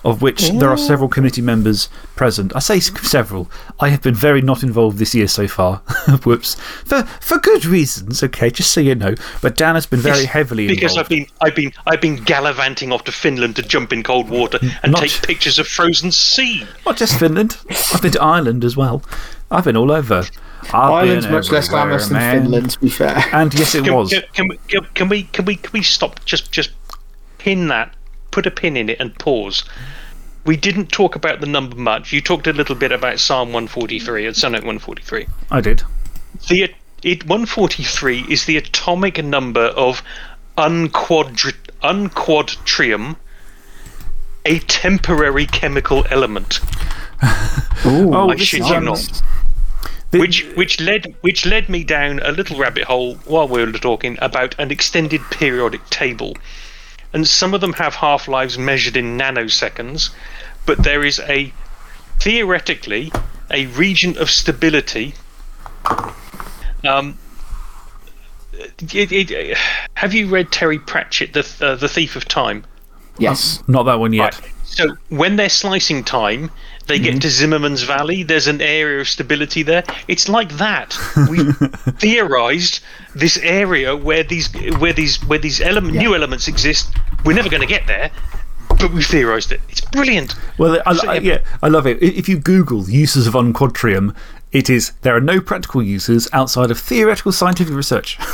of which there are several committee members present. I say several. I have been very not involved this year so far. *laughs* Whoops. For, for good reasons, okay, just so you know. But Dan has been very Yes, heavily because involved. I've been, I've been, I've been gallivanting off to Finland to jump in cold water and Not- take pictures of frozen sea. Not just Finland. I've been to Ireland as well. I've been all over. I've Ireland's much less everywhere, glamorous than man. Finland, to be fair. And yes, it Can, was. can, can, we- can, can we, can we, can we, stop? Just, just pin that, put a pin in it, and pause. We didn't talk about the number much. You talked a little bit about Psalm 143 and Sonnet 143. I did. The it 143 is the atomic number of unquadri, unquadtrium, a temporary chemical element. *laughs* Ooh, Oh, I this shit you not. The- Which which led which led me down a little rabbit hole while we were talking about an extended periodic table. And some of them have half lives measured in nanoseconds, but there is a theoretically a region of stability. Um, it, it, have you read Terry Pratchett, the uh, the Thief of Time? yes. Not that one yet. Right. So when they're slicing time, they get mm-hmm. to Zimmerman's Valley. There's an area of stability there. It's like that. We *laughs* theorized this area where these where these where these element, new elements exist. We're never going to get there, but we theorized it. It's brilliant. Well, I, I, yeah. yeah, I love it. If you Google uses of unquadtrium, it is there are no practical uses outside of theoretical scientific research. *laughs*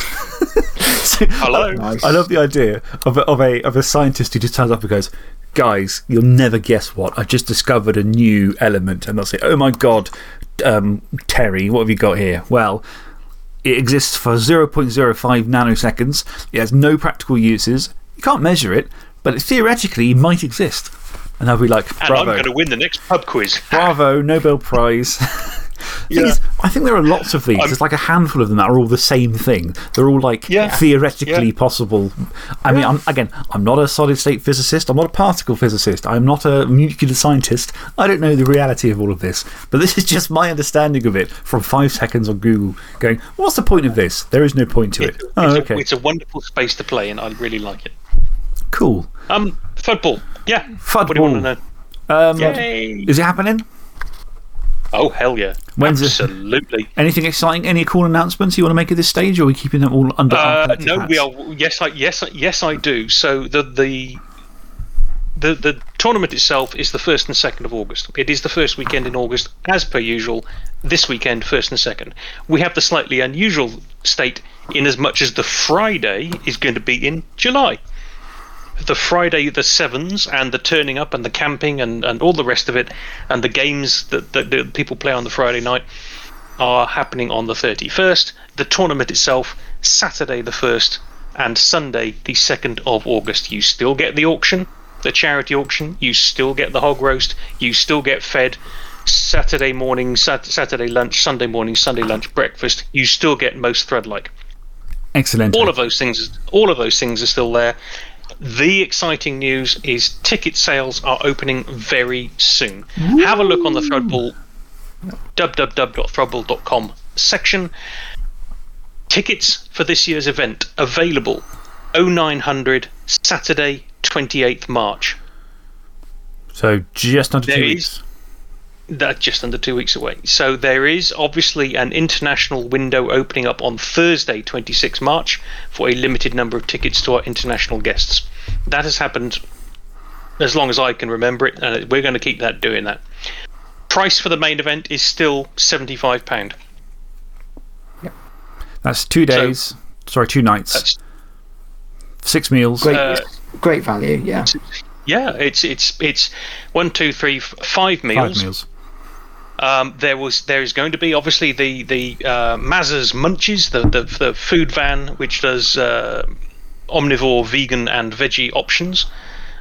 Hello. Nice. I love the idea of a, of, a, of a scientist who just turns up and goes, Guys, you'll never guess what. I've just discovered a new element. And they'll say, Oh my God, um, Terry, what have you got here? Well, it exists for 0.05 nanoseconds. It has no practical uses. You can't measure it, but it theoretically, might exist. And I'll be like, And Bravo. I'm going to win the next pub quiz. Bravo, Nobel Prize. *laughs* Yeah. is, I think there are lots of these. There's like a handful of them that are all the same thing. They're all like Yeah. theoretically Yeah. possible. I mean, I'm, again, I'm not a solid state physicist. I'm not a particle physicist. I'm not a nuclear scientist. I don't know the reality of all of this. But this is just my understanding of it from five seconds on Google going, what's the point of this? There is no point to it. Oh, it's, okay. a, it's a wonderful space to play in. I really like it. Cool. Um, football. Yeah. Fudball. What do you want to know? Um, Yay. is it happening? Oh, hell yeah. When's Absolutely. Anything exciting? Any cool announcements you want to make at this stage, or are we keeping them all under Uh, no, hats? we are. Yes, I, yes, yes, I do. So the, the, the, the tournament itself is the 1st and 2nd of August. It is the first weekend in August, as per usual. This weekend, 1st and 2nd. We have the slightly unusual state in as much as the Friday is going to be in July. The Friday, the sevens, and the turning up, and the camping, and, and all the rest of it, and the games that, that, that people play on the Friday night are happening on the 31st. The tournament itself, Saturday the 1st, and Sunday the 2nd of August. You still get the auction, the charity auction, you still get the hog roast, you still get fed. Saturday morning, sat- Saturday lunch, Sunday morning, Sunday lunch, breakfast. You still get most thread-like. Excellent. All of those things, all of those things are still there. The exciting news is ticket sales are opening very soon. Have a look on the Thrudball www.thrudball.com section. Tickets for this year's event available 0900 Saturday 28th March. So just under There two is- weeks. That's just under two weeks away. So there is obviously an international window opening up on Thursday, 26 March, for a limited number of tickets to our international guests. That has happened as long as I can remember it, and we're going to keep that doing that. Price for the main event is still £75. Yep, That's two days. sorry, two nights. Six meals. Great, Uh, great value, yeah. yeah, it's it's it's one, two, three, f- five Five meals. Um, there was there is going to be obviously the the uh, Mazza's Munchies, the, the the food van which does uh, omnivore, vegan, and veggie options,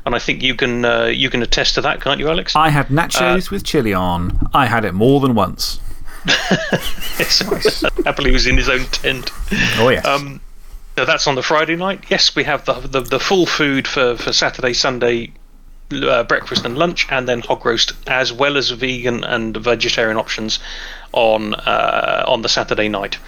and I think you can uh, you can attest to that, can't you, Alex? I had nachos with chili on. I had it more than once. *laughs* Yes. Happily was in his own tent. Oh, yes. Um, so that's on the Friday night. Yes, we have the the, the full food for, for Saturday, Sunday, uh, breakfast and lunch, and then hog roast, as well as vegan and vegetarian options on uh, on the Saturday night.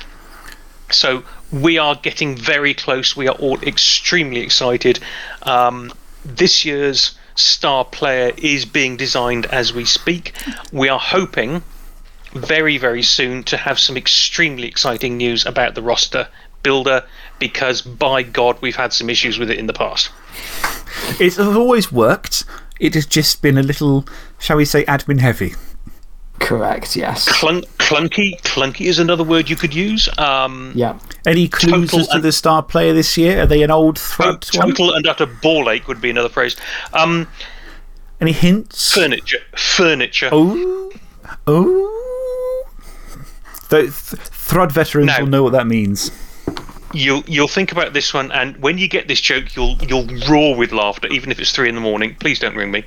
So we are getting very close. We are all extremely excited. Um, this year's star player is being designed as we speak. We are hoping very, very soon to have some extremely exciting news about the roster builder because, by God, we've had some issues with it in the past. it's always worked. It has just been a little, shall we say, admin heavy. Correct, yes. Clunk, clunky, clunky is another word you could use. Um, Yeah. Any clues as to the star player this year? Are they an old to- Thrud one? total and utter ball ache would be another phrase. Um, Any hints? furniture, furniture. Oh. Oh. The th Thrud veterans Now- will know what that means. You'll you'll think about this one, and when you get this joke, you'll you'll roar with laughter, even if it's three in the morning. Please don't ring me.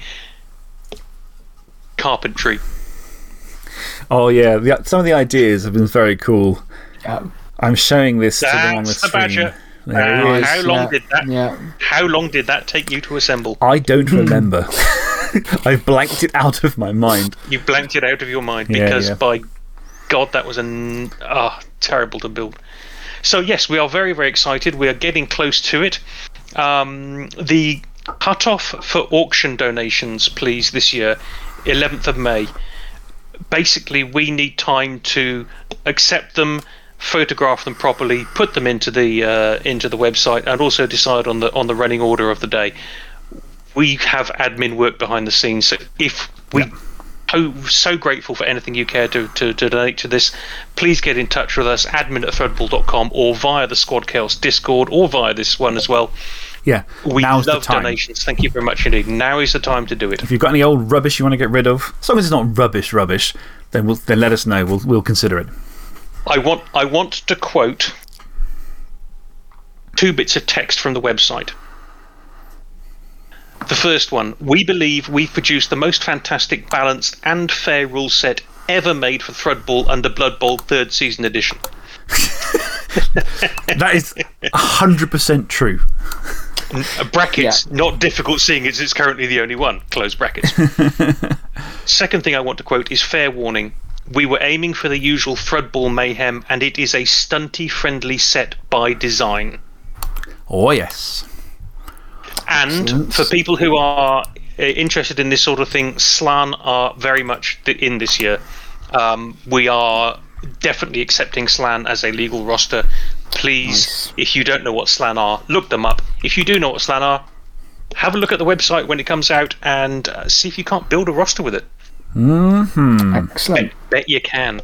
Carpentry. Oh, yeah. The, some of the ideas have been very cool. Yeah. I'm showing this to them on the That's the badger. Uh, how long yeah, did that? Yeah. How long did that take you to assemble? I don't remember. *laughs* I've blanked it out of my mind. You blanked it out of your mind because, yeah. by God, that was an ah terrible to build. So yes, we are very very excited. We are getting close to it. Um, the cutoff for auction donations, please, this year, 11th of May. Basically, we need time to accept them, photograph them properly, put them into the uh, into the website, and also decide on the on the running order of the day. We have admin work behind the scenes, so if we so, so grateful for anything you care to, to, to donate to this. Please get in touch with us, admin at thrudball.com, or via the Squad Chaos Discord, or via this one as well. Yeah. We now's the love time. donations. Thank you very much indeed. Now is the time to do it. If you've got any old rubbish you want to get rid of, as long as it's not rubbish, rubbish, then, we'll, then let us know. We'll, we'll consider it. I want, I want to quote two bits of text from the website. The first one We believe we've produced the most fantastic, balanced, and fair rule set ever made for Thrudball under Blood Bowl 3rd Season Edition. *laughs* That is 100% true. Uh, brackets, not difficult seeing as it's currently the only one. Close brackets. *laughs* Second thing I want to quote is fair warning. We were aiming for the usual Thrudball mayhem, and it is a stunty friendly set by design. Oh, yes. And Excellent. for people who are uh, interested in this sort of thing, Slan are very much in this year. Um, we are definitely accepting Slan as a legal roster. Please, Nice. if you don't know what Slan are, look them up. If you do know what Slan are, have a look at the website when it comes out and uh, see if you can't build a roster with it. Hmm. Excellent. Bet you can.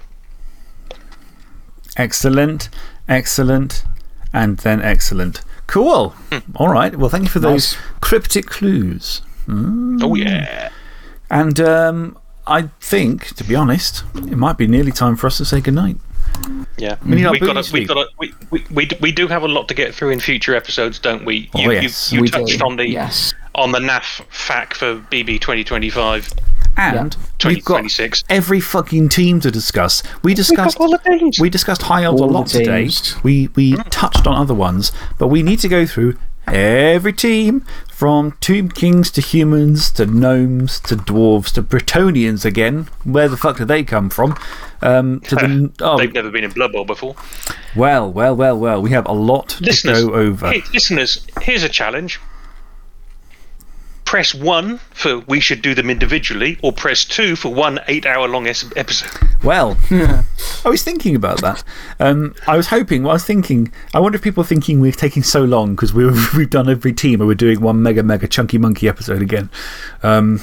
Excellent, excellent, and then excellent. Cool. All right. Well, thank you for those Nice. cryptic clues. Oh, yeah. And um, I think, to be honest, it might be nearly time for us to say goodnight. Yeah, need our we've got, booty a, we've got a, we, we, we, we do have a lot to get through in future episodes, don't we? Oh, You, yes. you, you We touched do, on the yes. on the NAF FAC for BB 2025, And we've got 2026. every fucking team to discuss. We discussed, all the we discussed High Elves a lot today. teams. We, we touched on other ones, but we need to go through every team from Tomb Kings to humans to gnomes to dwarves to Bretonnians again. Where the fuck did they come from? Um, to the, *laughs* oh, They've never been in Blood Bowl before. well, well, well, well. We have a lot Listeners, to go over. hey, listeners, here's a challenge. Press 1 for we should do them individually, or press 2 for one eight hour long episode. Well, *laughs* I was thinking about that. Um, I was hoping, well, I was thinking, I wonder if people are thinking we're taking so long because we *laughs* we've done every team and we're doing one mega, mega chunky monkey episode again. Um,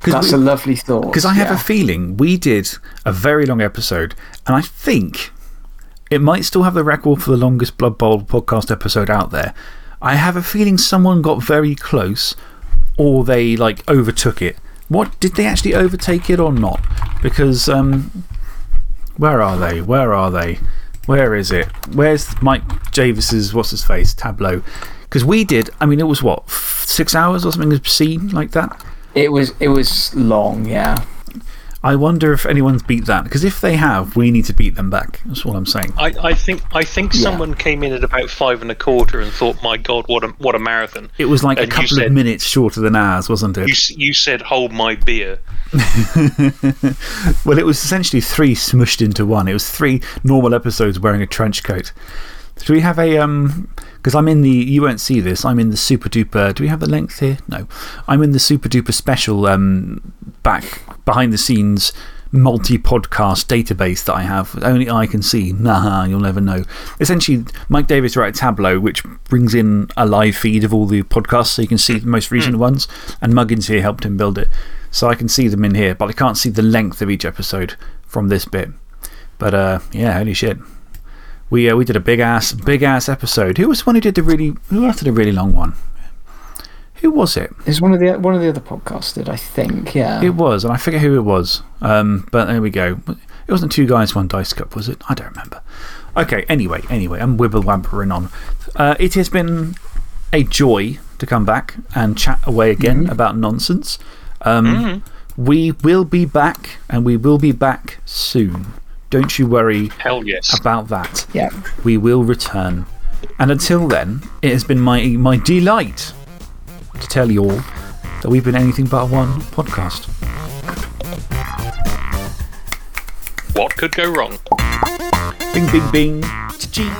That's a lovely thought. because I have yeah. a feeling we did a very long episode, and I think it might still have the record for the longest Blood Bowl podcast episode out there. I have a feeling someone got very close or they like overtook it. What did they actually overtake it or not? Because um, where are they? Where are they? Where is it? Where's Mike Davis's, what's his face, tableau? Because we did, I mean, it was what, six hours or something, a scene like that? It was, it was long, yeah. I wonder if anyone's beat that. Because if they have, we need to beat them back. That's what I'm saying. I, I think, I think someone came in at about five and a quarter and thought, my God, what a, what a marathon. It was like a And you couple said- of minutes shorter than ours, wasn't it? You, you said, hold my beer. *laughs* Well, it was essentially three smushed into one. It was three normal episodes wearing a trench coat. Do we have a. um? Because I'm in the. You won't see this. I'm in the super duper. Do we have the length here? No. I'm in the super duper special um, back behind the scenes multi podcast database that I have. Only I can see. *laughs* Nah, you'll never know. Essentially, Mike Davis wrote a tableau which brings in a live feed of all the podcasts so you can see the most recent ones. And Muggins here helped him build it. So I can see them in here, but I can't see the length of each episode from this bit. But uh, yeah, holy shit. We, uh, we did a big ass, big ass episode. Who was the one who did the really, who else did a really long one? Who was it? It's one of the, one of the other podcasts did, I think, yeah. It was, and I forget who it was. Um, but there we go. It wasn't two guys, one dice cup, was it? I don't remember. Okay, anyway, anyway, I'm wibble wabbering on. Uh, it has been a joy to come back and chat away again Mm-hmm. about nonsense. Um, We will be back, and we will be back soon. Don't you worry Hell yes. about that. yeah. We will return. And until then, it has been my, my delight to tell you all that we've been anything but one podcast. What could go wrong? Bing, bing, bing. Cha-ching.